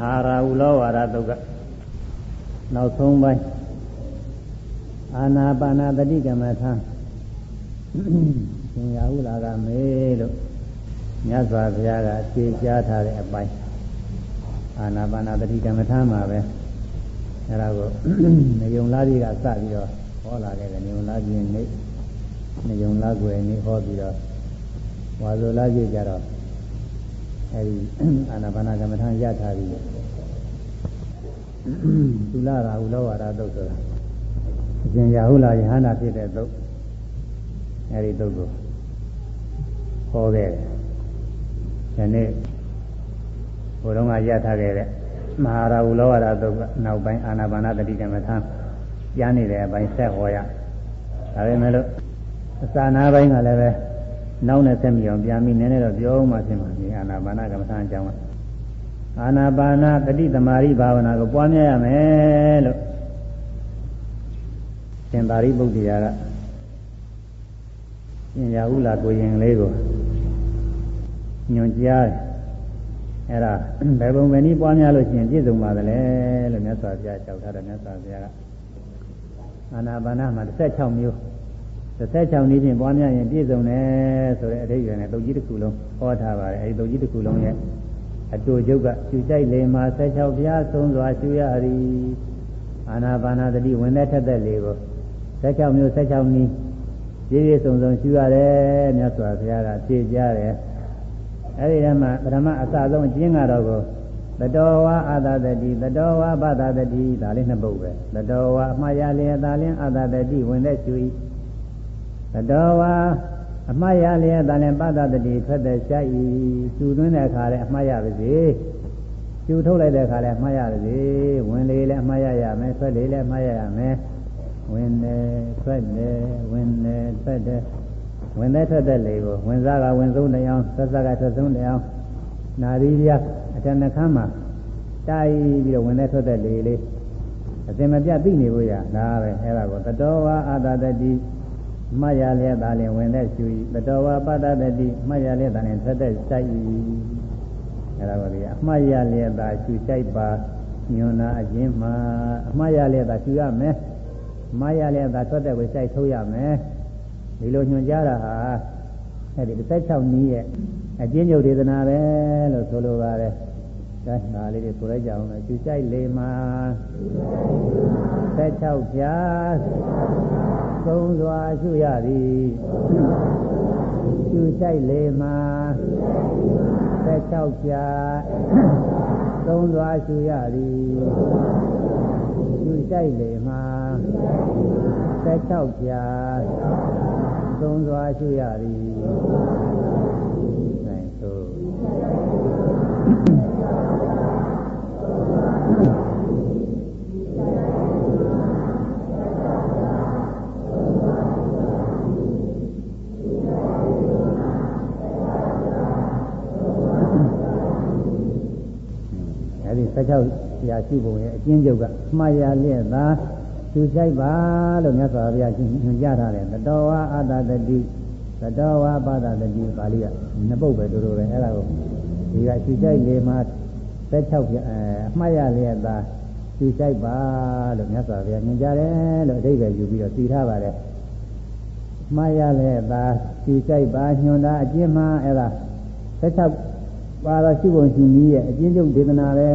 ဟာရာဟုလောဝါဒတုတ်ကနောက်ဆုံးပိုင်းအာနာပါနာတတိကမ္မထာရှင်ရဟုလာကမေလို့မြတ်စွာဘုရားကဖြေကြားထားတဲ့အပိုင်းအာနာပါနာတတိကမ္မထာမှာပဲအဲဒါကိုနေုံလာကြီးကစပြီးတော့ဟောလာခဲ့တယ်နေုံလာကြီးနေနေုံလာွယ်နေဟောပြီးတော့ဝါဇောလာကြီးကြတော့ အဲဒီအာနာပါနာကမ္မထာရထားပြီးသုလာရာဟုလောဝါဒသုတ်ဆိုတာအရှင်ရာဟုလာယဟန္တာဖြစ်တဲ့သုတ်အဲဒီသုတ်ကိုဟောခဲ့တယ်ဒီနေ့ဘုရားကရထားခဲ့တဲ့မဟာရာဟုလောဝါဒသုတ်ကနောက်ပိုင်းအာနာပါနာတတိကမ္မထာကြားနေတဲ့အပိုင်းဆက်ဟောရဒါပေမဲ့လို့အစာနာပိုင်းကလည်းပဲနောက်နဲ့ဆက်မြအောင်ပြန်ပြီးနည်းနည်းတော့ပြောမှဖြစ်မှာဒီ အာနာပါနာကမ္မထာအကြောင်းကအာနာပါနာတတိသမารိဘာဝနာကိုပွားများရမယ်လို့ရှင်သာရိပုတ္တရာကရှင်ရာဟုလာကိုရင်လေးကိုညွန်ကြားတယ်အဲ့ဒါဘယ်ပုံပဲနည်းပွားများလို့ရှိရင်ပြည့်စုံပါသလဲလို့မြတ်စွာဘုရားကြောက်ထားတယ်မြတ်စွာဘုရားကအာနာပါနာမှာ16မျိုး 16နည်းဖြင့်ပွားများရင်ပြည့်စုံတယ်ဆိုတဲ့အဓိပ္ပာယ်နဲ့တုတ်ကြီးတစ်ခုလုံးဟောထားပါတယ်အဲဒီတုတ်ကြီးတစ်ခုလုံးရဲ့အတူကျုပ်ကကျူကြိုက်လေမှာ16ဘုရားသုံးစွာရှုရသည်အာနာပါနာတတိဝင်တဲ့ထက်တဲ့လေကို16မျိုး16နည်းပြည့်ပြည့်စုံစုံရှုရတယ်မြတ်စွာဘုရားကဖြေကြတယ်အဲဒီထဲမှာပထမအစဆုံးအကျဉ်းကတော့ကိုတတော်ဝါအာသတတိတတော်ဝါပသတတိဒါလေးနှစ်ပုဒ်ပဲတတော်ဝါအမှားရလျက်သာလင်းအာသတတိဝင်တဲ့ရှု၏ တတော်ဝါအမှားရလျက်သာလင်းပသတတိထွက်တဲ့ရှိ၏ရှုသွင်းတဲ့အခါလည်းအမှားရပါစေရှုထုတ်လိုက်တဲ့အခါလည်းအမှားရပါစေဝင်လေလည်းအမှားရရမယ်ထွက်လေလည်းအမှားရရမယ်ဝင်တယ်ထွက်တယ်ဝင်တယ်ထွက်တယ်ဝင်တဲ့ထွက်တဲ့လေကိုဝင်စားကဝင်ဆုံးတရားဆက်ဆက်ကထွက်ဆုံးတရားနာရီပြအတဏခမ်းမှာတိုက်ပြီးတော့ဝင်တဲ့ထွက်တဲ့လေလေးအစင်မပြတ်သိနေဖို့ရဒါပဲအဲ့ဒါကိုတတော်ဝါအာတတတိ မှတ်ရလျက်သာလင်ဝင်တဲ့ရှူဤတတော်ဝါပတတတိမှတ်ရလျက်သာလင်ထွက်တဲ့စိုက်ဤအဲ့ဒါကိုလေအမှတ်ရလျက်သာရှူစိုက်ပါညွန်နာအခြင်းမှာအမှတ်ရလျက်သာရှူရမယ်မှားရလျက်သာထွက်တဲ့ကိုစိုက်ထုတ်ရမယ်ဒီလိုညွှန်ကြားတာဟာအဲ့ဒီ16နည်းရဲ့အကျဉ်းချုပ်ဒေသနာပဲလို့ဆိုလိုပါတယ်။ ဒါဒါလေးတွေဆိုလိုက်ကြအောင်လေ။ကျူကြိုက်လေမှာ16ပြားသုံးစွာရှုရသည်။ကျူကြိုက်လေမှာ16ပြားသုံးစွာရှုရသည်။ကျူကြိုက်လေမှာ16ပြားသုံးစွာရှုရသည် 16ရာရှိပုံရဲ့အကျဉ်းချုပ်ကမှားရလျက်သာသူကြိုက်ပါလို့မြတ်စွာဘုရားညွှန်ကြားထားတယ်တတော်ဝါအာတတတိတတော်ဝါပါဒတတိပါဠိကနှစ်ပုဒ်ပဲတို့တို့ပဲအဲ့ဒါကိုဒီကသူကြိုက်လေမှာ16ပြအဲအမှားရလျက်သာသူကြိုက်ပါလို့မြတ်စွာဘုရားညွှန်ကြားတယ်လို့အဓိပ္ပာယ်ယူပြီးတော့သိထားပါတယ်မှားရလျက်သာသူကြိုက်ပါညွှန်တာအကျဉ်းမှာအဲ့ဒါ16 ပါတော့ရှိပုံရှိနည်းရဲ့အကျဉ်းချုပ်ဒေသနာပဲ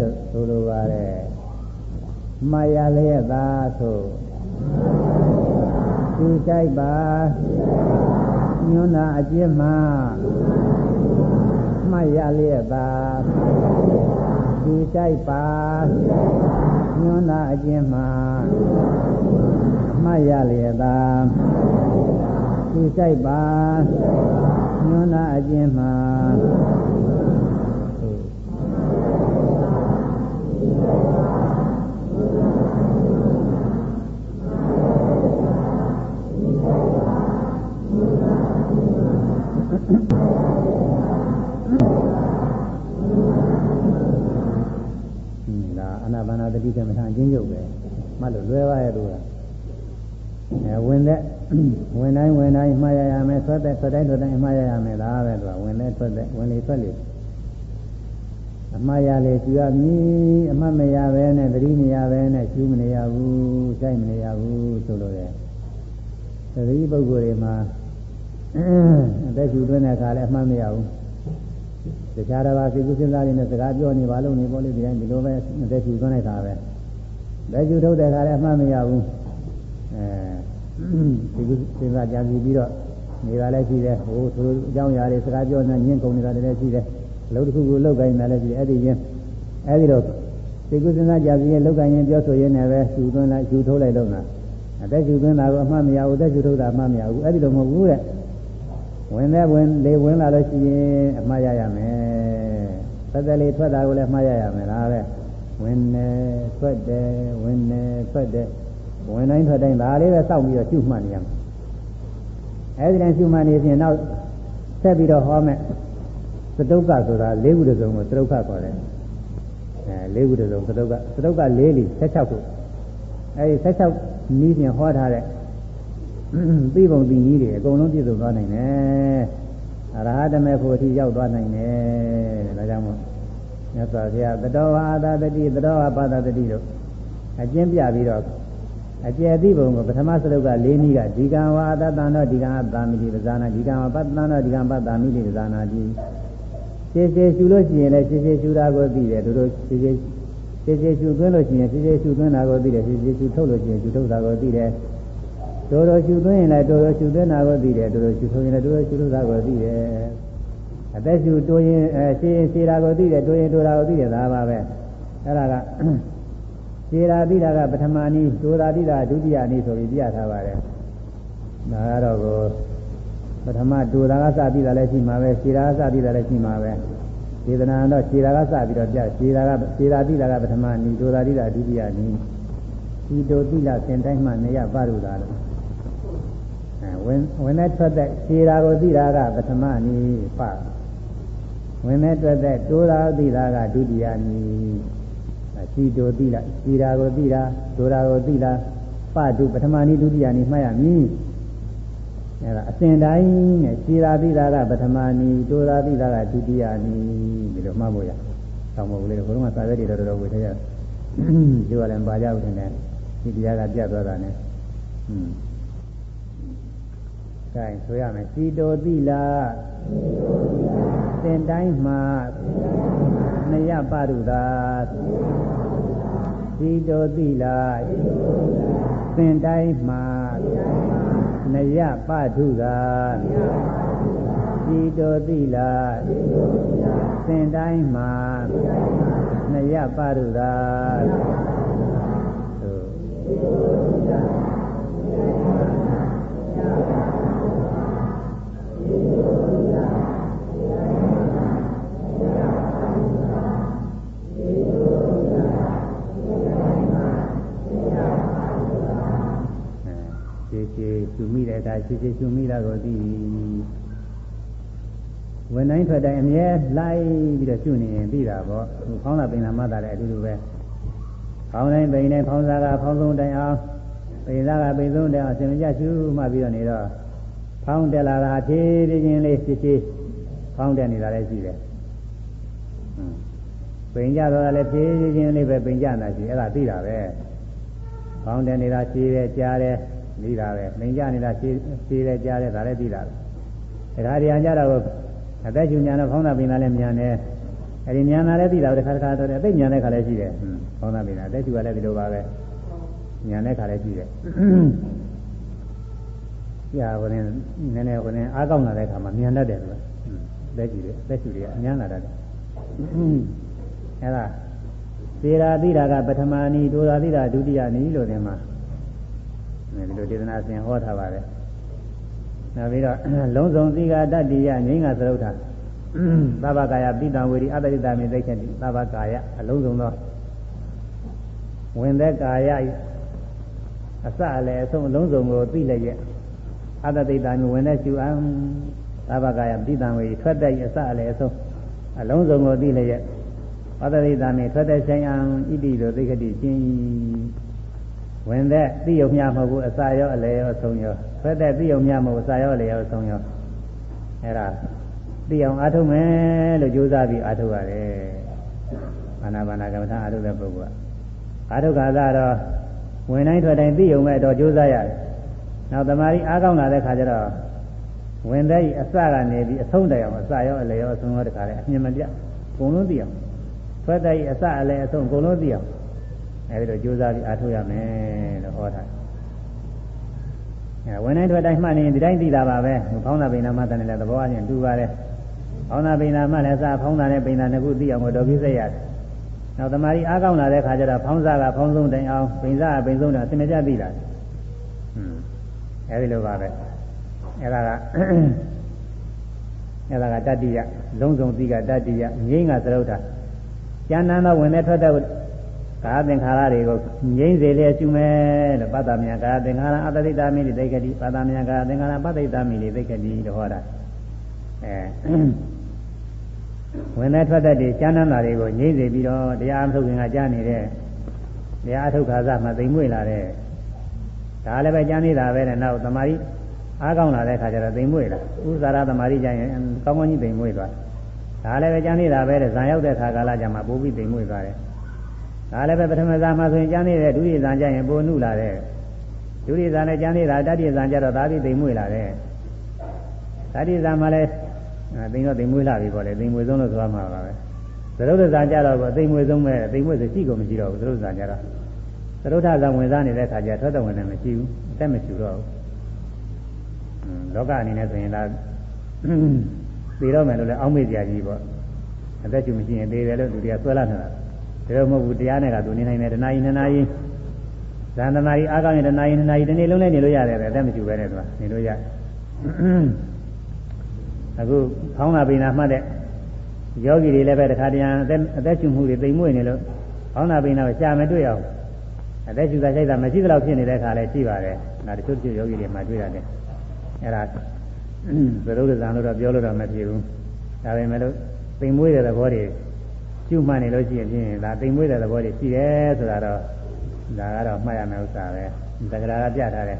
လို့ဆိုလိုပါတယ်မှားရလျက်သာဆိုသူကြိုက်ပါညွန်းတာအကျဉ်းမှာမှားရလျက်သာသူကြိုက်ပါညွန်းတာအကျဉ်းမှာမှားရလျက်သာသူကြိုက်ပါညွန်းတာအကျဉ်းမှာ အနာဘာနာတတိကမ္မထာအချင်းချုပ်ပဲမှတ်လို့လွယ်ပါရဲ့လို့အဲဝင်တဲ့ဝင်တိုင်းဝင်တိုင်းမှားရရမယ်ဆွတ်တဲ့ဆွတ်တိုင်းဆွတ်တိုင်းမှားရရမယ်ဒါပဲသူကဝင်တဲ့ဆွတ်တဲ့ဝင်လေဆွတ်လေအမှားရလေကျူရမည်အမှတ်မရပဲနဲ့သတိမရပဲနဲ့ကျူးမနေရဘူးစိုက်မနေရဘူးဆိုလို့ရတယ်သတိပုဂ္ဂိုလ်တွေမှာ အသက်ကျူသွင်းတဲ့အခါလည်းအမှတ်မရဘူးတခြားတစ်ပါးစိတ်ကူးစဉ်းစားနေတဲ့စကားပြောနေပါလို့နေပေါ့လေဒီတိုင်းဒီလိုပဲအသက်ကျူသွင်းလိုက်တာပဲလက်ကျူထုတ်တဲ့အခါလည်းအမှတ်မရဘူးအဲဒီကူစဉ်းစားကြံစီပြီးတော့နေတာလည်းရှိတယ်ဟိုသူတို့အကြောင်းအရာတွေစကားပြောနေညင်းကုန်နေတာလည်းရှိတယ်အလုပ်တစ်ခုကိုလုပ်ကိုင်းတာလည်းရှိတယ်အဲ့ဒီချင်းအဲ့ဒီတော့စိတ်ကူးစဉ်းစားကြပြီးရင်လုပ်ကိုင်းရင်ပြောဆိုရင်းနဲ့ပဲရှူသွင်းလိုက်ရှူထုတ်လိုက်လို့လားအသက်ရှူသွင်းတာကိုအမှတ်မရဘူးအသက်ရှူထုတ်တာအမှတ်မရဘူးအဲ့ဒီလိုမဟုတ်ဘူးတဲ့ ဝင်တဲ့ဝင်လေဝင်လာလို့ရှိရင်အမှားရရမယ်သက်သက်လေးထွက်တာကိုလည်းအမှားရရမယ်လားပဲဝင်နေထွက်တယ်ဝင်နေထွက်တယ်ဝင်တိုင်းထွက်တိုင်းဒါလေးပဲစောင့်ပြီးတော့ရှုမှတ်နေရမယ်အဲဒီတိုင်းရှုမှတ်နေရင်နောက်ဆက်ပြီးတော့ဟောမယ်သတုက္ကဆိုတာ၄ခုတစုံကိုသတုက္ကခေါ်တယ်အဲ၄ခုတစုံသတုက္ကသတုက္က၄လီ16ခုအဲဒီ16နီးပြင်ဟောထားတဲ့ သိပုံသိနည်းတွေအကုန်လုံးပြည့်စုံသွားနိုင်တယ်အရဟတမေဖို့အထိရောက်သွားနိုင်တယ်ဒါကြောင့်မို့မြတ်စွာဘုရားတတော်ဝါသာတတိတတော်ဝါပါဒတတိတို့အကျဉ်းပြပြီးတော့အကျယ်သိပုံကိုပထမစရုပ်က၄နည်းကဒီကံဝါသတ္တံတော့ဒီကံအတာမိတိပဇာနာဒီကံဝါပတ္တံတော့ဒီကံပတ္တာမိတိပဇာနာဒီရှင်းရှင်းရှူလို့ရှိရင်လည်းရှင်းရှင်းရှူတာကိုသိတယ်တို့တို့ရှင်းရှင်းရှင်းရှင်းရှူသွင်းလို့ရှိရင်ရှင်းရှင်းရှူသွင်းတာကိုသိတယ်ရှင်းရှင်းရှူထုတ်လို့ရှိရင်ရှူထုတ်တာကိုသိတယ် တို့တို့ရှူသွင်းရင်လည်းတို့တို့ရှူသွင်းတာကိုသိတယ်တို့တို့ရှူထုတ်ရင်လည်းတို့တို့ရှူထုတ်တာကိုသိတယ်အသက်ရှူတိုးရင်အဲရှင်းရှင်းတာကိုသိတယ်တိုးရင်တိုးတာကိုသိတယ်ဒါပါပဲအဲ့ဒါကခြေရာတိတာကပထမနည်းဒုရာတိတာဒုတိယနည်းဆိုပြီးပြထားပါတယ်။ဒါကတော့ကိုပထမဒုရာကစပြီးတာလည်းရှိမှာပဲခြေရာကစပြီးတာလည်းရှိမှာပဲ။ဒေသနာတော့ခြေရာကစပြီးတော့ပြခြေရာကခြေရာတိတာကပထမနည်းဒုရာတိတာဒုတိယနည်းဒီဒုတိလစင်တိုင်းမှနေရပါရုတာလို့အဲ ဝင်ဝင်နဲ့ထွက်တဲ့ခြေရာကိုသိတာကပထမနည်းပဝင်နဲ့ထွက်တဲ့ဒုရာသိတာကဒုတိယနည်းစီတိုသိလားစီရာကိုသိလားဒိုရာကိုသိလားပတုပထမနည်းဒုတိယနည်းမှတ်ရမည်အဲဒါအစဉ်တိုင်းနဲ့စီရာသိတာကပထမနည်းဒိုရာသိတာကဒုတိယနည်းဒီလိုမှတ်ဖို့ရတောင်းဖို့လေဘုရားစာရွက်တွေတော်တော်ဝေထရကျိုးရလည်းပါကြဘူးတဲ့ဒီတရားကပြတ်သွားတာ နဲ့อืม ကဲဆိုရမယ်စီတိုတိလားသင်တိုင်းမှာနယပရုသာစီတိုတိလားသင်တိုင်းမှာနယပထုသာစီတိုတိလားသင်တိုင်းမှာနယပရုသာ ရှုမိတဲ့အခါရှင်းရှင်းရှုမိတာကိုသိဝင်တိုင်းထွက်တိုင်းအမြဲလိုက်ပြီးတော့ရှုနေရင်သိတာပေါ့ဖောင်းတာပင်လာမှတာလည်းအတူတူပဲဖောင်းတိုင်းပင်တိုင်းဖောင်းစားကဖောင်းဆုံးတိုင်းအောင်ပင်စားကပင်ဆုံးတိုင်းအောင်အစဉ်မကျရှုမှပြီးတော့နေတော့ဖောင်းတက်လာတာဖြည်းဖြည်းချင်းလေးရှင်းရှင်းဖောင်းတက်နေတာလည်းရှိတယ်ပင်ကြတော့လည်းဖြည်းဖြည်းချင်းလေးပဲပင်ကြတာရှိအဲ့ဒါသိတာပဲဖောင်းတက်နေတာရှိတယ်ကြားတယ် ပြီးတာပဲနှိမ်ကြနေတာရှင်းရှင်းတယ်ကြားတယ်ဒါလည်းပြီးတာပဲဒါကြတရားကြတော့အသက်ရှင်ညာနဲ့ဖောင်းတာပင်တာလည်းမြန်တယ်အဲဒီမြန်တာလည်းပြီးတာပဲတစ်ခါတစ်ခါတော့အသိမြန်တဲ့ခါလည်းရှိတယ်ဖောင်းတာပင်တာအသက်ရှင်ကလည်းဒီလိုပါပဲမြန်တဲ့ခါလည်းရှိတယ်ကြာဝင်နည်းနည်းဝင်အားကောင်းလာတဲ့ခါမှာမြန်တတ်တယ်လို့လက်ကြည့်တယ်လက်ကြည့်တယ်အများလာတတ်တယ်အဲဒါသေရာတိတာကပထမနီဒုရာတိတာဒုတိယနီလို့ဒီမှာ ဒီလိုဒေသနာစဉ်ဟောထားပါတယ်နောက်ပြီးတော့လုံးစုံသီကာတတ္တိယငိမ့်ကသရုပ်ထာသဗ္ဗကာယပိတံဝေဒီအတ္တိတမေသိချက်တိသဗ္ဗကာယအလုံးစုံသောဝင်သက်ကာယအစအလည်းအဆုံးအလုံးစုံကိုသိလည်းရဲ့အတ္တိတမေဝင်သက်ရှုအံသဗ္ဗကာယပိတံဝေဒီထွက်တဲ့အစအလည်းအဆုံးအလုံးစုံကိုသိလည်းရဲ့အတ္တိတမေထွက်တဲ့ဆိုင်ံဣတိလိုသိခတိရှင် ဝင်တဲ့သိယုံမြမဟုတ်ဘူးအစာရောအလေရောအဆုံးရောဆွဲတဲ့သိယုံမြမဟုတ်အစာရောအလေရောအဆုံးရောအဲ့ဒါသိအောင်အားထုတ်မယ်လို့ကြိုးစားပြီးအားထုတ်ရတယ်အာနာပါနာကမ္မထာအထုတဲ့ပုဂ္ဂိုလ်ကအာထုခါသာတော့ဝင်တိုင်းထွက်တိုင်းသိုံမဲ့တော့ကြိုးစားရတယ်နောက်တမာရီအားကောင်းလာတဲ့ခါကျတော့ဝင်တဲ့အစကနေပြီးအဆုံးတိုင်အောင်အစရောအလယ်ရောအဆုံးရောတခါလဲအမြင်မပြအကုန်လုံးသိအောင်ထွက်တဲ့အစအလယ်အဆုံးအကုန်လုံးသိအောင် အဲဒီတော့ကြိုးစားပြီးအားထုတ်ရမယ်လို့ဟောထားအဲဝင်တိုင်းထွက်တိုင်းမှတ်နေရင်ဒီတိုင်းသိတာပါပဲဖောင်းတာပိန်နာမှတ်တယ်လည်းသဘောအချင်းတူပါတယ်ဖောင်းတာပိန်နာမှလည်းစဖောင်းတာနဲ့ပိန်နာနှစ်ခုသိအောင်တော့ပြီးစိတ်ရတယ်နောက်တမာရီအားကောင်းလာတဲ့ခါကျတော့ဖောင်းစားကဖောင်းဆုံးတိုင်အောင်ပိန်စားကပိန်ဆုံးတိုင်အစင်မကြသိလာတယ်ဟွန်းအဲဒီလိုပါပဲအဲ့ဒါကအဲ့ဒါကတတ္တိယလုံးစုံသီးကတတ္တိယငိမ့်ကသရုပ်တာကျမ်းနာသောဝင်တဲ့ထွက်တဲ့ ကာသင်္ခါရတွေကိုငိမ့်စေလျက်ရှုမယ်လို့ပတ္တမြာကာသင်္ခါရအတ္တိတမိတိသိက္ခတိပတ္တမြာကာသင်္ခါရပတ္တိတမိတိသိက္ခတိလို့ဟောတာအဲဝင်တဲ့ထွက်တဲ့ကျမ်းနာတာတွေကိုငိမ့်စေပြီးတော့တရားအထုတ်ခင်ကကြားနေတဲ့တရားအထုတ်ခါစားမှသိမ့်မွေလာတဲ့ဒါလည်းပဲကြားနေတာပဲနဲ့နောက်တမာရီအားကောင်းလာတဲ့ခါကျတော့သိမ်မွေ့လာဥဇာရသမารိကျရင်ကောင်းကောင်းကြီးသိမ်မွေ့သွားဒါလည်းပဲကျန်နေတာပဲတဲ့ဇံရောက်တဲ့ခါကာလကျမှပိုးပြီးသိမ်မွေ့သွားတယ် ဒါလည်းပဲပထမဇာမှာဆိုရင်ကျန်နေတဲ့ဒုတိယဇံကျရင်ပိုနုလာတဲ့ဒုတိယဇံနဲ့ကျန်နေတာတတိယဇံကျတော့ဒါပြီးသိမ်မွေ့လာတဲ့တတိယဇံမှာလည်းသိမ်တော့သိမ်မွေ့လာပြီပေါ့လေသိမ်မွေ့ဆုံးလို့ဆိုရမှာပါပဲသရုပ်ဇံကျတော့သိမ်မွေ့ဆုံးပဲသိမ်မွေ့ဆိုရှိကုန်မရှိတော့ဘူးသရုပ်ဇံကျတော့သရုပ်ထဇံဝင်စားနေတဲ့ခါကျထွက်တဲ့ဝင်နေမရှိဘူးအသက်မရှိတော့ဘူးလောကအနေနဲ့ဆိုရင်ဒါသိတော့မယ်လို့လည်းအောင်းမေ့ကြကြီးပေါ့အသက်ရှင်မရှိရင်သေတယ်လို့လူတွေကဆွဲလာနေတာ ဒါတော့မဟုတ်ဘူးတရားနဲ့ကသူနေနိုင်တယ်တဏှာကြီးနှစ်နာရီဇာန္တနာကြီးအားကောင်းရင်တဏှာကြီးနှစ်နာရီဒီနေ့လုံးနဲ့နေလို့ရတယ်ပဲအသက်မရှိပဲနဲ့သူကနေလို့ရအခုခေါင်းလာပိနာမှတ်တဲ့ယောဂီတွေလည်းပဲတခါတည်းအသက်အသက်ရှင်မှုတွေတိမ်မွေ့နေလို့ခေါင်းလာပိနာကိုရှာမတွေ့အောင်အသက်ရှူတာရှိတာမရှိသလောက်ဖြစ်နေတဲ့ခါလည်းရှိပါတယ်။ဒါတချို့တချို့ယောဂီတွေမှတွေ့ရတယ်။အဲ့ဒါဘယ်လိုလဲဇာလို့တော့ပြောလို့တော့မဖြစ်ဘူးဒါပေမဲ့လို့သိမ်မွေးတဲ့သဘောတွေ ကျุမှန်နေလို့ရှိရင်ဖြင့်ဒါသိမ်မွေးတဲ့သဘောတွေရှိတယ်ဆိုတာတော့ဒါကတော့မှတ်ရမယ့်ဥစ္စာပဲသက္ကရာကပြထားတယ်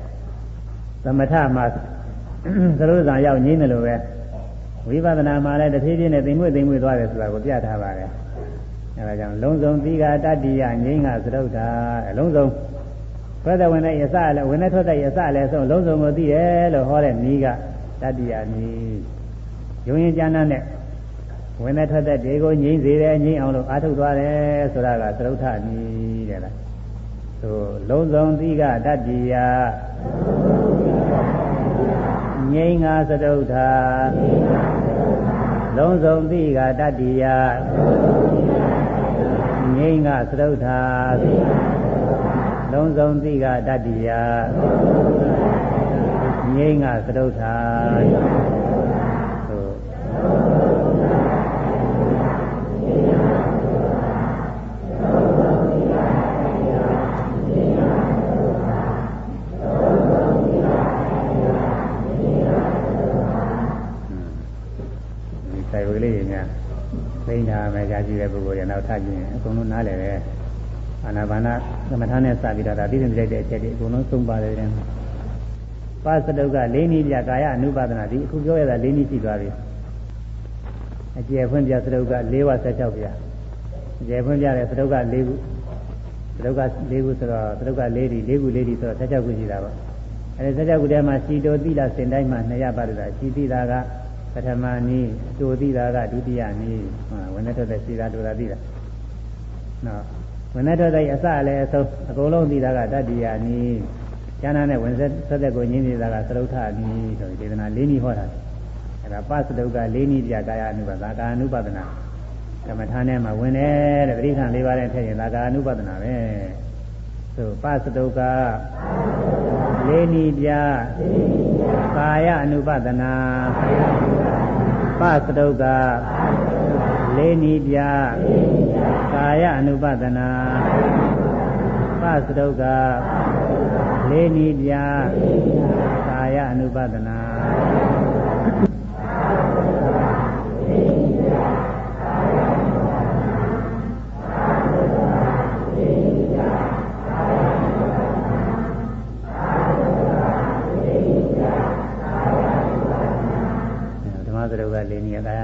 သမထမှာသရုပ်ဇာရောက်ငိမ့်တယ်လို့ပဲဝိပဿနာမှာလည်းတစ်ဖြည်းဖြည်းနဲ့သိမ်မွေ့သိမ်မွေ့သွားတယ်ဆိုတာကိုပြထားပါတယ်အဲဒါကြောင့်လုံးစုံသီကတတ္တိယငိမ့်ကသရုပ်တာအလုံးစုံထွက်တဲ့ဝင်တဲ့ရစလည်းဝင်တဲ့ထွက်တဲ့ရစလည်းဆုံးလုံးစုံကိုသိတယ်လို့ဟောတဲ့ဤကတတ္တိယနည်းယုံရင်ကျမ်းနဲ့ ဝင်တဲ့ထွက်တဲ့ဒီကိုငြိမ့်စေတယ်ငြိမ့်အောင်လို့အားထုတ်သွားတယ်ဆိုတာကသရုပ်ထနည်းတဲ့လားသို့လုံးစုံသီကတတ္တိယငြိမ့်ငါသရုပ်ထလုံးစုံသီကတတ္တိယငြိမ့်ငါသရုပ်ထလုံးစုံသိကတတ္တိယငြိမ့်ကသရုတ်ထာသို့ဆိုင်ဝေးလေးများ သိနေတာမယ်ကြာကြည့်တဲ့ပုဂ္ဂိုလ်ရနောက်ထပ်ကြည့်ရင်အကုန်လုံးနားလည်တယ်အာနာပါနသမထနဲ့စပြီးတော့ဒါသိသိကြိုက်တဲ့အချက်တွေအကုန်လုံးသုံးပါတယ်တဲ့ပါစတုက၄နည်းပြကာယအနုပါဒနာဒီအခုပြောရတာ၄နည်းရှိသွားပြီအကျယ်ဖွင့်ပြစတုက၄ဝ16ပြအကျယ်ဖွင့်ပြတဲ့စတုက၄ခုစတုက၄ခုဆိုတော့စတုက၄ဒီ၄ခု၄ဒီဆိုတော့16ခုရှိတာပေါ့အဲဒီ16ခုထဲမှာစီတိုတိလာစင်တိုင်းမှာ200ပါးတာစီတိတာက ပထမနည်းတူသိတာကဒုတိယနည်းဝိနည်းထွက်တဲ့စီတာတူတာသိတာနော်ဝိနည်းထွက်တဲ့အစလည်းအဆုံးအကုန်လုံးသိတာကတတိယနည်းဉာဏ်နဲ့ဝင်ဆက်သက်ကိုညင်းနေတာကသရုဋ္ဌနည်းဆိုပြီးဒေသနာ၄နည်းဟောတာအဲဒါပသဒုက၄နည်းပြကာယ అను ပါဒါကာ అను ပဒနာကမ္မထာနဲ့မှာဝင်တယ်တဲ့ပရိသန်၄ပါးနဲ့ထည့်ရင်ဒါကာ అను ပဒနာပဲ ဆိုပသတုကလေနိပြကာယအနုပဒနာပသတုကလေနိပြကာယအနုပဒနာပသတုကလေနိပြကာယအနုပဒနာ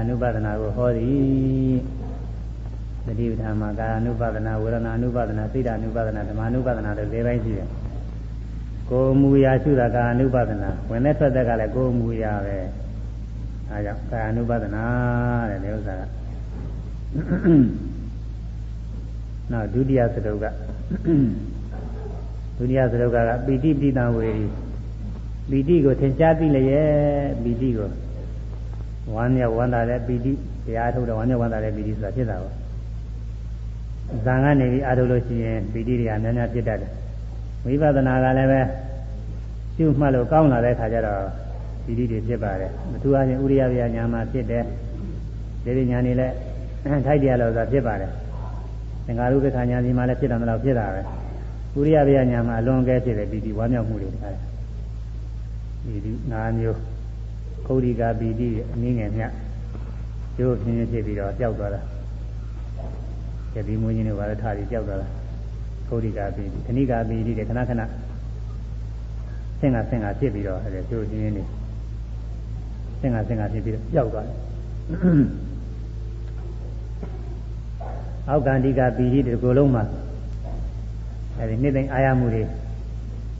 နည်းကာယ ानु ပဒနာကိုဟောသည်တတိ တိပဋ္ဌာန်မှာကာယ ानु ပါဒနာဝေဒနာ ानु ပါဒနာစိတ် ानु ပါဒနာဓမ္မ ानु ပါဒနာတို့၄ပိုင်းရှိတယ်ကိုယ်မူရာရှုတာကာယ ानु ပါဒနာဝင်တဲ့ထွက်တဲ့ကလည်းကိုယ်မူရာပဲအဲကြောင့်ကာယ ानु ပါဒနာတဲ့ဒီဥစ္စာကနောက်ဒုတိယသတုကဒုတိယသတုကကပိဋိပိတံဝေရီပိဋိကိုသင်ကြားသိလျက်ပိဋိကို ဝမ်းမြောက်ဝမ်းသာတဲ့ပိဋိတရားထုတ်တဲ့ဝမ်းမြောက်ဝမ်းသာတဲ့ပိဋိဆိုတာဖြစ်တာပါဇံကနေပြီးအားထုတ်လို့ရှိရင်ပိဋိတွေကများများဖြစ်တတ်တယ်ဝိပဿနာကလည်းပဲရှုမှတ်လို့ကောင်းလာတဲ့ခါကျတော့ပိဋိတွေဖြစ်ပါတယ်မထူးအားဖြင့်ဥရိယဗျာညာမှာဖြစ်တယ်ဒီဒီညာနေလည်းထိုက်တရားလို့ဆိုတာဖြစ်ပါတယ်သင်္ဃာရုပ္ပခာညာစီမှာလည်းဖြစ်တယ်မလို့ဖြစ်တာပဲဥရိယဗျာညာမှာအလွန်ကဲဖြစ်တယ်ပိဋိဝမ်းမြောက်မှုတွေတခါတယ်ပိဋိ၅မျိုး ကုဋ္ဌိကာပိဋိအနည်းငယ်မြတ်ကျိုးပြင်းပြင်းဖြစ်ပြီးတော့ပျောက်သွားတာကျက်ဒီမွေးကြီးတွေဘာလဲထားပြီးပျောက်သွားတာကုဋ္ဌိကာပိဋိခဏိကာပိဋိတွေခဏခဏဆင်ကဆင်ကဖြစ်ပြီးတော့အဲကျိုးပြင်းပြင်းနေဆင်ကဆင်ကဖြစ်ပြီးတော့ပျောက်သွားတယ်အောက်ကန္တိကာပိဋိဒီကိုယ်လုံးမှာအဲဒီနှစ်သိမ့်အာရမှုတွေ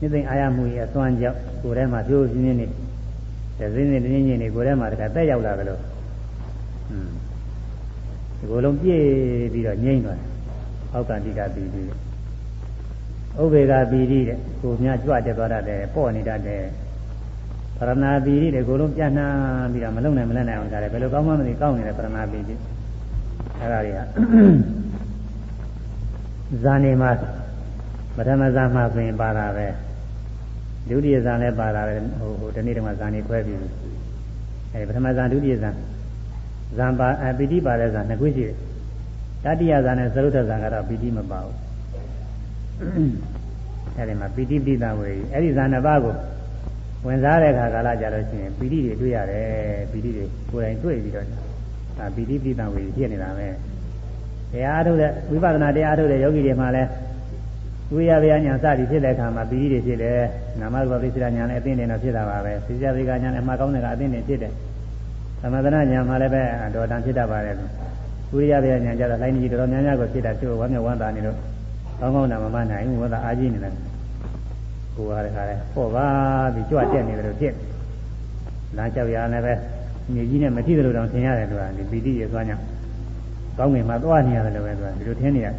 နှစ်သိမ့်အာရမှုရဲ့အသွမ်းကြောင့်ကိုယ်ထဲမှာကျိုးပြင်းပြင်းနေတဲ့ စင်းစင်းတင်းတင်းနေကိုယ်ထဲမှာတခါတက်ရောက်လာတယ်လို့อืมဒီကိုယ်လုံးပြည့်ပြီးတော့ငြိမ့်သွားတယ်အောက်ကန္တိကာပိဋိဥဘေကပိဋိတဲ့ကိုမြကြွတက်သွားတတ်တယ်ပေါ့နေတတ်တယ်ပရဏာပိဋိတဲ့ကိုယ်လုံးပြန့်နှံ့ပြီးတော့မလုံနိုင်မလဲနိုင်အောင်ကြတယ်ဘယ်လိုကောင်းမှမသိကောင်းနေတဲ့ပရဏာပိဋိအဲ့ဒါတွေကဇာနေမှာပထမဇာမှာဆိုရင်ပါတာပဲ ဒုတိယဇာလည်းပါတာပဲဟိုဟိုဒီနေ့တုန်းကဇာနေခွဲပြီးအဲပထမဇာဒုတိယဇာဇံပါအပိဋိပါတဲ့ဇာနှစ်ခုရှိတယ်တတိယဇာနဲ့သရုတ်ထဇာကတော့ပိဋိမပါဘူးအဲဒီမှာပိဋိပိတဝေအဲဒီဇာနှစ်ပါးကိုဝင်စားတဲ့အခါကာလကြလို့ရှိရင်ပိဋိတွေတွေ့ရတယ်ပိဋိတွေကိုယ်တိုင်တွေ့ပြီးတော့ဒါပိဋိပိတဝေဖြစ်နေတာပဲတရားထုတ်တဲ့ဝိပဿနာတရားထုတ်တဲ့ယောဂီတွေမှာလည်း ဝိရဗျာညာစသည်ဖြစ်တဲ့အခါမှာပိဋိတွေဖြစ်တယ်နာမရူပပိစ္ဆရာညာလည်းအသိဉာဏ်တော့ဖြစ်တာပါပဲသိစရာဝိကညာလည်းအမှားကောင်းတဲ့ကအသိဉာဏ်ဖြစ်တယ်သမထနာညာမှာလည်းပဲတော်တန်ဖြစ်တတ်ပါတယ်ဝိရဗျာညာကြတော့လိုင်းကြီးတော်တော်များများကိုဖြစ်တာသူ့ဝမ်းမြောက်ဝမ်းသာနေလို့ကောင်းကောင်းနာမမနိုင်ဘူးဝမ်းသာအားကြီးနေတယ်ကိုယ်ဟာလည်းခါလဲပေါ့ပါပြီးကြွတက်နေတယ်လို့ဖြစ်လမ်းလျှောက်ရလည်းပဲမြေကြီးနဲ့မထိသလိုတောင်ထင်ရတယ်သူကဒီပီတိရဲ့သွားညကောင်းငင်မှာသွားနေရတယ်လို့ပဲသူကဒီလိုထင်နေရတယ်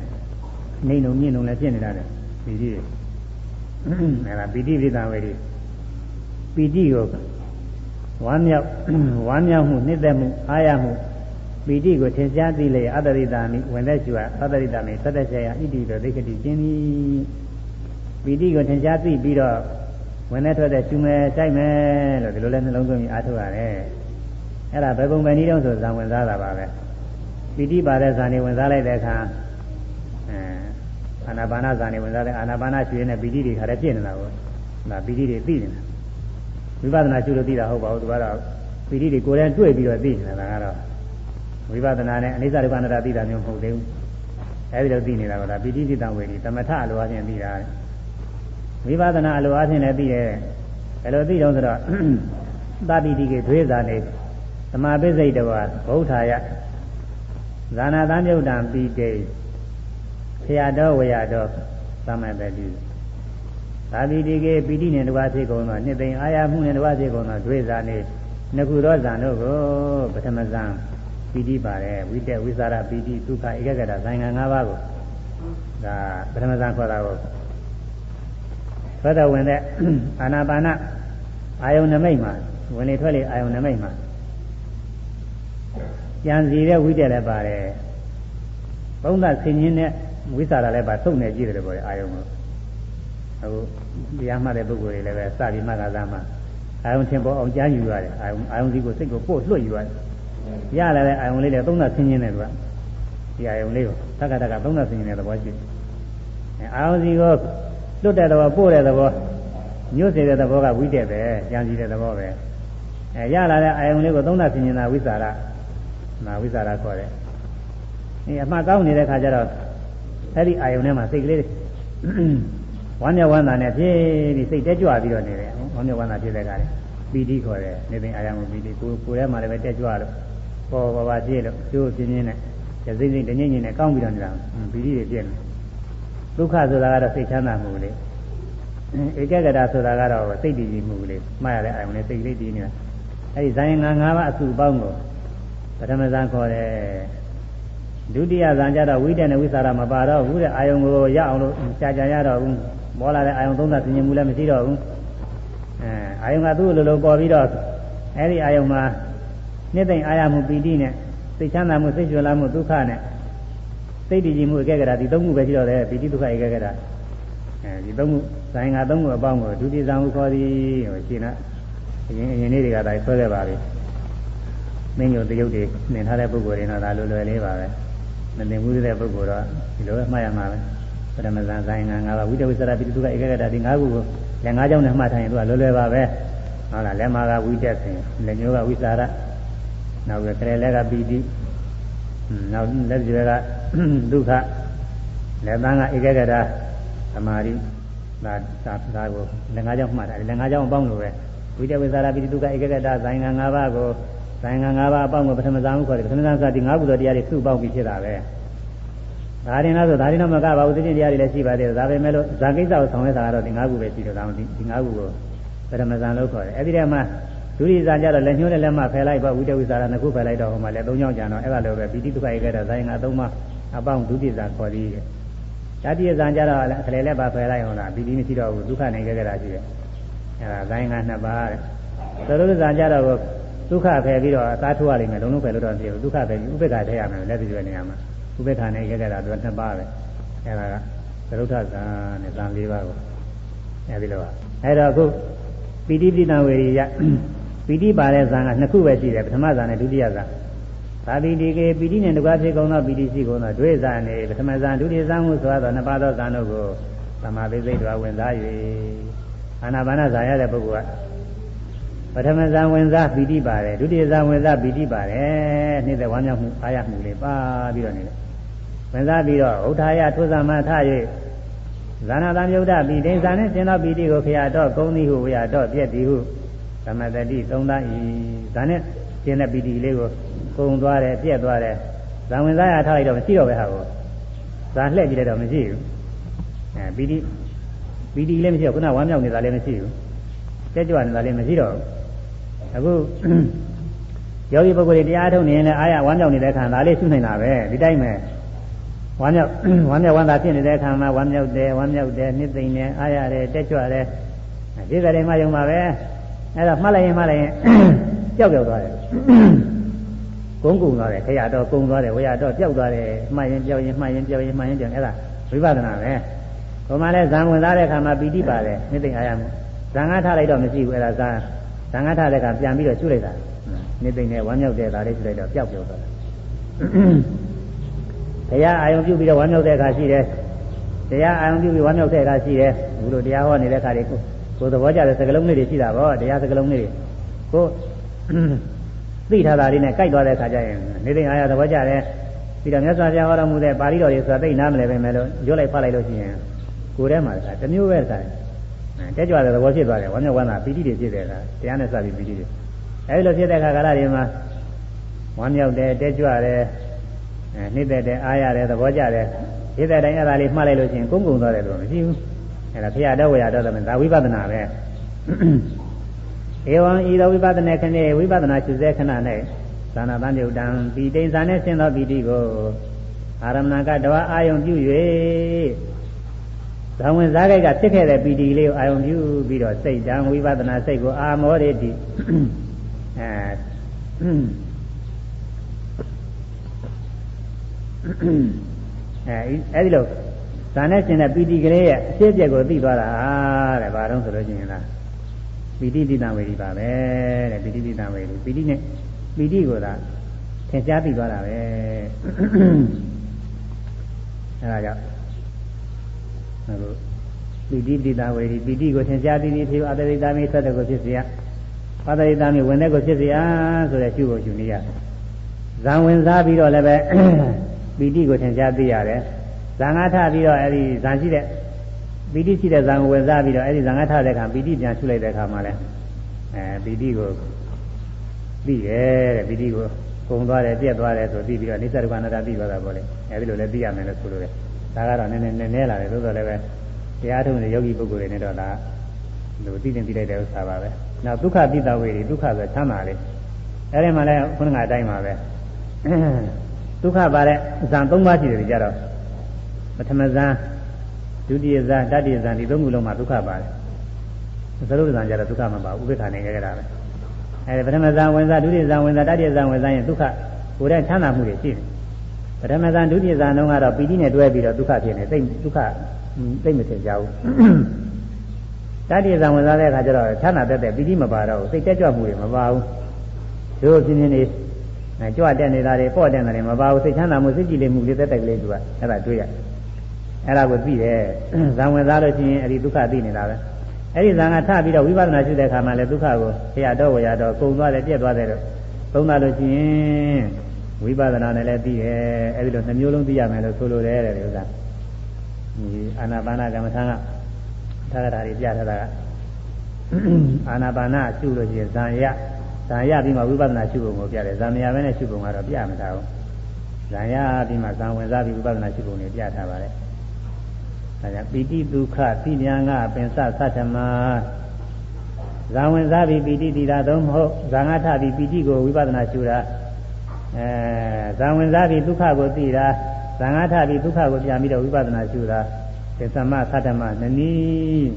နေလုံးမြင့်လုံးလည်းဖြစ်နေတာလေ ပီတိအဲ့ဒါပီတိပိသဝေဒီပီတိကိုဝမ်းမြောက်ဝမ်းမြောက်မှုနှစ်သက်မှုအားရမှုပီတိကိုထင်ရှားသိလေအတ္တရိတာမိဝင်သက်ကျွာအတ္တရိတာမိသတ္တဆေယဣတိတောဒိဋ္ဌိကျင်းသည်ပီတိကိုထင်ရှားသိပြီးတော့ဝင်သက်ထွက်တဲ့ရှုမယ်စိုက်မယ်လို့ဒီလိုလဲနှလုံးသွင်းပြီးအားထုတ်ရတယ်အဲ့ဒါဘယ်ပုံပဲနည်းတုံးဆိုဇံဝင်စားတာပါပဲပီတိပါတဲ့ဇာနေဝင်စားလိုက်တဲ့အခါအဲ အာနာပါနဇာနေဝင်စားတဲ့အာနာပါနရှုရင်းနဲ့ပီတိတွေခါတည်းပြည့်နေတာကိုဒါပီတိတွေသိနေတာဝိပဿနာရှုလို့သိတာဟုတ်ပါဘူးသူကတော့ပီတိတွေကိုယ်တိုင်တွေ့ပြီးတော့သိနေတာကတော့ဝိပဿနာနဲ့အနိစ္စဒုက္ခအနတ္တသိတာမျိုးမဟုတ်သေးဘူးအဲဒီလိုသိနေတာကဒါပီတိစိတံဝေဒီသမထအလိုအချင်းသိတာဝိပဿနာအလိုအချင်းလည်းသိတယ်ဘယ်လိုသိတော့ဆိုတော့သတိတိကေဒွေဇာနေသမာပိစိတ်တဝဗုဒ္ဓါယဇာနာသံယုတ်တံပိတေ ဆရာတော်ဝေယတော်သမတတိသာတိတိကေပိဋိနဲ့တပါးဖြစ်ကုန်သောနှစ်သိမ့်အာရမှုနဲ့တပါးဖြစ်ကုန်သောဒွေဇာနေနှစ်ခုသောဇာတို့ကိုပထမဇံပိဋိပါတယ်ဝိတက်ဝိသရပိဋိဒုက္ခဧကဂတဇိုင်ငံ၅ပါးကိုဒါပထမဇံခေါ်တာကိုသတ္တဝင်တဲ့အာနာပါနအာယုန်နမိတ်မှာဝင်လေထွက်လေအာယုန်နမိတ်မှာကြံစီတဲ့ဝိတက်လည်းပါတယ်ဘုံသက်ဆင်ញင်းတဲ့ ဝိသရာလည်းပါထုတ်နေကြည့်တယ်ပေါ့လေအာယုံကိုအခုတရားမှတ်တဲ့ပုဂ္ဂိုလ်တွေလည်းပဲစပြီးမှတ်တာသားမှအာယုံထင်ပေါ်အောင်ကြားယူရတယ်အာယုံအာယုံဒီကိုစိတ်ကိုပို့လွှတ်ယူရတယ်ရလာတဲ့အာယုံလေးလည်းသုံးသဆင်းခြင်းနဲ့ကွာဒီအာယုံလေးကိုတက္ကတက္ကသုံးသဆင်းခြင်းနဲ့သဘောရှိတယ်အာယုံစီကိုလွတ်တဲ့သဘောပို့တဲ့သဘောညှို့စေတဲ့သဘောကဝိတက်ပဲကြံစီတဲ့သဘောပဲအဲရလာတဲ့အာယုံလေးကိုသုံးသဆင်းခြင်းသာဝိသရာနာဝိသရာခေါ်တယ်ဒီအမှားကောင်းနေတဲ့ခါကျတော့ အဲ့ဒီအာယုံထဲမှာစိတ်ကလေးဝမ်းမြောက်ဝမ်းသာနဲ့ဖြစ်ပြီးစိတ်တက်ကြွပြီးတော့နေတယ်ဝမ်းမြောက်ဝမ်းသာဖြစ်တဲ့ကလည်းပီတိခေါ်တယ်နေပင်အာယုံပီတိကိုကိုယ်ထဲမှာလည်းပဲတက်ကြွလို့ပေါ်ပါပါဖြစ်လို့ကျိုးပြင်းပြင်းနဲ့စိမ့်စိမ့်တငိမ့်ငိမ့်နဲ့ကောင်းပြီးတော့နေတာပီတိတွေပြည့်နေဒုက္ခဆိုတာကတော့စိတ်ချမ်းသာမှုလေဧကဂရဆိုတာကတော့စိတ်တည်ကြည်မှုလေမှားရတဲ့အာယုံနဲ့စိတ်ကလေးတည်နေတာအဲဒီဇာယင်ငါ၅ပါးအစုပေါင်းကိုပထမဇန်ခေါ်တယ် ဒုတိယဇန်ကြတော့ဝိတ္တနဲ့ဝိသရာမပါတော့ဘူးတဲ့အာယုံကိုရအောင်လို့ကြာကြာရတော့ဘူးမောလာတဲ့အာယုံသုံးသပ်သိဉ္ဇမှုလည်းမရှိတော့ဘူးအဲအာယုံကသူ့လိုလိုပေါ်ပြီးတော့အဲဒီအာယုံမှာနှစ်သိမ့်အာရမှုပီတိနဲ့စိတ်ချမ်းသာမှုစိတ်ကြွလာမှုဒုက္ခနဲ့စိတ်တည်ကြည်မှုအကဲကရာဒီသုံးခုပဲရှိတော့တယ်ပီတိဒုက္ခအကဲကရာအဲဒီသုံးခုဇာယင်္ဂသုံးခုအပေါင်းကိုဒုတိယဇံဟုခေါ်သည်ဟိုရှင်းလားအရင်အရင်လေးတွေကဒါဆွဲခဲ့ပါပြီမင်းညိုတရုပ်တွေနှင်ထားတဲ့ပုဂ္ဂိုလ်တွေတော့ဒါလွယ်လွယ်လေးပါပဲ မသိဘူးတဲ့ပုဂ္ဂိုလ်တော့ဒီလိုပဲမှတ်ရမှာပဲပရမဇန်ဇာယင်္ဂငါးပါးဝိတဝိသရပိတုကဧကဂတဒီငါးခုကိုလက်ငါးကြောင်းနဲ့မှတ်ထားရင်သူကလွယ်လွယ်ပါပဲဟုတ်လားလက်မာကဝိတက်စဉ်လက်ညိုးကဝိသရနောက်ကခရလက်ကပီတိနောက်လက်ကျွဲကဒုက္ခလက်သန်းကဧကဂတသမာဓိဒါသာဒါကိုလက်ငါးကြောင်းမှတ်တာလက်ငါးကြောင်းအပေါင်းလိုပဲဝိတဝိသရပိတုကဧကဂတဇာယင်္ဂငါးပါးကို ဇာယင်္ဂငါးပါးအပေါင်းကိုပထမဇန်ဟုခေါ်တယ်ပထမဇန်ကဒီငါးခုသောတရားတွေစုပေါင်းပြီးဖြစ်တာပဲဒါရင်လားဆိုဒါရင်တော့မကပါဘူးသိချင်းတရားတွေလည်းရှိပါသေးတယ်ဒါပေမဲ့လို့ဇာကိစ္စကိုဆောင်ရွက်တာကတော့ဒီ၅ခုပဲရှိတယ်ဒါမှဒီ၅ခုကိုပထမဇန်လို့ခေါ်တယ်အဲ့ဒီတည်းမှာဒုတိယဇန်ကျတော့လက်ညှိုးနဲ့လက်မဖယ်လိုက်ပါဝိတဝိသရာနှစ်ခုဖယ်လိုက်တော့ဟိုမှာလည်း၃ချောင်းကျန်တော့အဲ့ဒါလည်းပဲပိဋိဒုက္ခဧကတဲ့ဇာရင်က၃ပါးအပေါင်းဒုတိယဇန်ခေါ်သည်တဲ့တတိယဇန်ကျတော့အခလေလက်ပါဖယ်လိုက်အောင်လားပိဋိမရှိတော့ဘူးဒုက္ခနေခဲ့ကြတာရှိတယ်အဲ့ဒါဇာရင်ကနှစ်ပါးတဲ့သရုပ်ဇန်ကျတော့ ဒုက္ခဖယ်ပြီးတော့အသားထိုးရလိမ့်မယ်လုံးလုံးဖယ်လို့တော့မဖြစ်ဘူးဒုက္ခဖယ်ပြီးဥပ္ပခါထည့်ရမယ်လက်ပြည့်နေရမှာဥပ္ပခါနဲ့ခဲ့ကြတာသူကနှစ်ပါးပဲအဲ့ဒါကသရုပ်ထဇာနဲ့ဇန်၄ပါးကိုအဲဒီလိုပါအဲ့တော့အခုပိဋိပိဏဝေရိယပိဋိပါတဲ့ဇာန်ကနှစ်ခုပဲရှိတယ်ပထမဇာန်နဲ့ဒုတိယဇာန်သာပိတိကေပိဋိနဲ့တကွာဖြစ်ကုန်သောပိဋိရှိကုန်သောဒွေဇာန်နေပထမဇာန်ဒုတိယဇာန်ဟုဆိုသောနှစ်ပါးသောဇာန်တို့ကိုသမာဓိစိတ်တော်ဝင်စား၍အာနာပါနဇာရတဲ့ပုဂ္ဂိုလ်က ပထမဇန်ဝင်စားပီတိပါတယ်ဒုတိယဇန်ဝင်စားပီတိပါတယ်နှိမ့်တဲ့ဝမ်းမြောက်မှုအားရမှုလေးပါပြီးတော့နေတယ်ဝင်စားပြီးတော့ဥထာယထုဇာမထ၍ဇာနာတံယုဒ္ဓပိဒိဇာနဲ့ရှင်သောပီတိကိုခရတော့ကုံသည်ဟုဝရတော့ပြက်သည်ဟုသမတတိသုံးသားဤဇာနဲ့ရှင်တဲ့ပီတိလေးကိုကုံသွားတယ်ပြက်သွားတယ်ဇာဝင်စားရထားလိုက်တော့မရှိတော့ပဲဟာကိုဇာလှည့်ကြည့်လိုက်တော့မရှိဘူးအဲပီတိပီတိလည်းမရှိတော့ခုနဝမ်းမြောက်နေတာလည်းမရှိဘူးတက်ကြွနေတာလည်းမရှိတော့ အခုယောဂီပုဂ္ဂိုလ်တွေတရားထုတ်နေရင်လည်းအာရဝမ်းမြောက်နေတဲ့အခါဒါလေးရှုနိုင်တာပဲဒီတိုင်းပဲဝမ်းမြောက်ဝမ်းမြောက်ဝမ်းသာဖြစ်နေတဲ့အခါမှာဝမ်းမြောက်တယ်ဝမ်းမြောက်တယ်နှစ်သိမ့်တယ်အာရတယ်တက်ကြွတယ်ဒီကလေးမှယုံပါပဲအဲ့တော့မှတ်လိုက်ရင်မှတ်လိုက်ရင်ကြောက်ကြောက်သွားတယ်ကုန်းကုံသွားတယ်ခရတော့ကုံသွားတယ်ဝရတော့ကြောက်သွားတယ်မှတ်ရင်ကြောက်ရင်မှတ်ရင်ကြောက်ရင်မှတ်ရင်ကြောက်အဲ့ဒါဝိပဿနာပဲဘုံမှာလဲဇံဝင်သားတဲ့အခါမှာပီတိပါတယ်နှစ်သိမ့်အာရမှုဇံငါထားလိုက်တော့မရှိဘူးအဲ့ဒါဇံ ဇံငါထားတဲ့အခါပြန်ပြီးတော့ရှုလိုက်တာနှစ်သိမ့်နဲ့ဝမ်းမြောက်တဲ့ဒါလေးရှုလိုက်တော့ပျောက်ပြောသွားတာတရားအာယုံပြုပြီးတော့ဝမ်းမြောက်တဲ့အခါရှိတယ်တရားအာယုံပြုပြီးဝမ်းမြောက်တဲ့အခါရှိတယ်ဘုလိုတရားဟောနေတဲ့အခါတွေကိုကိုသဘောကျတဲ့စကလုံးလေးတွေရှိတာပေါ့တရားစကလုံးလေးတွေကိုသိထားတာလေးနဲ့ကြိုက်သွားတဲ့အခါကျရင်နေသိအားရသဘောကျတယ်ပြီးတော့မြတ်စွာဘုရားဟောတော်မူတဲ့ပါဠိတော်တွေဆိုတာသိနားမလဲပဲမယ်လို့ရွတ်လိုက်ဖတ်လိုက်လို့ရှိရင်ကိုယ်ထဲမှာတမျိုးပဲဆိုင် တက်ကြွတဲ့သဘောဖြစ်သွားတယ်ဝမ်းမြောက်ဝမ်းသာပီတိတွေဖြစ်တယ်လားတရားနဲ့စပြီးပီတိတွေအဲဒီလိုဖြစ်တဲ့အခါကာလတွေမှာဝမ်းမြောက်တယ်တက်ကြွတယ်အဲနှိမ့်သက်တယ်အားရတယ်သဘောကျတယ်ဖြစ်တဲ့တိုင်းအဲ့ဒါလေးမှတ်လိုက်လို့ရှိရင်ကုန်းကုန်းသွားတယ်လို့မရှိဘူးအဲ့ဒါဖရာတော့ဝရတော့တယ်ဒါဝိပဿနာပဲဧဝံဤသောဝိပဿနာခဏေဝိပဿနာရှုစေခဏ၌သာနာတံမြုတ်တံပိဋိဇာနဲ့ဆင်းသောပိဋိကိုအာရမဏကတဝအာယုံပြု၍ ဇံဝင်စားခိုက်ကဖြစ်ခဲ့တဲ့ပီတိလေးကိုအာယုံပြုပြီးတော့စိတ်တံဝိပဿနာစိတ်ကိုအာမောရတိအဲအဲအဲဒီလိုဇာနဲ့ရှင်တဲ့ပီတိကလေးရဲ့အဖြစ်အပျက်ကိုသိသွားတာတဲ့ဘာလို့ဆိုလို့ရှိရင်လားပီတိတိတံဝေဒီပါပဲတဲ့ပီတိတိတံဝေဒီပီတိနဲ့ပီတိကိုသာသင်ကြားသိသွားတာပဲအဲဒါကြောင့် အခုပီတိတိတံဝေဒီပီတိကိုသင်ကြားသိပြီးဖြစ်အတ္တိတာမိသတ္တကိုဖြစ်เสียအတ္တိတာမိဝင်တဲ့ကိုဖြစ်เสียဆိုတဲ့ရှုဖို့ရှုနေရတယ်ဇံဝင်စားပြီးတော့လည်းပဲပီတိကိုသင်ကြားသိရတယ်ဇံငါထပြီးတော့အဲဒီဇံရှိတဲ့ပီတိရှိတဲ့ဇံကိုဝင်စားပြီးတော့အဲဒီဇံငါထတဲ့အခါပီတိပြန်ရှုလိုက်တဲ့အခါမှာလဲအဲပီတိကိုသိတယ်တဲ့ပီတိကို ကုံသွားတယ်ပြက်သွားတယ်ဆိုသိပြီးတော့နိစ္စဒုက္ခအနတ္တသိသွားတာပေါ့လေအဲဒီလိုလည်းသိရမယ်လို့ဆိုလိုတယ် ဒါကတော့နည်းနည်းနည်းနည်းလာတယ်သို့တော်လည်းပဲတရားထုံးတဲ့ယောဂီပုဂ္ဂိုလ်တွေနဲ့တော့ဒါလူသိတင်သိလိုက်တဲ့ဥစ္စာပါပဲနောက်ဒုက္ခတိတဝေဒုက္ခဆိုချမ်းသာလေးအဲဒီမှာလည်းခုနကအတိုင်းပါပဲဒုက္ခပါတဲ့ဇံ၃ပါးရှိတယ်ကြတော့ပထမဇံဒုတိယဇံတတိယဇံဒီသုံးခုလုံးမှာဒုက္ခပါတယ်သရုပ်ဇံကြတော့ဒုက္ခမပါဘူးဥပိ္ပခာနေကြတာပဲအဲဒီပထမဇံဝင်စားဒုတိယဇံဝင်စားတတိယဇံဝင်စားရင်ဒုက္ခကိုယ်တဲ့ချမ်းသာမှုတွေရှိတယ် ပထမဇံဒုတိယဇံတုန်းကတော့ပီတိနဲ့တွဲပြီးတော့ဒုက္ခဖြစ်နေသိဒုက္ခသိမထင်ကြဘူးတတိယဇံဝင်စားတဲ့အခါကျတော့ချမ်းသာတတ်တဲ့ပီတိမပါတော့ဘူးစိတ်တက်ကြွမှုတွေမပါဘူးတို့ပြင်းပြင်းနေကြွတက်နေတာတွေပေါ့တက်နေတာတွေမပါဘူးစိတ်ချမ်းသာမှုစိတ်ကြည်လိမ်မှုလေးတက်တက်ကလေးသူကအဲ့ဒါတွေ့ရအဲ့ဒါကိုသိတယ်ဇံဝင်စားလို့ရှိရင်အဲ့ဒီဒုက္ခသိနေတာပဲအဲ့ဒီဇံကထပြီးတော့ဝိပဿနာရှိတဲ့အခါမှာလည်းဒုက္ခကိုဆရာတော်ဝရတော်ကုံသွားတယ်ပြက်သွားတယ်တော့သုံးတာလို့ရှိရင် ဝိပဿနာနဲ့လည်းသိတယ်အဲ့ဒီလိုနှမျိုးလုံးသိရမယ်လို့ဆိုလိုတယ်တဲ့ဥစ္စာဒီအာနာပါနကမ္မထာကထာဂတာတွေပြထားတာကအာနာပါနရှုလို့ရှိရင်ဇံရဇံရပြီးမှဝိပဿနာရှုပုံကိုပြတယ်ဇံမရဘဲနဲ့ရှုပုံကတော့ပြမထားဘူးဇံရပြီးမှဇံဝင်စားပြီးဝိပဿနာရှုပုံတွေပြထားပါတယ်ဒါကြောင့်ပိဋိဒုက္ခသိဉာဏ်ကပင်စသတ္တမဇာဝင်စားပြီးပိဋိတိတာသုံးမဟုတ်ဇာငါထပြီးပိဋိကိုဝိပဿနာရှုတာ အဲဇာဝင်စားပြီးဒုက္ခကိုသိတာဇာငါထပြီးဒုက္ခကိုပြန်ပြီးတော့ဝိပဿနာရှုတာသစ္စာမသတ္တမနနည်း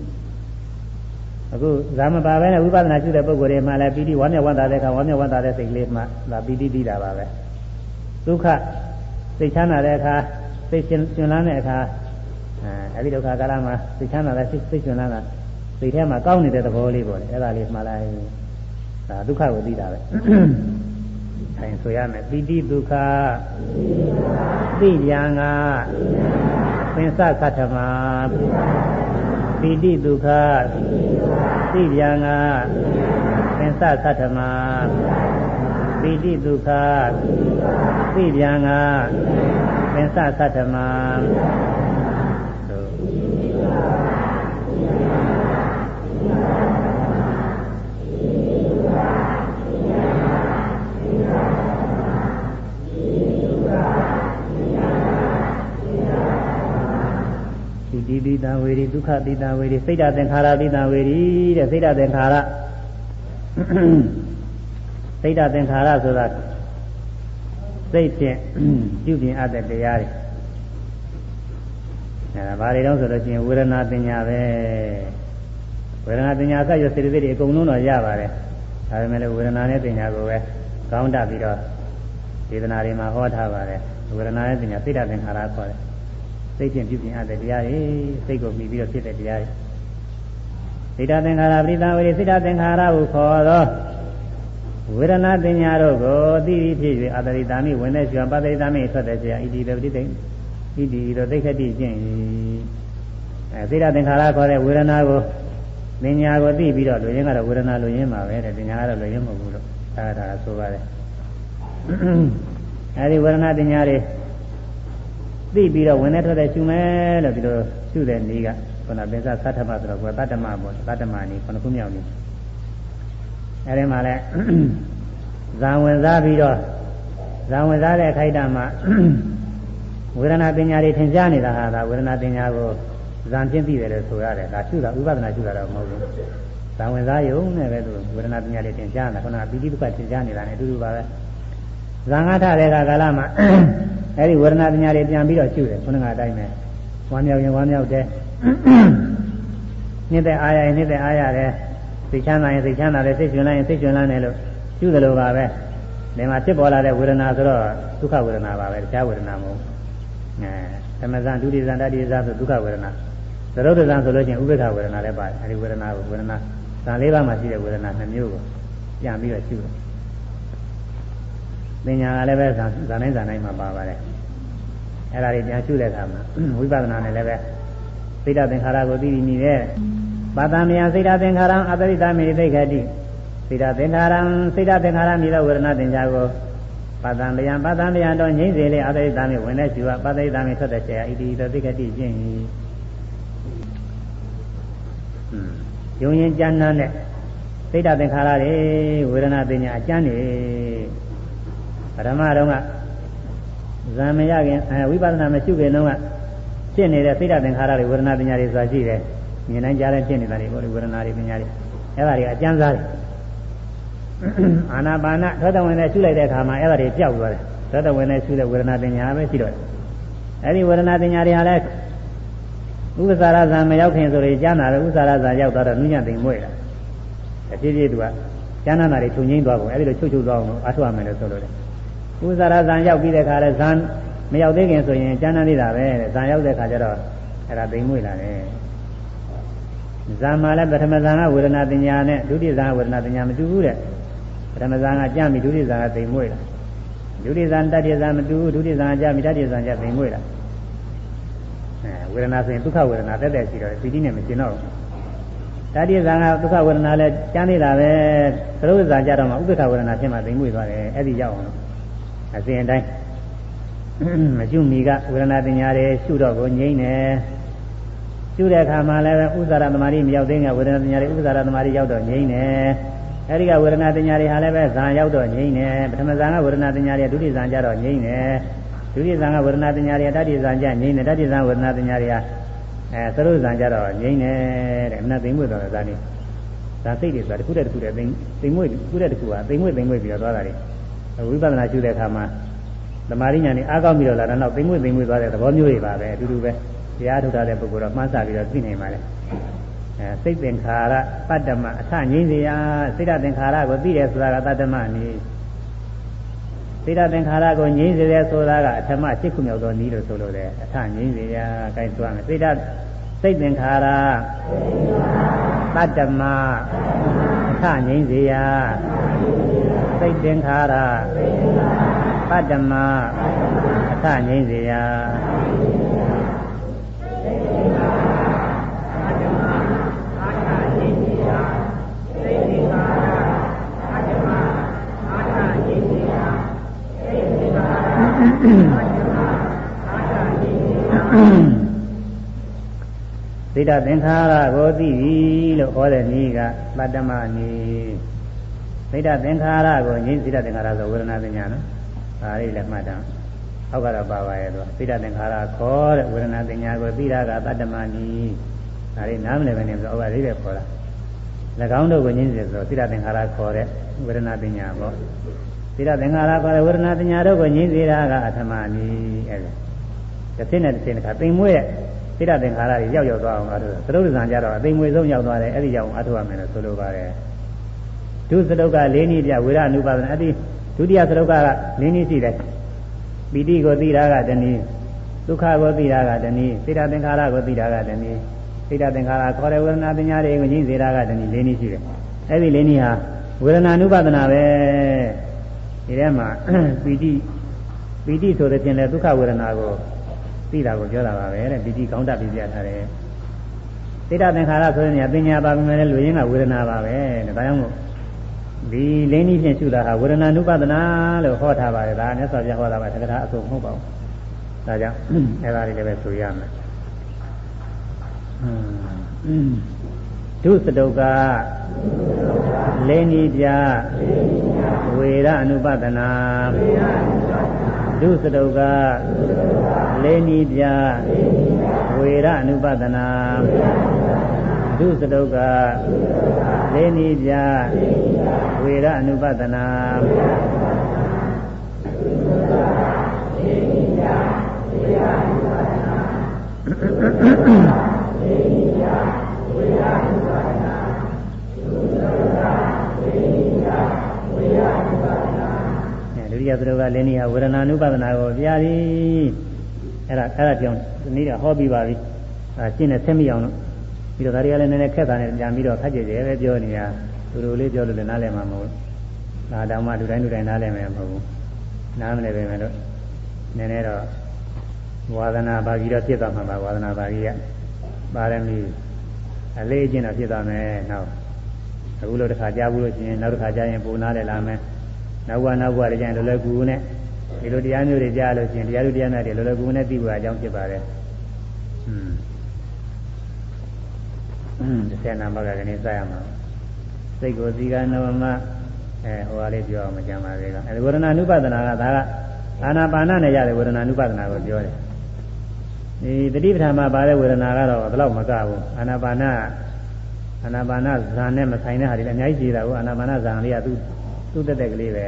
အခုဇာမပါပဲနဲ့ဝိပဿနာရှုတဲ့ပုဂ္ဂိုလ်တွေမှလည်းပိဋိဝမ်းမြောက်ဝမ်းသာတဲ့အခါဝမ်းမြောက်ဝမ်းသာတဲ့စိတ်ကလေးမှဒါပိဋိတိတာပါပဲဒုက္ခစိတ်ချမ်းသာတဲ့အခါစိတ်ရှင်လန်းတဲ့အခါအဲအဲဒီဒုက္ခကာလမှာသိချမ်းသာတဲ့စိတ်စိတ်ရှင်လာတာစိတ်ထဲမှာကောင်းနေတဲ့သဘောလေးပေါ့လေအဲ့ဒါလေးမှလိုက်ဒါဒုက္ခကိုသိတာပဲ အဲဆိုရမယ်ပိဋိဒုက္ခသိဉာဏ်ကပင်စသတ္ထမပိဋိဒုက္ခသိဉာဏ်ကပင်စသတ္ထမပိဋိဒုက္ခသိဉာဏ်ကပင်စသတ္ထမ တိတိတံဝေရီဒုက္ခတိတံဝေရီစိတ်ဓာသင်္ခါရတိတံဝေရီတဲ့စိတ်ဓာသင်္ခါရစိတ်ဓာသင်္ခါရဆိုတာစိတ်ဖြင့်ပြုပြင်အပ်တဲ့တရားတွေအဲဒါဘာတွေတော့ဆိုလို့ရှိရင်ဝေဒနာပညာပဲဝေဒနာပညာဆက်ရစေတသိက်တွေအကုန်လုံးတော့ရပါတယ်ဒါပေမဲ့လည်းဝေဒနာနဲ့ပညာကိုပဲကောင်းတတ်ပြီးတော့ဒေသနာတွေမှာဟောထားပါတယ်ဝေဒနာနဲ့ပညာစိတ်ဓာသင်္ခါရခေါ်တယ် စိတ်ဖြင့်ပြုပြင်အပ်တဲ့တရားတွေစိတ်ကိုမှီပြီးတော့ဖြစ်တဲ့တရားတွေစိတ်ဓာသင်္ခါရပရိသဝေစိတ်ဓာသင်္ခါရဟုခေါ်သောဝေဒနာပညာတို့ကိုသိပြီးဖြစ်၍အတရိတာမိဝင်တဲ့ကျွမ်းပတရိတာမိထွက်တဲ့ဆရာဣတိတပတိတိဣတိတို့သိခတိကျင့်အဲစိတ်ဓာသင်္ခါရခေါ်တဲ့ဝေဒနာကိုပညာကိုသိပြီးတော့လူရင်းကတော့ဝေဒနာလူရင်းပါပဲတဲ့ပညာကတော့လူရင်းမဟုတ်ဘူးလို့အဲဒါဆိုပါတယ်အဲဒီဝေဒနာပညာတွေ သိပြီးတော့ဝင်နေထွက်တဲ့ရှုမယ်လို့ဒီလိုရှုတဲ့နေ့ကခုနပင်စသတ္တမဆိုတော့ကိုယ်တတ္တမပေါ့တတ္တမနေ့ခုနခုမြောက်နေ့အဲဒီမှာလဲဇံဝင်စားပြီးတော့ဇံဝင်စားတဲ့ခိုက်တာမှာဝေဒနာပညာတွေထင်ရှားနေတာဟာဒါဝေဒနာပညာကိုဇံပြင်းသိတယ်လို့ဆိုရတယ်ဒါရှုတာဥပဒနာရှုတာတော့မဟုတ်ဘူးဇံဝင်စားယုံနဲ့ပဲသူဝေဒနာပညာတွေထင်ရှားနေတာခုနကပီတိဒုက္ခထင်ရှားနေတာနဲ့အတူတူပါပဲဇံငါထတဲ့ကာလမှာ အဲဒီဝေဒနာပညာတွေပြန်ပြီးတော့ရှုတယ်ခုနကအတိုင်းပဲဝမ်းမြောက်ရင်ဝမ်းမြောက်တယ်နှိမ့်တဲ့အာရရင်နှိမ့်တဲ့အာရတယ်စိတ်ချမ်းသာရင်စိတ်ချမ်းသာတယ်စိတ်ကျွမ်းလိုက်ရင်စိတ်ကျွမ်းလိုက်တယ်လို့ရှုတယ်လို့ပါပဲဒီမှာဖြစ်ပေါ်လာတဲ့ဝေဒနာဆိုတော့ဒုက္ခဝေဒနာပါပဲတခြားဝေဒနာမဟုတ်အဲသမဇန်ဒုတိယဇန်တတိယဇန်ဆိုဒုက္ခဝေဒနာသရုပ်ဇန်ဆိုလို့ချင်းဥပေက္ခဝေဒနာလည်းပါတယ်အဲဒီဝေဒနာကိုဝေဒနာဇန်လေးပါးမှာရှိတဲ့ဝေဒနာနှမျိုးကိုပြန်ပြီးတော့ရှုတယ် ပညာကလည်းပဲဇာဇာနိုင်ဇာနိုင်မှာပါပါတယ်အဲ့ဒါတွေပြန်ရှုတဲ့အခါမှာဝိပဿနာနဲ့လည်းပဲစိတ်ဓာတ်သင်္ခါရကိုသိပြီးနေတယ်ပါတမယစိတ်ဓာတ်သင်္ခါရအတ္တိတမေသိခတိစိတ်ဓာတ်သင်္ခါရစိတ်ဓာတ်သင်္ခါရမြည်သောဝေဒနာသင်္ချာကိုပါတံဗျံပါတံဗျံတော့ငြိမ့်စေလေအတ္တိတမေဝင်တဲ့ရှုကပါတိတမေထွက်တဲ့ဆရာဣတိသောသိခတိကျင့်၏ယုံရင်ကြမ်းတဲ့စိတ်ဓာတ်သင်္ခါရတွေဝေဒနာသင်ညာအကျမ်းတွေ ပထမတော့ကဇံမရခင်အဲဝိပဿနာမရှိခင်တုန်းကဖြစ်နေတဲ့စိတ်ဓာတ်သင်္ခါရတွေဝေဒနာပညာတွေဆိုတာရှိတယ်မြင်နိုင်ကြတဲ့ဖြစ်နေတာတွေပေါ့လေဝေဒနာတွေပညာတွေအဲ့ဒါတွေအကျဉ်းစားတယ်အာနာပါနသောတဝင်နဲ့ရှုလိုက်တဲ့အခါမှာအဲ့ဒါတွေပျောက်သွားတယ်သောတဝင်နဲ့ရှုတဲ့ဝေဒနာပညာပဲရှိတော့တယ်အဲ့ဒီဝေဒနာပညာတွေဟာလည်းဥပ္ပစာရဇံမရောက်ခင်ဆိုရင်ကျမ်းနာတယ်ဥပ္ပစာရဇံရောက်သွားတော့နုညံ့သိမ်မွေ့တာအဖြစ်ဖြစ်သူကကျမ်းနာတာတွေထုံငိမ့်သွားပုံအဲ့ဒီလိုချုပ်ချုပ်သွားအောင်အားထုတ်ရမယ်လို့ဆိုလို့တယ် ဥပ္ပစာရဇံရောက်ပြီးတဲ့အခါလဲဇံမရောက်သေးခင်ဆိုရင်ကျမ်းနာနေတာပဲတဲ့ဇံရောက်တဲ့အခါကျတော့အဲ့ဒါသိမ်မွေ့လာတယ်ဇာမာလည်းပထမဇာကဝေဒနာပညာနဲ့ဒုတိယဇာကဝေဒနာပညာမတူဘူးတဲ့ပထမဇာကကြပြီဒုတိယဇာကသိမ်မွေ့လာဒုတိယဇာတတိယဇာမတူဘူးဒုတိယဇာကြပြီတတိယဇာကြသိမ်မွေ့လာအဲဝေဒနာဆိုရင်ဒုက္ခဝေဒနာတက်တက်ရှိတော့ပီတိနဲ့မရှင်းတော့ဘူးတတိယဇာကဒုက္ခဝေဒနာလည်းကျမ်းနေတာပဲသရုပ်ဇာကြတော့မှဥပ္ပခဝေဒနာဖြစ်မှသိမ်မွေ့သွားတယ်အဲ့ဒီရောက်အောင် အစဉ်အတိုင်းမကျွမီကဝေဒနာပညာတွေရှုတော့ကိုငြိမ့်တယ်ရှုတဲ့အခါမှာလည်းဥစ္စာရသမารိမရောက်သေးငယ်ဝေဒနာပညာတွေဥစ္စာရသမารိရောက်တော့ငြိမ့်တယ်အဲဒီကဝေဒနာပညာတွေဟာလည်းပဲဇာရောက်တော့ငြိမ့်တယ်ပထမဇာကဝေဒနာပညာတွေဒုတိယဇာကြတော့ငြိမ့်တယ်ဒုတိယဇာကဝေဒနာပညာတွေတတိယဇာကြငြိမ့်တယ်တတိယဇာဝေဒနာပညာတွေကအဲသရုပ်ဇာကြတော့ငြိမ့်တယ်တဲ့အနတ်သိမ့်မွေ့တော့ဇာနေဇာစိတ်တွေဆိုတာတစ်ခုတည်းတစ်ခုတည်းသိမ့်သိမ့်မွေ့တစ်ခုတည်းတစ်ခုဟာသိမ့်မွေ့သိမ့်မွေ့ပြီးတော့သွားတာလေ ဝိပဿနာရှုတဲ့အခါမှာသမာဓိညာနဲ့အားကောင်းပြီးတော့လာတော့သိမ့်မွေ့သိမ့်မွေ့သွားတဲ့သဘောမျိုးတွေပါပဲအတူတူပဲတရားထုတ်တဲ့ပုဂ္ဂိုလ်တော့မှန်းဆပြီးတော့သိနိုင်ပါလေအဲစိတ်သင်္ခါရပတ္တမအထငြိမ့်စေရစိတ်သင်္ခါရကိုသိတယ်ဆိုတာကတတ္တမနီစိတ်သင်္ခါရကိုငြိမ့်စေတယ်ဆိုတာကအထမစိတ်ခုမြောက်သောနည်းလို့ဆိုလို့တယ်အထငြိမ့်စေရအဲဒါသွားမယ်စိတ် စိတ်သင်္ခါရပတ္တမအထငြိမ့်စေရစိတ်သင်္ခါရပတ္တမအထငြိမ့်စေရ တ်သင်္ခါရကိုသိပြီလို့ဟောတဲ့နည်းကပတ္တမနည်းစိတ်သင်္ခါရကိုငြိမ်းစိတ်သင်္ခါရဆိုဝေဒနာပညာနော်ဒါလေးလည်းမှတ်တာအောက်ကတော့ပါပါရဲ့သူစိတ်သင်္ခါရခေါ်တဲ့ဝေဒနာပညာကိုသိတာကပတ္တမနည်းဒါလေးနားမလည်ပဲနေဆိုအောက်ကလေးပဲခေါ်တာ၎င်းတို့ကိုငြိမ်းစေဆိုစိတ်သင်္ခါရခေါ်တဲ့ဝေဒနာပညာပေါ့စိတ်သင်္ခါရခေါ်တဲ့ဝေဒနာပညာတို့ကိုငြိမ်းစေတာကအထမနည်းအဲ့ဒါတစ်သိနဲ့တစ်သိနဲ့ခါသိမ်မွေးတဲ့ စိတ်သင်္ခါရတွေရောက်ရောက်သွားအောင်အားထုတ်သရုပ်ဇံကြတော့အသိမွေဆုံးရောက်သွားတယ်အဲ့ဒီရောက်အောင်အားထုတ်ရမယ်လို့ဆိုလိုပါတယ်ဒုစတုက၄နည်းပြဝေရအနုပါဒနာအဲ့ဒီဒုတိယစတုကက၄နည်းရှိတယ်ပီတိကိုသိတာကတနည်းဒုက္ခကိုသိတာကတနည်းစိတ်သင်္ခါရကိုသိတာကတနည်းစိတ်သင်္ခါရခေါ်တဲ့ဝေဒနာပညာတွေကိုညှိစေတာကတနည်း၄နည်းရှိတယ်အဲ့ဒီ၄နည်းဟာဝေဒနာနုပါဒနာပဲဒီထဲမှာပီတိပီတိဆိုတဲ့ဖြင့်လဲဒုက္ခဝေဒနာကို သိတာကိုပြောတာပါပဲတဲ့ပီတိကောင်းတတ်ပြီးပြထားတယ်စိတ်သင်္ခါရဆိုတဲ့နေရာပညာပါပြီမဲ့လူရင်းကဝေဒနာပါပဲတဲ့ဒါကြောင့်မို့ဒီလိင်းနည်းဖြင့်ရှုတာဟာဝေဒနာနုပဒနာလို့ဟောထားပါတယ်ဒါမြတ်စွာဘုရားဟောတာပါသက္ကထာအဆုံးမဟုတ်ပါဘူးဒါကြောင့်အဲဒါလေးလည်းပဲဆိုရမယ်ဒုစတုကလိင်းနည်းပြဝေရအနုပဒနာဒုစတုက လိင်းနည်းပြဝေရအနုပဒနာဒုစတုကလိင်းနည်းပြဝေရအနုပဒနာဒုတိယသရုပ်ကလည်းနည်းဟာဝေဒနာနုပဒနာကိုပြသည် အဲ့ဒါအဲ့ဒါကြောင့်ဒီနေ့ဟောပြီးပါပြီအဲရှင်းနေဆက်မိအောင်လို့ပြီးတော့ဒါတွေကလည်းနည်းနည်းခက်တာနဲ့ပြန်ပြီးတော့ခက်ကြကြပဲပြောနေရတူတူလေးပြောလို့လည်းနားလည်မှာမဟုတ်ဘူးဒါတောင်မှလူတိုင်းလူတိုင်းနားလည်မယ်မဟုတ်ဘူးနားမလည်ပဲမယ်လို့နည်းနည်းတော့ဝါဒနာပါကြီးတော့ဖြစ်သွားမှာပါဝါဒနာပါကြီးကပါရမီအလေးအကျင့်တော့ဖြစ်သွားမယ်နောက်အခုလိုတစ်ခါကြားဘူးလို့ရှိရင်နောက်တစ်ခါကြားရင်ပုံနားလည်လာမယ်နောက်ကနောက်ကတည်းကလောလောကူနဲ့ ဒီလိုတရားမျိုးတွေကြားလို့ရှိရင်တရားလူတရားနာတွေလောလောကူနဲ့သိဖို့အကြောင်းဖြစ်ပါတယ်อืมอืมတစ်ဆယ်နာမကကနေစရမှာစိတ်ကိုသီကနဝမ အဲဟိုဟာလေးပြောအောင်မကြမ်းပါသေးကအဲဝေဒနာနုပဒနာကဒါကအာနာပါနနဲ့ရတဲ့ဝေဒနာနုပဒနာကိုပြောတယ်ဒီတတိပဋ္ဌာန်မှာပါတဲ့ဝေဒနာကတော့ဘယ်တော့မကဘူးအာနာပါနအာနာပါနဇာနဲ့မဆိုင်တဲ့ဟာတွေလည်းအများကြီးရှိတာကိုအာနာပါနဇာလေးကသူ့သူ့တက်တက်ကလေးပဲ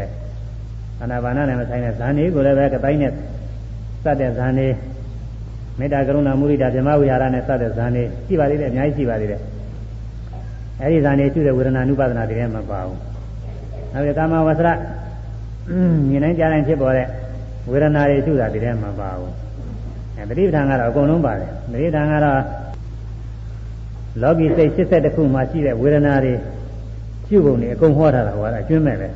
အာနာပါနနဲ့မဆိုင်တဲ့ဇာနေကိုလည်းပဲကတိုင်းနဲ့စတဲ့ဇာနေမေတ္တာကရုဏာမုဒိတာဗြဟ္မဝိဟာရနဲ့စတဲ့ဇာနေရှိပါသေးတယ်အများကြီးရှိပါသေးတယ်အဲဒီဇာနေရှိတဲ့ဝေဒနာနုပဒနာတွေလည်းမပါဘူးနောက်ပြီးကာမဝဆရမြင်နိုင်ကြနိုင်ဖြစ်ပေါ်တဲ့ဝေဒနာတွေရှိတာဒီထဲမှာပါဘူးအဲပဋိပဌာန်ကတော့အကုန်လုံးပါတယ်ပဋိပဌာန်ကတော့လောကီစိတ်82ခုမှာရှိတဲ့ဝေဒနာတွေပြုပုံတွေအကုန်ဟောထားတာဟောတာကျွမ်းမဲ့ပဲ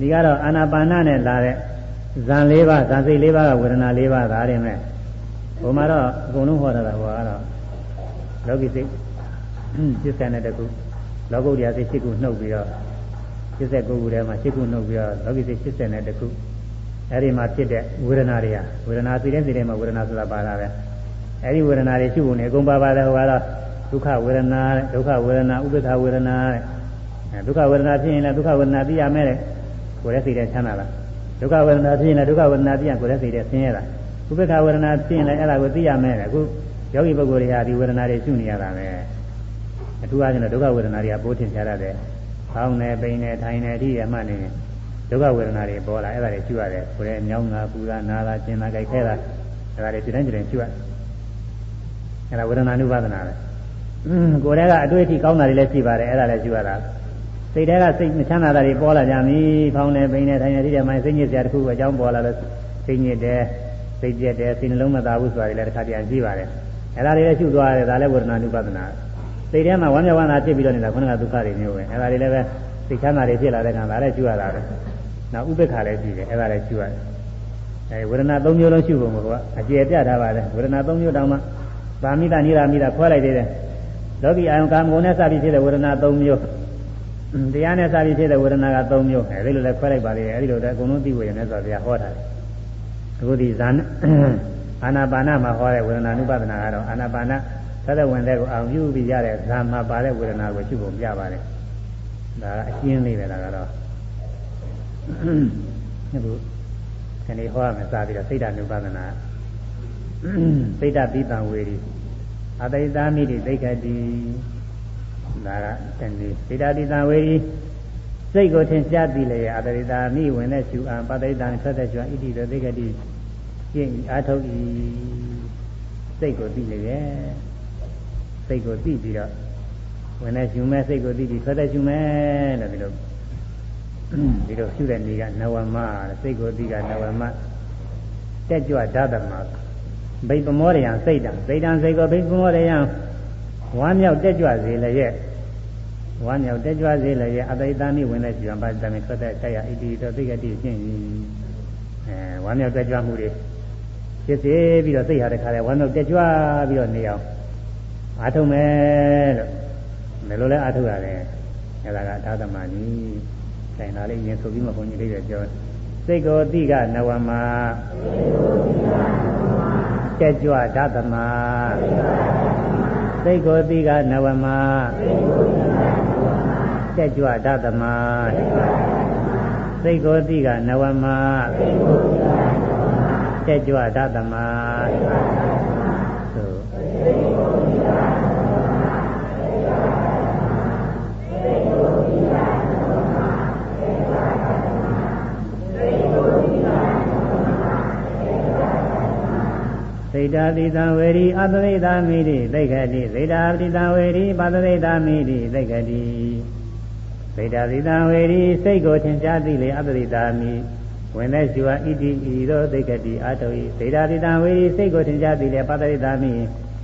ဒီကတော့အာနာပါနနဲ့လာတဲ့ဇန်၄ပါးဇန်စိတ်၄ပါးကဝေဒနာ၄ပါးဒါရင်မဲ့ဘုံမှာတော့အကုန်လုံးဟောထားတာဟောကတော့လောကီစိတ်82ခုလောကုတ္တရာစိတ်7ခုနှုတ်ပြီးတော့89ခုထဲမှာ7ခုနှုတ်ပြီးတော့လောကီစိတ်82ခုအဲဒီမှာဖြစ်တဲ့ဝေဒနာတွေဟာဝေဒနာသိတဲ့သိတဲ့မှာဝေဒနာဆိုတာပါတာပဲအဲဒီဝေဒနာတွေရှုဖို့နေအကုန်ပါပါတယ်ဟိုကတော့ဒုက္ခဝေဒနာတဲ့ဒုက္ခဝေဒနာဥပ္ပခဝေဒနာတဲ့အဲဒုက္ခဝေဒနာဖြစ်ရင်လည်းဒုက္ခဝေဒနာသိရမယ်တဲ့ ကိုယ်ရဲ့စိတ်ထဲချမ်းသာလားဒုက္ခဝေဒနာဖြစ်ရင်လည်းဒုက္ခဝေဒနာသိရင်ကိုယ်ရဲ့စိတ်ထဲဆင်းရဲတာဥပ္ပခဝေဒနာဖြစ်ရင်လည်းအဲ့ဒါကိုသိရမယ်တဲ့အခုယောဂီပုဂ္ဂိုလ်တွေဟာဒီဝေဒနာတွေရှုနေရတာပဲအထူးအားဖြင့်ဒုက္ခဝေဒနာတွေကပိုးထင်ရှားရတယ်။ဖောင်းနေပိန်နေထိုင်နေအထိရမှနေဒုက္ခဝေဒနာတွေပေါ်လာအဲ့ဒါတွေရှုရတယ်။ကိုယ်ရဲ့ညောင်းတာပူတာနာတာကျင်တာကြိုက်ခဲတာအဲ့ဒါတွေဒီတိုင်းဒီတိုင်းရှုရတယ်။အဲ့ဒါဝေဒနာနုပါဒနာပဲ။อืมကိုယ်တည်းကအတွေ့အထိကောင်းတာတွေလည်းရှိပါတယ်အဲ့ဒါလည်းရှုရတာ။ စိတ်ထဲကစိတ်မချမ်းသာတာတွေပေါ်လာကြပြီ။ဖောင်းနေပိန်နေထိုင်နေအထိရမှစိတ်ညစ်စရာတစ်ခုအကြောင်းပေါ်လာလို့စိတ်ညစ်တယ်စိတ်ကြက်တယ်စိတ်နှလုံးမသာဘူးဆိုတာတွေလည်းတစ်ခါတည်းရှိပါတယ်။အဲ့ဒါတွေလည်းရှုသွားရတယ်ဒါလည်းဝေဒနာနုပါဒနာ။စိတ်ထဲမှာဝမ်းမြောက်ဝမ်းသာဖြစ်ပြီးတော့နေတာခုနကဒုက္ခတွေမျိုးပဲအဲ့ဒါတွေလည်းပဲစိတ်ချမ်းသာတွေဖြစ်လာတဲ့ခါဒါလည်းကျွရတာပဲနောက်ဥပ္ပခါလည်းရှိတယ်အဲ့ဒါလည်းကျွရတယ်အဲဝေဒနာ၃မျိုးလုံးရှိပုံကအကျေပြထားပါတယ်ဝေဒနာ၃မျိုးတောင်မှဗာမိတာနိရာမိတာခွဲလိုက်သေးတယ်လောကီအာယုံကာမဂုဏ်နဲ့စပြီးဖြစ်တဲ့ဝေဒနာ၃မျိုး တရားနဲ့စပြီးဖြစ်တဲ့ဝေဒနာက၃မျိုးအဲဒီလိုလည်းခွဲလိုက်ပါလေအဲဒီလိုလည်းအကုန်လုံးသိဝေရနဲ့ဆိုတော့ဘုရားဟောထားတယ်အခုဒီဇာအာနာပါနမှာဟောတဲ့ဝေဒနာနုပဒနာကတော့အာနာပါနသက်သက်ဝင်တဲ့ကိုအောင်ပြုပြီးရတဲ့ဇာမှာပါတဲ့ဝေဒနာကိုရှုဖို့ပြပါတယ်ဒါကအရှင်းလေးပဲဒါကတော့အခုခဏဟောရမယ်စပြီးတော့စိတ်ဓာတ်နုပါဒနာစိတ်ဓာတ်ပြီးတံဝေရီအတိတာမိတိသိက္ခတိ ဒါကတန်ဒီစိတ်ဓာတ်ပြီးတံဝေရီစိတ်ကိုထင်ရှားပြီးလေအတိတာမိဝင်တဲ့ရှုအံပတိတံဆက်တဲ့ရှုဣတိတောသိက္ခတိကျင့်အာထုတ်ဤစိတ်ကိုသိလေရဲ့စိတ်ကိုသိပြီးတော့ဝင်တဲ့ရှင်မဲ့စိတ်ကိုသိပြီးထွက်တဲ့ရှင်မဲ့လို့ဒီလိုဒီလိုရှုတဲ့နေကနဝမစိတ်ကိုသိကနဝမတက်ကြွဓာတမဘိပမောရယံစိတ်တံစိတ်တံစိတ်ကိုဘိပမောရယံဝမ်းမြောက်တက်ကြွစေလျက် ဝမ်းမြောက်တက်ကြွစေလျက်အတိတ်တမိဝင်တဲ့ရှင်ပါတမေထွက်တဲ့ဆက်ရဣတိတောသိကတိရှင်းဤအဲဝမ်းမြောက်တက်ကြွမှုတွေဖြစ်စေပြီးတော့စိတ်ဟာတခါလဲဝမ်းမြောက်တက်ကြွပြီးတော့နေအောင်အားထုတ်မယ်လို့ဘယ်လိုလဲအားထုတ်ရလဲအဲ့ဒါကသာသမဏီဆိုင်တာလေးရင်ဆိုပြီးမှဘုန်းကြီးလေးပြောစိတ်ကိုတိကနဝမတက်ကြွဓာသမစိတ်ကိုတိကနဝမ တက်ကြွဓာသမစိတ်ကိုတိကနဝမတက်ကြွဓာသမစေတာတိတံဝေရီအတသိတာမိတိသိက္ခတိစေတာတိတံဝေရီပတသိတာမိတိသိက္ခတိ စေတာတိတံဝေရီစိတ်ကိုထင်ရှားသိလေအတသိတာမိဝင်တဲ့ရှုဟာဣတိဤသို့သိက္ခတိအာထုဤစေတာတိတံဝေရီစိတ်ကိုထင်ရှားသိလေပတသိတာမိ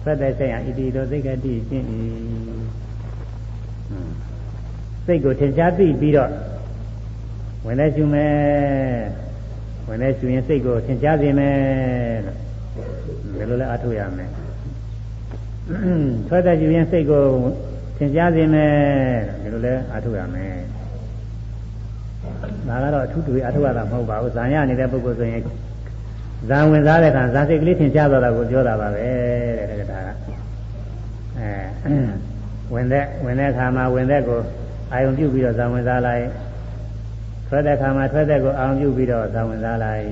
ဆက်တဲ့ဆိုင်ဟာဣတိသို့သိက္ခတိရှင်း၏စိတ်ကိုထင်ရှားသိပြီးတော့ဝင်တဲ့ရှုမယ်ဝင်တဲ့ရှုရင်စိတ်ကိုထင်ရှားစေမယ်လို့ဘယ်လိုလဲအထုတ်ရမလဲထွက်တဲ့ယူရင်စိတ်ကို သင်ကြားစေမယ်ဘယ်လိုလဲအထုတ်ရမယ်ဒါကတော့အထူးတူအထုတ်ရတာမဟုတ်ပါဘူးဇာညနေတဲ့ပုဂ္ဂိုလ်ဆိုရင်ဇာဝင်စားတဲ့အခါဇာစိတ်ကလေးသင်ကြားသွားတာကိုပြောတာပါပဲတဲ့ဒါကအဲဝင်တဲ့ဝင်တဲ့အခါမှာဝင်တဲ့ကိုအာယုံပြုပြီးတော့ဇာဝင်စားလိုက်ထွက်တဲ့ခါမှာထွက်တဲ့ကိုအောင်ပြုပြီးတော့ဇံဝင်စားလိုက်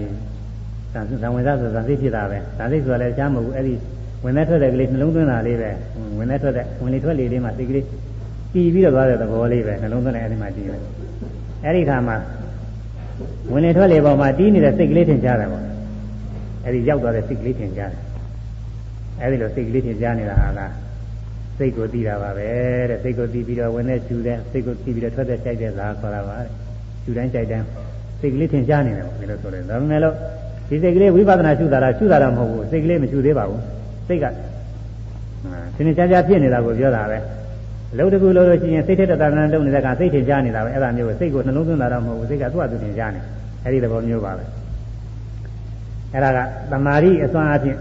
ဇံဇံဝင်စားဆိုဇံစိတ်ဖြစ်တာပဲဇံစိတ်ဆိုတာလည်းရှားမဟုတ်ဘူးအဲ့ဒီ ဝင်တဲ့ထွက်တဲ့ကလေးနှလုံးသွင်းတာလေးပဲဝင်တဲ့ထွက်တဲ့ဝင်လေထွက်လေလေးမှာစိတ်ကလေးတည်ပြီးတော့သွားတဲ့သဘောလေးပဲနှလုံးသွင်းတဲ့အဲ့ဒီမှာတည်တယ်အဲ့ဒီခါမှာဝင်လေထွက်လေပေါ်မှာတီးနေတဲ့စိတ်ကလေးထင်ရှားတယ်ပေါ့အဲ့ဒီရောက်သွားတဲ့စိတ်ကလေးထင်ရှားတယ်အဲ့ဒီလိုစိတ်ကလေးထင်ရှားနေတာဟာလားစိတ်ကိုသိတာပါပဲတဲ့စိတ်ကိုသိပြီးတော့ဝင်တဲ့ရှူတဲ့စိတ်ကိုသိပြီးတော့ထွက်တဲ့ကြိုက်တဲ့လားခေါ်တာပါတဲ့ရှူတိုင်းကြိုက်တိုင်းစိတ်ကလေးထင်ရှားနေတယ်ပေါ့ဒီလိုဆိုတယ်ဒါပေမဲ့လို့ဒီစိတ်ကလေးဝိပဿနာရှုတာလားရှုတာတော့မဟုတ်ဘူးစိတ်ကလေးမရှုသေးပါဘူး စိတ်ကသင်္ချာချာဖြစ်နေတာကိုပြောတာပဲလုံးတကူလို့လို့ရှိရင်စိတ်ထက်တဏ္ဍာတုံနေတဲ့ကစိတ်ထင်ရှားနေတာပဲအဲ့ဒါမျိုးစိတ်ကိုနှလုံးသွင်းတာတော့မဟုတ်ဘူးစိတ်ကသူ့အတူထင်ရှားနေအဲ့ဒီသဘောမျိုးပါပဲအဲ့ဒါကတမာရီအစွမ်းအဖြစ်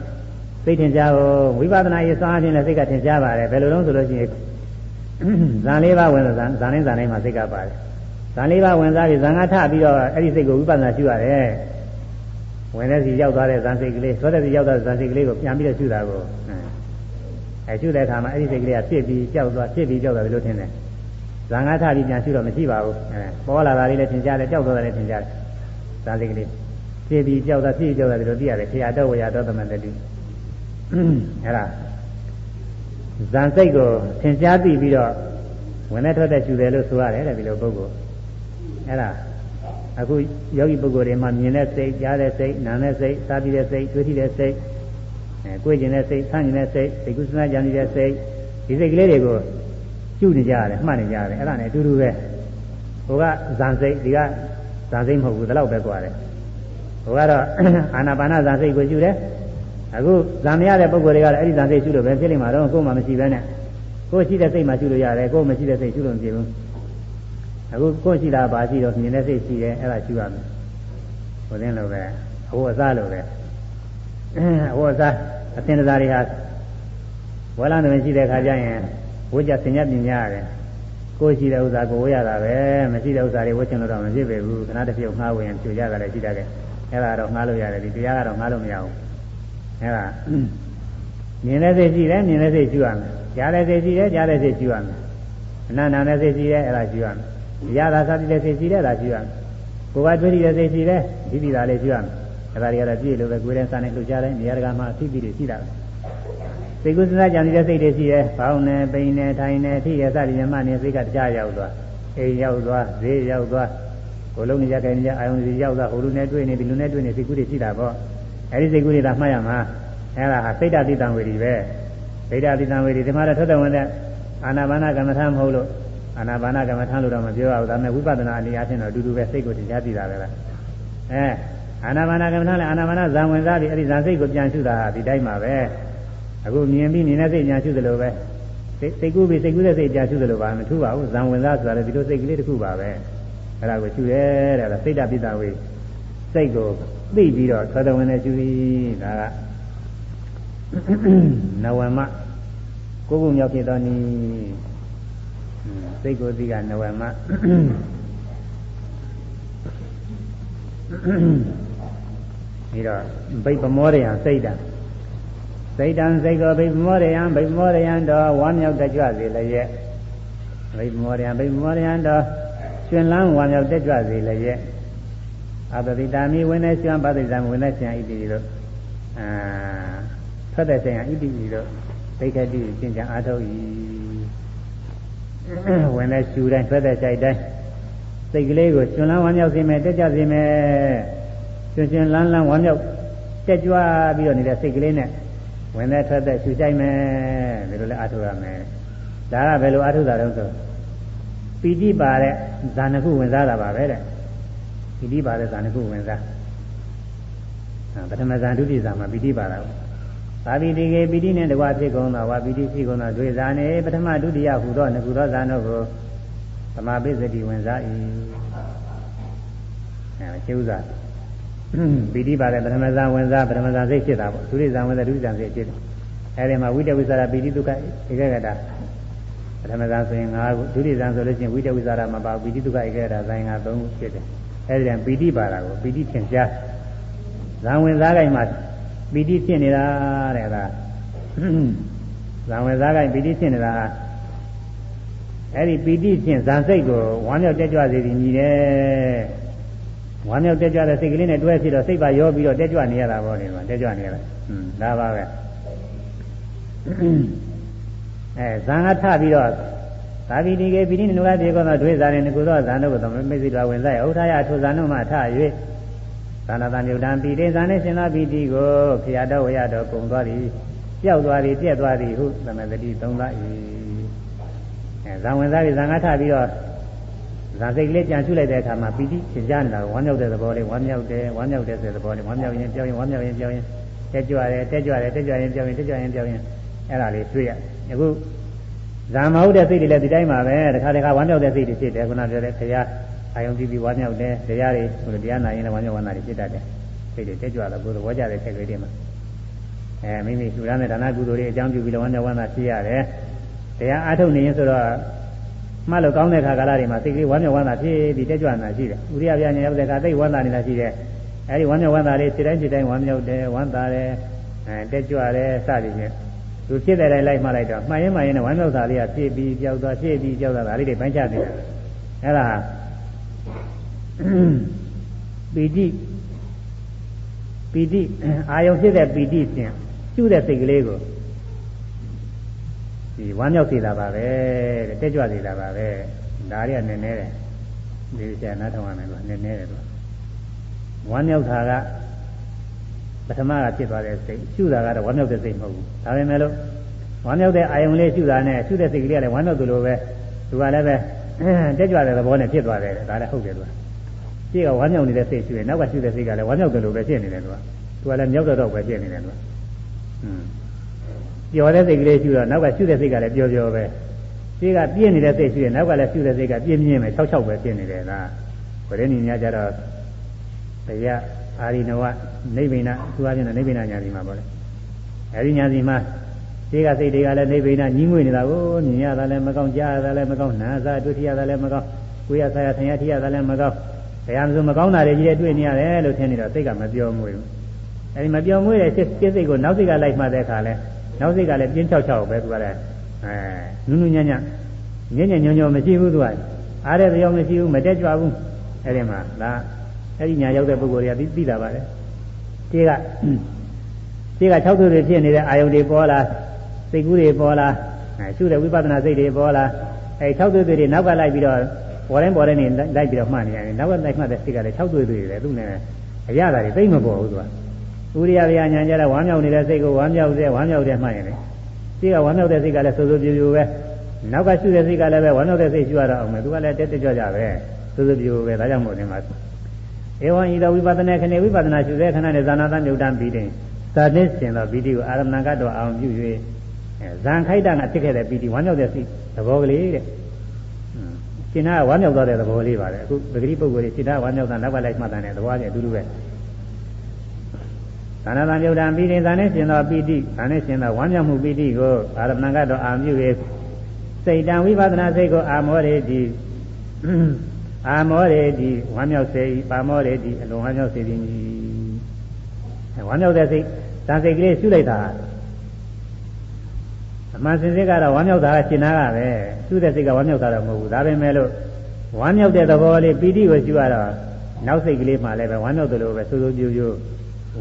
စိတ်ထင်ရှားကိုဝိပဿနာရေးစွမ်းအဖြစ်လည်းစိတ်ကထင်ရှားပါတယ်ဘယ်လိုလုံးဆိုလို့ရှိရင်ဇန်လေးပါးဝင်ဇန်ဇန်လေးဇန်လေးမှာစိတ်ကပါတယ်ဇန်လေးပါးဝင်စားပြီးဇန်ကထပြီးတော့အဲ့ဒီစိတ်ကိုဝိပဿနာရှုရတယ် ဝင်တဲ့စီရောက်သွားတဲ့ဇန်စိတ်ကလေးသွားတဲ့စီရောက်သွားတဲ့ဇန်စိတ်ကလေးကိုပြန်ပြီးတော့ရှုတာကိုအဲရှုတဲ့အခါမှာအဲ့ဒီစိတ်ကလေးကဖြစ်ပြီးကြောက်သွားဖြစ်ပြီးကြောက်သွားတယ်လို့ထင်တယ်ဇန်ကထပြီးပြန်ရှုတော့မရှိပါဘူးအဲပေါ်လာတာလေးလည်းထင်ရှားတယ်ကြောက်သွားတာလည်းထင်ရှားတယ်ဇန်စိတ်ကလေးဖြစ်ပြီးကြောက်တာဖြစ်ကြောက်တာလို့သိရတယ်ခရာတော့ဝရတော့သမတတိအဲ့ဒါဇန်စိတ်ကိုသင်ကြားသိပြီးတော့ဝင်နဲ့ထွက်တဲ့ရှူတယ်လို့ဆိုရတယ်တဲ့ဒီလိုပုဂ္ဂိုလ်အဲ့ဒါ အခုယောဂီပုဂ္ဂိုလ်တွေမှာမြင်တဲ့စိတ်ကြားတဲ့စိတ်နားတဲ့စိတ်စားပြီးတဲ့စိတ်တွေးထိတဲ့စိတ်အဲကိုယ်ကျင်တဲ့စိတ်ဆန့်ကျင်တဲ့စိတ်စိတ်ကုသနာကြံနေတဲ့စိတ်ဒီစိတ်ကလေးတွေကိုရှုနေကြရတယ်မှတ်နေကြရတယ်အဲ့ဒါနဲ့အတူတူပဲဟိုကဇန်စိတ်ဒီကဇန်စိတ်မဟုတ်ဘူးဒီလောက်ပဲကြွားတယ်ဟိုကတော့အာနာပါနဇန်စိတ်ကိုရှုတယ်အခုဇံမရတဲ့ပုံကိုယ်တွေကလည်းအဲ့ဒီဇံစိတ်ရှုလို့ပဲဖြစ်နေမှာတော့ကိုယ်မှမရှိပဲနဲ့ကိုယ်ရှိတဲ့စိတ်မှရှုလို့ရတယ်ကိုယ်မရှိတဲ့စိတ်ရှုလို့မဖြစ်ဘူး အခုကိုယ်ရှိတာဘာရှိတော့မြင်တဲ့စိတ်ရှိတယ်အဲ့ဒါရှုရမယ်ဟိုသင်းလိုပဲအဝတ်အစားလိုပဲအဝတ်အစားအသင်္တရားတွေဟာဝါလာနေရှိတဲ့ခါကျရင်ဝိကြဆင်ញပညာရတယ်ကိုယ်ရှိတဲ့ဥစ္စာကိုဝေးရတာပဲမရှိတဲ့ဥစ္စာတွေဝှချင်လို့တော့မဖြစ်ပေဘူးခဏတစ်ပြုတ်ငှားဝင်ပြရတာလည်းရှိတတ်တယ်အဲ့ဒါတော့ငှားလို့ရတယ်ဒီတရားကတော့ငှားလို့မရဘူးအဲဒါမြင်တဲ့စိတ်ရှိတယ်မြင်တဲ့စိတ်ရှိရမယ်ကြားတဲ့စိတ်ရှိတယ်ကြားတဲ့စိတ်ရှိရမယ်အနန္တနဲ့စိတ်ရှိတယ်အဲ့ဒါရှိရမယ် ရတာသတိတဲ့စိတ်ရှိတယ်အဲ့ဒါရှိရမယ်ကိုယ်ကတွေ့တဲ့စိတ်ရှိတယ်ဒီဒီသာလေးရှိရမယ်အဲ့ဒါတွေကတော့ပြည့်လို့ပဲကိုယ်တဲ့စာနဲ့လှုပ်ရှားတယ်နေရာတကာမှာအသိပြီးတွေရှိတာပဲစိတ်ကုသနာကြံနေတဲ့စိတ်တွေရှိတယ်ဘောင်းနဲ့ပိန်နဲ့ထိုင်နဲ့ထိရစသည်မြတ်နဲ့စိတ်ကတရားရောက်သွားအိမ်ရောက်သွားဈေးရောက်သွားကိုလုံးနေကြကြနေကြအာယုန်တွေရောက်သွားဟိုလူနဲ့တွေ့နေဒီလူနဲ့တွေ့နေစိတ်ကူးတွေရှိတာပေါ့အဲဒီစိတ်ကူးတွေသာမှတ်ရမှာအဲဒါဟာစိတ်တတိတံဝေဒီပဲစိတ်တတိတံဝေဒီဒီမှာတော့ထွက်တဲ့ဝင်တဲ့အာနာပါနကမ္မထာမဟုတ်လို့ အာနာပါနကမ္မထာလို့တော့မပြောရဘူးဒါပေမဲ့ဝိပဿနာအနေအချင်းတော့အတူတူပဲစိတ်ကိုတရားသိတာပဲလားအဲအာနာပါနကမ္မထာလည်းအာနာပါနဇံဝင်စားပြီးအဲဒီဇံစိတ်ကိုပြန်ရှုတာဟာဒီတိုင်းမှာပဲအခုမြင်ပြီးမြင်တဲ့စိတ်ညာရှုသလိုပဲစိတ်ကူးပြီးစိတ်ကူးတဲ့စိတ်ကြာရှုသလိုပါမထူပါဘူးဇံဝင်စားဆိုတာလည်းဒီလိုစိတ်ကလေးတစ်ခုပါပဲအဲ့ဒါကိုရှုရဲတဲ့ဒါစိတ်တပိတဝေစိတ်ကိုသိပြီးတော့သောတဝင်နဲ့ရှုပြီးဒါကနဝမကိုကုမြောက်ဖြစ်သောနီး စိတ်ကိုသိကနဝမပြီးတော့ဘိဗမောရယံစိတ်တံစိတ်တံစိတ်ကိုဘိဗမောရယံဘိဗမောရယံတော်ဝမ်းမြောက်တကြွစေလျက်ဘိဗမောရယံဘိဗမောရယံတော်ရှင်လန်းဝမ်းမြောက်တကြွစေလျက်အပတိတာမိဝိနေရှင်ပတိတံဝိနေရှင်ဣတိတို့အာထွက်တဲ့ဆိုင်ဟာဣတိတို့ဒိဋ္ဌတိရှင်းကြအားထုတ်၏ ဝင်တဲ့ရှူတိုင်းထွက်တဲ့ဆိုင်တိုင်းစိတ်ကလေးကိုရှင်လန်းဝမ်းမြောက်စေမယ်တက်ကြစေမယ်ရှင်ရှင်လန်းလန်းဝမ်းမြောက်တက်ကြွပြီးတော့နေတဲ့စိတ်ကလေးနဲ့ဝင်တဲ့ထွက်တဲ့ရှူကြိုက်မယ်ဒီလိုလဲအားထုတ်ရမယ်ဒါကဘယ်လိုအားထုတ်တာလဲဆိုပီတိပါတဲ့ဇာနခုဝင်စားတာပါပဲတဲ့ပီတိပါတဲ့ဇာနခုဝင်စားပထမဇာဒုတိယဇာမှာပီတိပါတာ သာပိတိကေပီတိနဲ့တကွဖြစ်ကုန်သောဝါပီတိဖြစ်ကုန်သောဒွေဇာနေပထမဒုတိယဟူသောနှစ်ခုသောဇာတို့ကိုသမာပိစတိဝင်စား၏အဲကျေဥစွာပီတိပါတဲ့ပထမဇာဝင်စားပထမဇာစိတ်ဖြစ်တာပေါ့ဒုတိယဇာဝင်စားဒုတိယဇာစိတ်ဖြစ်တယ်အဲဒီမှာဝိတဝိသရာပီတိဒုက္ခဧကဂတာပထမဇာဆိုရင်၅ခုဒုတိယဇာဆိုလို့ချင်းဝိတဝိသရာမပါပီတိဒုက္ခဧကဂတာဇာရင်က၃ခုဖြစ်တယ်အဲဒီတည်းပီတိပါတာကိုပီတိထင်ရှားဇာဝင်စားတိုင်းမှာ ပီတိဖြစ်နေတာတဲ့ဒါဇာဝင်စားတိုင်းပီတိဖြစ်နေတာအဲ့ဒီပီတိဖြင့်ဇာစိတ်ကိုဝမ်းမြောက်တက်ကြွစေသည်မြည်တယ်ဝမ်းမြောက်တက်ကြွတဲ့စိတ်ကလေးနဲ့တွဲဖြစ်တော့စိတ်ပါရောပြီးတော့တက်ကြွနေရတာပေါ့ဒီမှာတက်ကြွနေရတာอืมဒါပါပဲအဲဇံကထပြီးတော့သာဝိတိကေပိဋိနုကပြေကောသောဒွေဇာနေကုသောဇာနုကိုသမမိစိတော်ဝင်ဆိုင်ဥထာယထိုဇာနုမှထ၍ သာနာတမြုတံပိဋိဇာနေရှင်သာပိတိကိုခရတော်ဝရတော်ကုံသွားသည်ပျောက်သွားသည်ပြက်သွားသည်ဟုသမတတိသုံးသ၏အဲဇံဝင်စားပြီးဇံကထပြီးတော့ဇာစိတ်ကလေးပြန်ရှုလိုက်တဲ့အခါမှာပီတိသင်ကြားနေတာဝမ်းမြောက်တဲ့သဘောလေးဝမ်းမြောက်တယ်ဝမ်းမြောက်တဲ့ဆိုတဲ့သဘောလေးဝမ်းမြောက်ရင်ပြောင်းရင်ဝမ်းမြောက်ရင်ပြောင်းရင်တက်ကြွတယ်တက်ကြွတယ်တက်ကြွရင်ပြောင်းရင်တက်ကြွရင်ပြောင်းရင်အဲ့ဒါလေးတွေ့ရအခုဇာမဟုတ်တဲ့စိတ်တွေလည်းဒီတိုင်းပါပဲတခါတခါဝမ်းမြောက်တဲ့စိတ်တွေဖြစ်တယ်ခုနပြောတဲ့ခရာ အာယုံပြီးပြီးဝမ်းမြောက်တယ်တရားတွေဟိုတရားနာရင်လည်းဝမ်းမြောက်ဝမ်းသာတွေဖြစ်တတ်တယ်စိတ်တွေတက်ကြွတော့ဘုရားဝါကြတဲ့ဆက်ကလေးတွေမှာအဲမိမိရှုရတဲ့ဒါနကုသိုလ်တွေအကြောင်းပြုပြီးလည်းဝမ်းမြောက်ဝမ်းသာဖြစ်ရတယ်တရားအားထုတ်နေရင်ဆိုတော့မှတ်လို့ကောင်းတဲ့ခါကာလတွေမှာစိတ်ကလေးဝမ်းမြောက်ဝမ်းသာဖြစ်ပြီးတက်ကြွနေတာရှိတယ်ဥရိယပြညာရောက်တဲ့ခါသိဝမ်းသာနေတာရှိတယ်အဲဒီဝမ်းမြောက်ဝမ်းသာလေးစိတ်တိုင်းစိတ်တိုင်းဝမ်းမြောက်တယ်ဝမ်းသာတယ်အဲတက်ကြွတယ်စသည်ဖြင့်သူဖြစ်တဲ့တိုင်းလိုက်မှလိုက်တော့မှန်ရင်မှန်ရင်ဝမ်းမြောက်တာလေးကဖြစ်ပြီးကြောက်သွားဖြစ်ပြီးကြောက်သွားတာလေးတွေပိုင်းခြားနေတယ်အဲဒါ ပီတိပီတိအာယုံဖြစ်တဲ့ပီတိဖြင့်ကျุတဲ့စိတ်ကလေးကိုဒီဝမ်းမြောက်စေတာပါပဲတဲ့တက်ကြွစေတာပါပဲဒါတွေကနည်းနည်းတယ်ဒီကျန်နားထောင်ရမယ်လို့နည်းနည်းတယ်လို့ဝမ်းမြောက်တာကပထမကဖြစ်သွားတဲ့စိတ်ရှုတာကတော့ဝမ်းမြောက်တဲ့စိတ်မဟုတ်ဘူးဒါပေမဲ့လို့ဝမ်းမြောက်တဲ့အာယုံလေးရှုတာနဲ့ရှုတဲ့စိတ်ကလေးကလည်းဝမ်းမြောက်သလိုပဲသူကလည်းပဲတက်ကြွတဲ့သဘောနဲ့ဖြစ်သွားတယ်ဒါလည်းဟုတ်တယ်သူက ရှေ့ကဝမ်းမြောက်နေတဲ့စိတ်ရှုရင်နောက်ကရှုတဲ့စိတ်ကလည်းဝမ်းမြောက်တယ်လို့ပဲဖြစ်နေတယ်သူကသူကလည်းမြောက်တော့ပဲဖြစ်နေတယ်သူကอืมပျော်တဲ့စိတ်ကလေးရှုတော့နောက်ကရှုတဲ့စိတ်ကလည်းပျော်ပျော်ပဲရှေ့ကပြည့်နေတဲ့စိတ်ရှုရင်နောက်ကလည်းရှုတဲ့စိတ်ကပြည့်မြင့်ပဲ၆၆ပဲဖြစ်နေတယ်ဒါဘယ်နည်းများကြတော့တရားအာရိနဝနိဗ္ဗိဏသူအချင်းနိဗ္ဗိဏညာစီမှာပေါ့လေအဲဒီညာစီမှာဒီကစိတ်တွေကလည်းနိဗ္ဗိဏညီးငွေနေတာကိုမြင်ရတာလည်းမကောင်းကြားရတာလည်းမကောင်းနားစားတွေ့ထရတာလည်းမကောင်းကိုယ်ရဆရာဆင်ရထရတာလည်းမကောင်း ဘယ်ဟာမှမကောင်းတာတွေကြီးတဲ့တွေ့နေရတယ်လို့ထင်နေတော့စိတ်ကမပြောမွေဘူးအဲဒီမပြောမွေတဲ့စိတ်စိတ်ကိုနောက်စိတ်ကလိုက်မှတဲ့အခါလဲနောက်စိတ်ကလည်းပြင်းချောက်ချောက်ပဲသူကလည်းအဲနုနုညံ့ညံ့ညံ့ညံ့ညွံ့ညွံ့မရှိဘူးသူကအားတဲ့ကြောင်မရှိဘူးမတက်ကြွဘူးအဲဒီမှာဒါအဲ့ဒီညာရောက်တဲ့ပုဂ္ဂိုလ်တွေကသိတာပါလေဒီကဒီက၆သူတွေဖြစ်နေတဲ့အာယုန်တွေပေါ်လာစိတ်ကူးတွေပေါ်လာအဲရှုတဲ့ဝိပဿနာစိတ်တွေပေါ်လာအဲ၆သူတွေနောက်ကလိုက်ပြီးတော့ ပေါ်တိုင်းပေါ်တိုင်းနေလိုက်ပြီးတော့မှတ်နေရတယ်နောက်ကလိုက်မှတ်တဲ့စိတ်ကလည်း၆သူတွေလေသူနဲ့အရသာတွေသိမပေါ်ဘူးသူကဥရိယဗျာညာကြတဲ့ဝမ်းမြောက်နေတဲ့စိတ်ကိုဝမ်းမြောက်တဲ့ဝမ်းမြောက်တဲ့မှတ်ရင်လေဒီကဝမ်းမြောက်တဲ့စိတ်ကလည်းစိုးစိုးပြူပြူပဲနောက်ကရှုတဲ့စိတ်ကလည်းပဲဝမ်းမြောက်တဲ့စိတ်ရှုရတော့အောင်မယ်သူကလည်းတက်တက်ကြွကြပဲစိုးစိုးပြူပြူပဲဒါကြောင့်မို့ဒီမှာဧဝံဤသောဝိပဿနာခဏဝိပဿနာရှုတဲ့ခဏနဲ့ဇာနာတမြုတ်တံပြီးတဲ့သာသစ်ရှင်သောပီတိကိုအာရမဏကတော့အောင်ပြု၍ဇံခိုက်တာကဖြစ်ခဲ့တဲ့ပီတိဝမ်းမြောက်တဲ့စိတ်သဘောကလေးတဲ့ ရှင်နာဝမ်းမြောက်သွားတဲ့သဘောလေးပါလေအခုပဂတိပုဂ္ဂိုလ်တွေရှင်နာဝမ်းမြောက်တာနောက်ကလိုက်မှတ်တဲ့သဘောချင်းအတူတူပဲသာနာတမြုတ်တံပြီးတဲ့ဇာနဲ့ရှင်သောပီတိဇာနဲ့ရှင်သောဝမ်းမြောက်မှုပီတိကိုအာရမဏကတော့အောင်ပြု၍စိတ်တံဝိပဿနာစိတ်ကိုအာမောရေတိအာမောရေတိဝမ်းမြောက်စေ၏ပါမောရေတိအလုံးဝမ်းမြောက်စေသည်ဝမ်းမြောက်တဲ့စိတ်တန်စိတ်ကလေးရှုလိုက်တာ အမှန်စင်စစ်ကတော့ဝမ်းမြောက်တာကရှင်းနာကပဲရှုတဲ့စိတ်ကဝမ်းမြောက်တာတော့မဟုတ်ဘူးဒါပေမဲ့လို့ဝမ်းမြောက်တဲ့သဘောလေးပီတိကိုရှုရတော့နောက်စိတ်ကလေးမှလည်းပဲဝမ်းမြောက်တယ်လို့ပဲစိုးစိုးပြိုးပြိုး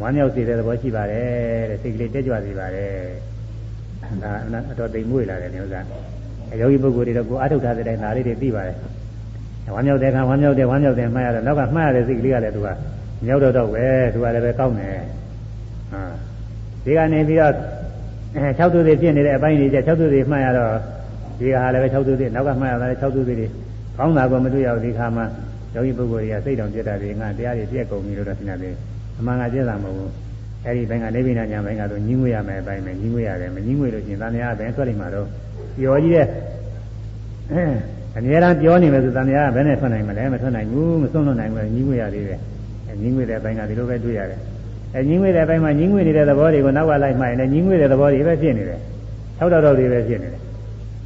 ဝမ်းမြောက်စေတဲ့သဘောရှိပါတယ်တဲ့စိတ်ကလေးတက်ကြွစေပါတယ်ဒါအတော်သိမ်မွေ့လာတယ်မျိုးစားအယောဂီပုဂ္ဂိုလ်တွေတော့ကိုအားထုတ်ထားတဲ့တိုင်းဒါလေးတွေသိပါတယ်ဝမ်းမြောက်တဲ့ခါဝမ်းမြောက်တဲ့ဝမ်းမြောက်တဲ့မှတ်ရတော့နောက်ကမှတ်ရတဲ့စိတ်ကလေးကလည်းသူကမြောက်တော့တော့ပဲသူကလည်းပဲကောင်းတယ်ဟာဒီကနေပြီးတော့ အဲ6သူတွေဖြစ်နေတဲ့အပိုင်းတွေကျ6သူတွေမှတ်ရတော့ဒီကဟာလည်းပဲ6သူတွေနောက်ကမှတ်ရတာလည်း6သူတွေကောင်းတာကိုမတွေ့ရဘူးဒီခါမှာယောဂီပုဂ္ဂိုလ်တွေကစိတ်တောင်ပြတ်တာတွေငါတရားတွေပြည့်ကုန်ပြီလို့တော့သိနေတယ်အမှန်ကပြည့်တာမဟုတ်ဘူးအဲဒီဘိုင်းကနေဗိနာညာဘိုင်းကတော့ညင်းငွေရမယ်အပိုင်းပဲညင်းငွေရတယ်မညင်းငွေလို့ရှိရင်တန်မြာဘယ်ထွက်လိမ့်မှာတော့ပျော်ကြီးတဲ့အများအားပြောနေမယ်ဆိုတန်မြာဘယ်နဲ့ထွက်နိုင်မလဲမထွက်နိုင်ဘူးမဆုံးလွတ်နိုင်ဘူးညင်းငွေရသေးတယ်ညင်းငွေတဲ့အပိုင်းကဒီလိုပဲတွေ့ရတယ် အဲညင်းငွေတဲ့အပိုင်းမှာညင်းငွေနေတဲ့သဘောတွေကိုနောက်ကလိုက်မှရင်လည်းညင်းငွေတဲ့သဘောတွေပဲဖြစ်နေတယ်၆တော်တော်တွေပဲဖြစ်နေတယ်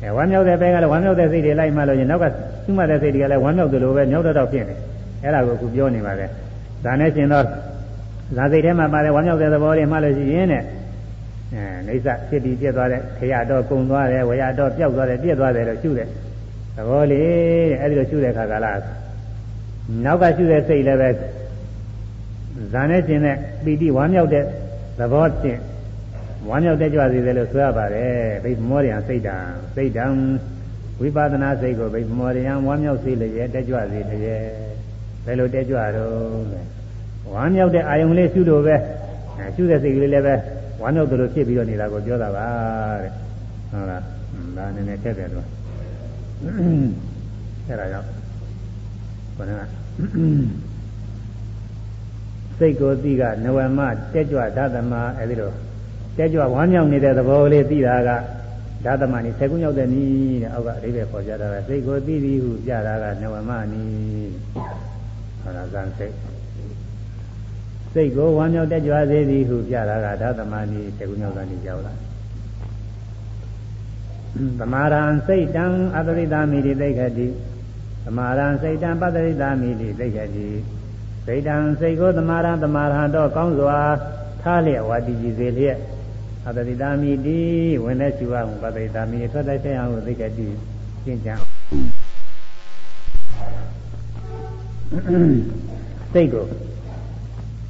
အဲဝမ်းမြောက်တဲ့ဘက်ကလည်းဝမ်းမြောက်တဲ့စိတ်တွေလိုက်မှလို့ရင်နောက်ကသူ့မှတဲ့စိတ်တွေကလည်းဝမ်းမြောက်တယ်လို့ပဲမြောက်တော့တော့ဖြစ်နေအဲ့ဒါကိုအခုပြောနေပါတယ်ဒါနဲ့ရှင်တော့ဇာစိတ်ထဲမှာပါတယ်ဝမ်းမြောက်တဲ့သဘောတွေမှလို့ရှိရင်တဲ့အဲနေစဖြစ်ပြီးပြက်သွားတဲ့ခရတော့ကုံသွားတယ်ဝရတော့ပျောက်သွားတယ်ပြက်သွားတယ်လို့ရှုတဲ့သဘောလေးတဲ့အဲဒီလိုရှုတဲ့အခါကလားနောက်ကရှုတဲ့စိတ်လည်းပဲ ဇာနဲ့ရှင်တဲ့ပီတိဝမ်းမြောက်တဲ့သဘောဖြင့်ဝမ်းမြောက်တဲ့ကြွစေတယ်လို့ဆိုရပါတယ်ဘိမောရိယစိတ်တံစိတ်တံဝိပဿနာစိတ်ကိုဘိမောရိယဝမ်းမြောက်စေလျက်တက်ကြွစေလျက်ဘယ်လိုတက်ကြွတော့လဲဝမ်းမြောက်တဲ့အာယုံလေးရှုလို့ပဲရှုတဲ့စိတ်ကလေးလည်းပဲဝမ်းမြောက်တယ်လို့ဖြစ်ပြီးတော့နေတာကိုပြောတာပါတဲ့ဟုတ်လားဒါနည်းနည်းထက်တယ်တော့အဲ့ဒါကြောင့်ဘုရား စိတ်ကိုသိကနဝမတက်ကြွဓသမအဲဒီလိုတက်ကြွဝမ်းမြောက်နေတဲ့သဘောလေးသိတာကဓသမနီဆယ်ခုမြောက်တဲ့နည်းတဲ့အောက်ကအဓိပ္ပာယ်ခေါ်ကြတာကစိတ်ကိုသိသည်ဟုပြတာကနဝမနီဟောတာဇန်စိတ်စိတ်ကိုဝမ်းမြောက်တက်ကြွစေသည်ဟုပြတာကဓသမနီဆယ်ခုမြောက်တဲ့နည်းကြောက်လာသမာရံစိတ်တံအပရိသမိတိသိခတိသမာရံစိတ်တံပတ္တိသမိတိသိခတိ စိတ်တံစိတ်ကိုသမာရံသမာရံတော့ကောင်းစွာထားလျက်ဝါတိကြည်စေလျက်အတတိတာမိတိဝင်တဲ့ရှိအောင်ပတ္တိတာမိထွက်တဲ့ဆက်အောင်သိခတိရှင်းကြစိတ်ကို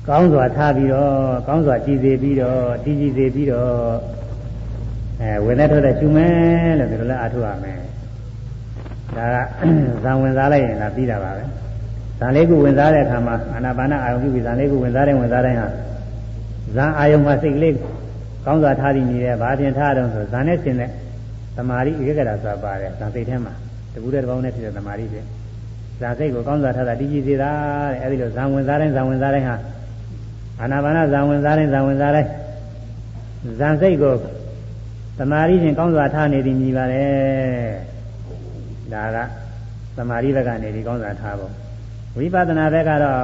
ကောင်းစွာထားပြီးတော့ကောင်းစွာကြည်စေပြီးတော့တည်ကြည်စေပြီးတော့အဲဝင်တဲ့ထွက်တဲ့ရှုမယ်လို့ဒီလိုလဲအထုရမယ်ဒါကဇံဝင်စားလိုက်ရင်လားပြီးတာပါပဲ ဇံလေးခုဝင်စားတဲ့အခါမှာအာနာပါနအာယုံပြုပြီးဇံလေးခုဝင်စားတဲ့ဝင်စားတိုင်းဟာဇံအာယုံမှာစိတ်ကလေးကောင်းစွာထားပြီးနေတယ်ဘာပြင်ထားတော့ဆိုဇံနဲ့ရှင်တဲ့သမာဓိဧကဂရဆိုတာပါတယ်ဇံစိတ်ထဲမှာတကူတဲ့တစ်ပေါင်းနဲ့ဖြစ်တဲ့သမာဓိဖြစ်ဇာစိတ်ကိုကောင်းစွာထားတာတည်ကြည်စေတာတဲ့အဲဒီလိုဇံဝင်စားတိုင်းဇံဝင်စားတိုင်းဟာအာနာပါနဇံဝင်စားတိုင်းဇံဝင်စားတိုင်းဇံစိတ်ကိုသမာဓိဖြင့်ကောင်းစွာထားနေသည်မြည်ပါတယ်ဒါကသမာဓိဘက်ကနေဒီကောင်းစွာထားဖို့ ဝိပဿနာဘက်ကတော့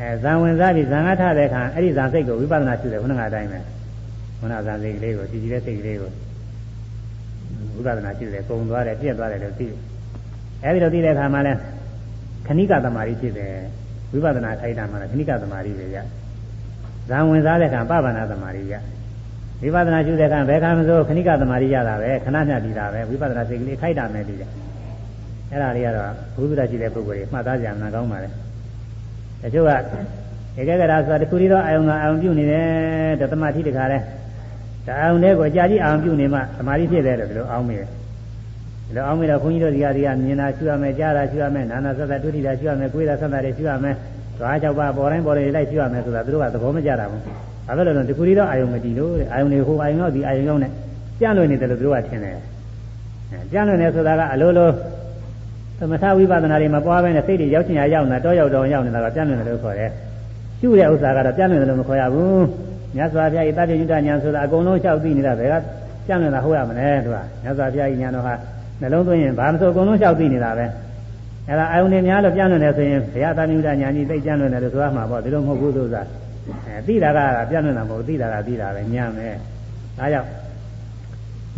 အဲဇံဝင်စားပြီးဇံငါထားတဲ့အခါအဲ့ဒီဇံစိတ်ကိုဝိပဿနာရှုတယ်ခုနကအတိုင်းပဲခုနဇံစိတ်ကလေးကိုကြည်ကြည်တဲ့စိတ်ကလေးကိုဝိပဿနာရှုတယ်ကုံသွားတယ်ပြက်သွားတယ်လို့သိတယ်အဲဒီလိုသိတဲ့အခါမှာလဲခဏိကသမารိဖြစ်တယ်ဝိပဿနာခိုက်တာမှာခဏိကသမารိပဲရဇံဝင်စားတဲ့အခါပဗနာသမารိရဝိပဿနာရှုတဲ့အခါဘယ်ခါမစိုးခဏိကသမารိရတာပဲခဏမျှတည်တာပဲဝိပဿနာစိတ်ကလေးခိုက်တာမယ်တည်တယ် အဲ့ဒါလေးကတော့ဘုရားရှိတဲ့ပုဂ္ဂိုလ်တွေမှတ်သားကြမှာကောင်းပါလေတချို့ကဧကဂရဆိုတာတခုတည်းသောအာယုံကအာယုံပြုနေတယ်တသမတိတခါလဲဒါအာယုံတွေကိုကြာကြည့်အာယုံပြုနေမှသမာဓိဖြစ်တယ်လို့ဒီလိုအောင်းမိတယ်ဒီလိုအောင်းမိတော့ခွန်ကြီးတို့ဒီကဒီကမြင်တာရှုရမယ်ကြားတာရှုရမယ်နာနာဆက်ဆက်တွေ့ထိတာရှုရမယ်ကိုယ်တာဆက်တာတွေရှုရမယ်သွားကြောက်ပါပေါ်တိုင်းပေါ်တိုင်းလိုက်ရှုရမယ်ဆိုတာသူတို့ကသဘောမကျတာဘူးဘာလို့လဲဆိုတော့တခုတည်းသောအာယုံမတည်လို့တဲ့အာယုံတွေဟိုအာယုံရောက်ဒီအာယုံရောက်နဲ့ကြံ့လွင်နေတယ်လို့သူတို့ကထင်တယ်ကြံ့လွင်နေဆိုတာကအလိုလိုသ မထဝိပဿနာတွေမှာပွားပဲနဲ့စိတ်တွေရောက်ချင်ရရောက်နေတာတောရောက်တော်ရောက်နေတာကပြန့်လွင်တယ်လို့ခေါ်တယ်။ရှုတဲ့ဥစ္စာကတော့ပြန့်လွင်တယ်လို့မခေါ်ရဘူး။မြတ်စွာဘုရားဤတတ္တိညုတညာဆိုတာအကုန်လုံးလျှောက်သိနေတာဘယ်ကပြန့်လွင်တာဟုတ်ရမလဲသူကမြတ်စွာဘုရားဤညာတော်ဟာနှလုံးသွင်းရင်ဘာမဆိုအကုန်လုံးလျှောက်သိနေတာပဲ။အဲဒါအာယုန်တွေများလို့ပြန့်လွင်တယ်ဆိုရင်ဘုရားတတ္တိညုတညာကြီးသိပြန့်လွင်တယ်လို့ဆိုရမှာပေါ့ဒီလိုမဟုတ်ဘူးဆိုတာအဲသိတာကပြန့်လွင်တာမဟုတ်သိတာကသိတာပဲညာမယ်။ဒါကြောင့်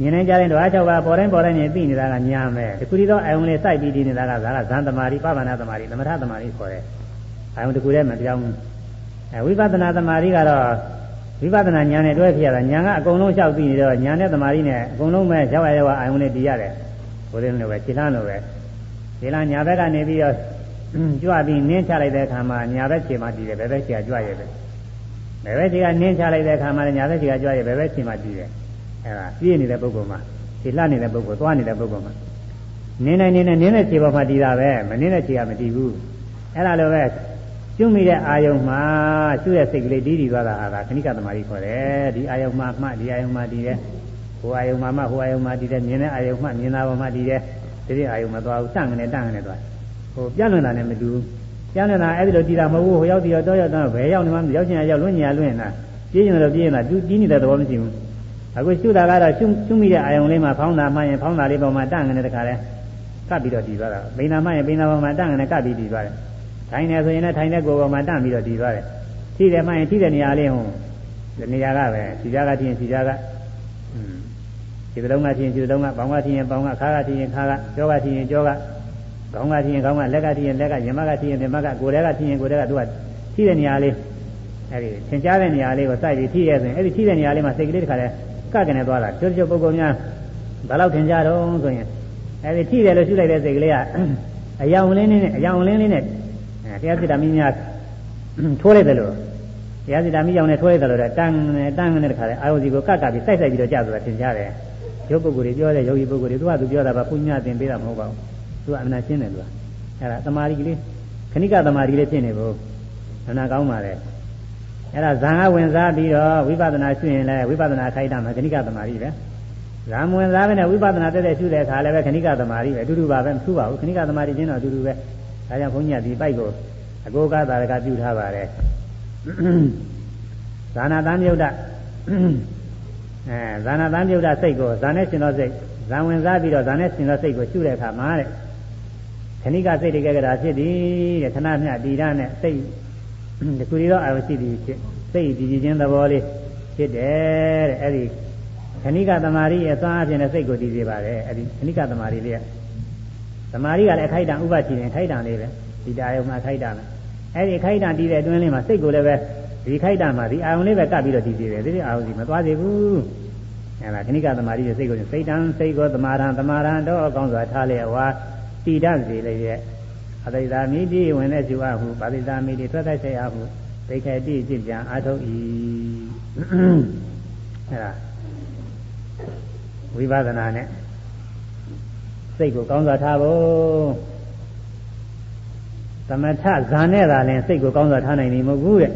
မြင်နေကြတဲ့ဓဝါ၆ပါးပေါ်တိုင်းပေါ်တိုင်းနေသိနေတာကညာမယ်တခုတည်းသောအာယုံလေးစိုက်ပြီးတည်နေတာကဒါကဇန်သမารိပဗနာသမารိသမထသမารိခေါ်တယ်အာယုံတခုတည်းမပြောင်းဘူးအဲဝိပဿနာသမารိကတော့ဝိပဿနာဉာဏ်နဲ့တွဲဖြစ်ရတာဉာဏ်ကအကုန်လုံးလျှောက်သိနေတော့ဉာဏ်နဲ့သမารိနဲ့အကုန်လုံးပဲရောက်ရရောက်အာယုံလေးတည်ရတယ်ဘုရင်လိုပဲခြေလှမ်းလိုပဲခြေလှမ်းညာဘက်ကနေပြီးတော့ကြွပြီးနင်းချလိုက်တဲ့အခါမှာညာဘက်ခြေမှာတည်တယ်ဘယ်ဘက်ခြေကကြွရဲပဲဘယ်ဘက်ခြေကနင်းချလိုက်တဲ့အခါမှာညာဘက်ခြေကကြွရဲဘယ်ဘက်ခြေမှာတည်တယ် အဲဒါပြည့်နေတဲ့ပုဂ္ဂိုလ်မှာဒီလှနေတဲ့ပုဂ္ဂိုလ်သွားနေတဲ့ပုဂ္ဂိုလ်မှာနင်းနေနေနဲ့နင်းတဲ့ခြေပေါ်မှာတည်တာပဲမနင်းတဲ့ခြေကမတည်ဘူးအဲဒါလိုပဲကျွမိတဲ့အာယုံမှာရှုတဲ့စိတ်ကလေးတည်တည်သွားတာဟာခဏိကသမารီခေါ်တယ်ဒီအာယုံမှာမှဒီအာယုံမှာတည်တယ်ဟိုအာယုံမှာမှဟိုအာယုံမှာတည်တယ်မြင်တဲ့အာယုံမှမြင်တာပေါ်မှာတည်တယ်ဒီဒီအာယုံမှာသွားဘူးတန့်ကနေတန့်ကနေသွားဟိုပြန့်လွင်တာနဲ့မတူဘူးပြန့်လွင်တာအဲ့ဒီလိုတည်တာမဟုတ်ဘူးဟိုရောက်တည်တော့ရောက်တော့ဘယ်ရောက်နေမှရောက်ချင်ရောက်လွင့်ညာလွင့်နေတာပြင်းရင်တော့ပြင်းနေတာတူကြီးနေတဲ့သဘောမရှိဘူး အခုရှုတာကတော့ရှုရှုမိတဲ့အာယုံလေးမှာဖောင်းတာမှရင်ဖောင်းတာလေးပေါ်မှာတန့်ငနေတခါလဲကပ်ပြီးတော့တည်သွားတာပိန်နာမှရင်ပိန်နာပေါ်မှာတန့်ငနေကပ်ပြီးတည်သွားတယ်ထိုင်နေဆိုရင်လည်းထိုင်တဲ့ကိုယ်ပေါ်မှာတန့်ပြီးတော့တည်သွားတယ်ထိတယ်မှရင်ထိတဲ့နေရာလေးဟိုဒီနေရာကပဲခြေကြကထိရင်ခြေကြကอืมခြေတုံးကထိရင်ခြေတုံးကပေါင်းကထိရင်ပေါင်းကခါကထိရင်ခါကကြောကထိရင်ကြောကခေါင်းကထိရင်ခေါင်းကလက်ကထိရင်လက်ကယမကထိရင်ယမကကိုယ်ထဲကထိရင်ကိုယ်ထဲကသူကထိတဲ့နေရာလေးအဲဒီသင်ကြားတဲ့နေရာလေးကိုစိုက်ပြီးထိရဲဆိုရင်အဲဒီထိတဲ့နေရာလေးမှာစိတ်ကလေးတစ်ခါလဲ ကကနေသွားတာကျွတ်ကျွတ်ပုဂ္ဂိုလ်များဘယ်လောက်ထင်ကြတော့ဆိုရင်အဲဒီထိတယ်လို့ရှုလိုက်တဲ့စိတ်ကလေးကအယောင်လင်းလေးနဲ့အယောင်လင်းလေးနဲ့တရားစစ်တာမင်းများထိုးလိုက်တယ်လို့တရားစီတာမိအောင်နဲ့ထိုးလိုက်တယ်လို့တန်းနဲ့တန်းနဲ့တခါလဲအာယုစီကိုကတ်ကပ်ပြီးစိုက်စိုက်ပြီးတော့ကြာဆိုတာသင်ကြားတယ်ရုပ်ပုဂ္ဂိုလ်တွေပြောတဲ့ယောဂီပုဂ္ဂိုလ်တွေသူကသူပြောတာပါပုညသင်ပေးတာမဟုတ်ပါဘူးသူကအမှန်ရှင်းတယ်သူကအဲ့ဒါတမာရီကလေးခဏိကတမာရီလေးဖြစ်နေဘူးအမှန်ကောင်းပါလေ အဲ့ဒါဇံကဝင်စားပြီးတော့ဝိပဿနာရှင်းရင်လည်းဝိပဿနာခိုက်တာမှာခဏိကတမာရီပဲဇံဝင်စားပဲနဲ့ဝိပဿနာတက်တဲ့ရှုတဲ့အခါလည်းပဲခဏိကတမာရီပဲအတူတူပါပဲမထူးပါဘူးခဏိကတမာရီချင်းတော့အတူတူပဲဒါကြောင့်ဘုန်းကြီးကဒီပိုက်ကိုအကိုကသာရကပြုထားပါတယ်ဇာနာတန်မြုဒ္ဒအဲဇာနာတန်မြုဒ္ဒစိတ်ကိုဇာနဲ့ရှင်သောစိတ်ဇံဝင်စားပြီးတော့ဇာနဲ့ရှင်သောစိတ်ကိုရှုတဲ့အခါမှာတဲ့ခဏိကစိတ်တကယ်ကတာဖြစ်သည်တဲ့ခဏမျှတည်ရနဲ့စိတ် တခုဒီတော့အာရုံရှိပြီးဖြစ်စိတ်ဒီကြည်ချင်းသဘောလေးဖြစ်တယ်တဲ့အဲ့ဒီခဏိကသမာဓိရဲ့အစားအပြင်နဲ့စိတ်ကိုတည်စေပါတယ်အဲ့ဒီခဏိကသမာဓိလေးကသမာဓိကလည်းခိုက်တံဥပရှိရင်ခိုက်တံလေးပဲဒီတရားမှာခိုက်တံပဲအဲ့ဒီခိုက်တံတည်တဲ့အတွင်းလေးမှာစိတ်ကိုလည်းပဲဒီခိုက်တံမှာဒီအာရုံလေးပဲကပ်ပြီးတော့တည်စေတယ်ဒီလိုအာရုံစီမသွားသေးဘူးအဲ့ဒါခဏိကသမာဓိရဲ့စိတ်ကိုစိတ်တံစိတ်ကိုသမာဓံသမာဓံတော့အကောင်းစွာထားလျက်ဝါတည်တတ်စေလျက် အတိတ်သာမိတိဝင်တဲ့ကျူအဟုပါတိသာမိတိထွက်သက်ဆက်အဟုသိခေတိจิตပြန်အာထုတ်ဤအဲ့ဒါဝိပဿနာနဲ့စိတ်ကိုကောင်းစွာထားဖို့သမထဇာနဲ့သာလဲစိတ်ကိုကောင်းစွာထားနိုင်နေမဟုတ်ဘူးတဲ့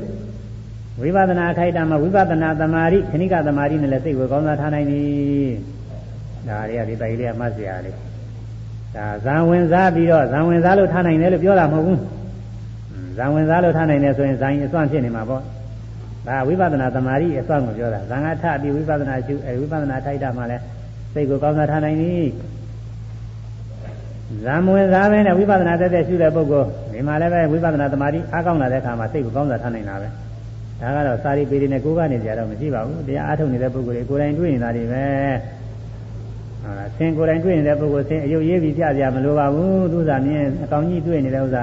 ဝိပဿနာခိုက်တာမှာဝိပဿနာသမာဓိခဏိကသမာဓိနဲ့လည်းစိတ်ကိုကောင်းစွာထားနိုင်ပြီဒါတွေကဒီပိုင်လေးကမှတ်စရာလေး ဒါဇံဝင်စားပြီးတော့ဇံဝင်စားလို့ထားနိုင်တယ်လို့ပြောတာမဟုတ်ဘူးဇံဝင်စားလို့ထားနိုင်တယ်ဆိုရင်ဇံရင်အစွမ်းဖြစ်နေမှာပေါ့ဒါဝိပဿနာသမာဓိအစွမ်းကိုပြောတာဇံကထပြီးဝိပဿနာရှုအဲဝိပဿနာထိုက်တာမှလည်းစိတ်ကိုကောင်းစားထားနိုင်ပြီဇံဝင်စားပဲနဲ့ဝိပဿနာတက်တဲ့ရှုတဲ့ပုဂ္ဂိုလ်ဒီမှာလည်းပဲဝိပဿနာသမာဓိအားကောင်းလာတဲ့အခါမှာစိတ်ကိုကောင်းစားထားနိုင်တာပဲဒါကတော့စာရီပေတွေနဲ့ကိုးကနေကြတော့မရှိပါဘူးတရားအားထုတ်နေတဲ့ပုဂ္ဂိုလ်တွေကိုယ်တိုင်တွေ့နေတာတွေပဲ ဟုတ်လားဆင်ကိုယ်တိုင်တွေ့နေတဲ့ပုဂ္ဂိုလ်ဆင်အယုတ်ရေးပြီးပြကြမလိုပါဘူးသူစားမြင်အကောင်ကြီးတွေ့နေတဲ့ဥစ္စာ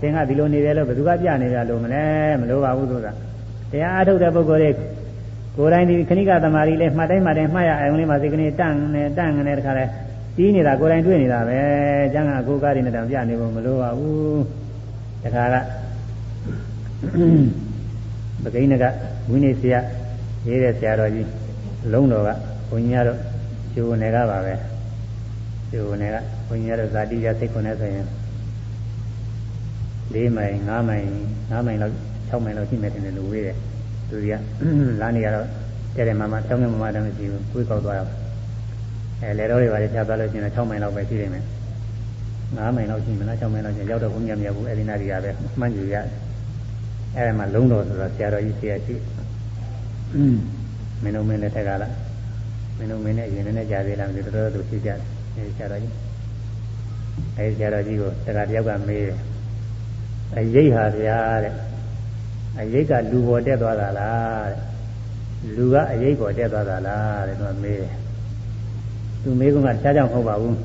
ဆင်ကဒီလိုနေတယ်လို့ဘယ်သူကပြနေကြလို့မလဲမလိုပါဘူးသူစားတရားအားထုတ်တဲ့ပုဂ္ဂိုလ်တွေကိုယ်တိုင်ဒီခဏိကသမารီလေးမှတ်တိုင်းမှတ်တိုင်းမှတ်ရအောင်လေးမှာစိတ်ကလေးတန့်နေတန့်နေတခါလဲတီးနေတာကိုယ်တိုင်တွေ့နေတာပဲကျန်ကအကိုကားတွေနဲ့တောင်ပြနေဖို့မလိုပါဘူးတခါကပကိန်းကဝိနည်းဆရာရေးတဲ့ဆရာတော်ကြီးလုံးတော်ကဘုန်းကြီးကတော့ ကျိုးနယ်ကပါပဲကျိုးနယ်ကဘုန်းကြီးကတော့ဇာတိရစိတ်ခွန်နဲ့ဆိုရင်၄မိုင်၅မိုင်၅မိုင်လောက်6မိုင်လောက်ရှိမယ်ထင်တယ်လို့ဝေးတယ်သူကလမ်းနေရတော့တဲ့တယ်မမတောင်းနေမမတောင်းမရှိဘူးကိုယ်ကောက်သွားတော့အဲလေတော့တွေပါလေဖြတ်သွားလို့ရှိရင်6မိုင်လောက်ပဲရှိနေမယ်9မိုင်လောက်ရှိမလား6မိုင်လောက်ရှိရောက်တော့ဘုံညံ့မြောက်ဘူးအဲဒီနာတွေကပဲမှန်းကြည့်ရတယ်အဲဒီမှာလုံးတော်ဆိုတော့ဆရာတော်ကြီးဆရာရှိမင်းတို့မင်းလက်ထက်ကလား မင်းတို့မင်းနဲ့အရင်နဲ့ကြာသေးလားမသိတော်တော်သူရှိကြတယ်အဲဒီဆရာတော်ကြီးအဲဒီဆရာတော်ကြီးကိုတခါတယောက်ကမေးတယ်အရိတ်ဟာဗျာတဲ့အရိတ်ကလူပေါ်တက်သွားတာလားတဲ့လူကအရိတ်ပေါ်တက်သွားတာလားတဲ့သူကမေးတယ်သူမေးကုန်ကတခြားကြောင့်မဟုတ်ပါဘူး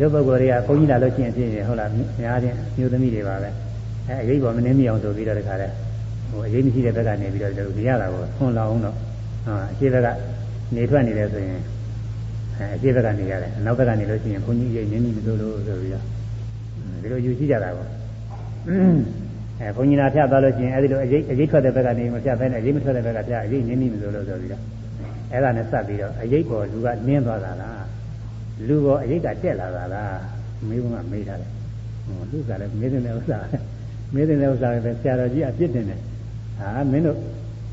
ရုပ်ပုဂ္ဂိုလ်တွေကဘုန်းကြီးလာလို့ရှိရင်ဖြစ်ရင်ဟုတ်လားများချင်းမျိုးသမီးတွေပါပဲအဲအရေးပေါ်မနေမိအောင်ဆိုပြီးတော့တခါလဲဟိုအရေးမရှိတဲ့ဘက်ကနေပြီးတော့ဒီရတာကိုဆွန်လောင်းတော့ဟာအရှိဘက်က နေထွက်နေတယ်ဆိုရင်အဲအရှိဘက်ကနေရတယ်အနောက်ဘက်ကနေလို့ရှိရင်ဘုန်းကြီးရိပ်နင်းနေမလို့လို့ဆိုပြီးတော့ဒီလိုယူရှိကြတာပေါ့အဲဘုန်းကြီးနာဖြတ်သွားလို့ရှိရင်အဲဒီလိုအရေးအရေးထွက်တဲ့ဘက်ကနေမဖြတ်ဘဲနဲ့အရေးမထွက်တဲ့ဘက်ကဖြတ်အရေးနင်းနေမလို့လို့ဆိုပြီးတော့အဲ့ဒါနဲ့စပ်ပြီးတော့အရေးပေါ်လူကနင်းသွားတာလားလူပေါ်အရေးကတက်လာတာလားမေးကမေးထားတယ်ဟိုလူကလည်းမေးတဲ့ဥစ္စာမေးတဲ့ဥစ္စာပဲဆရာတော်ကြီးအပြစ်တင်တယ်ဟာမင်းတို့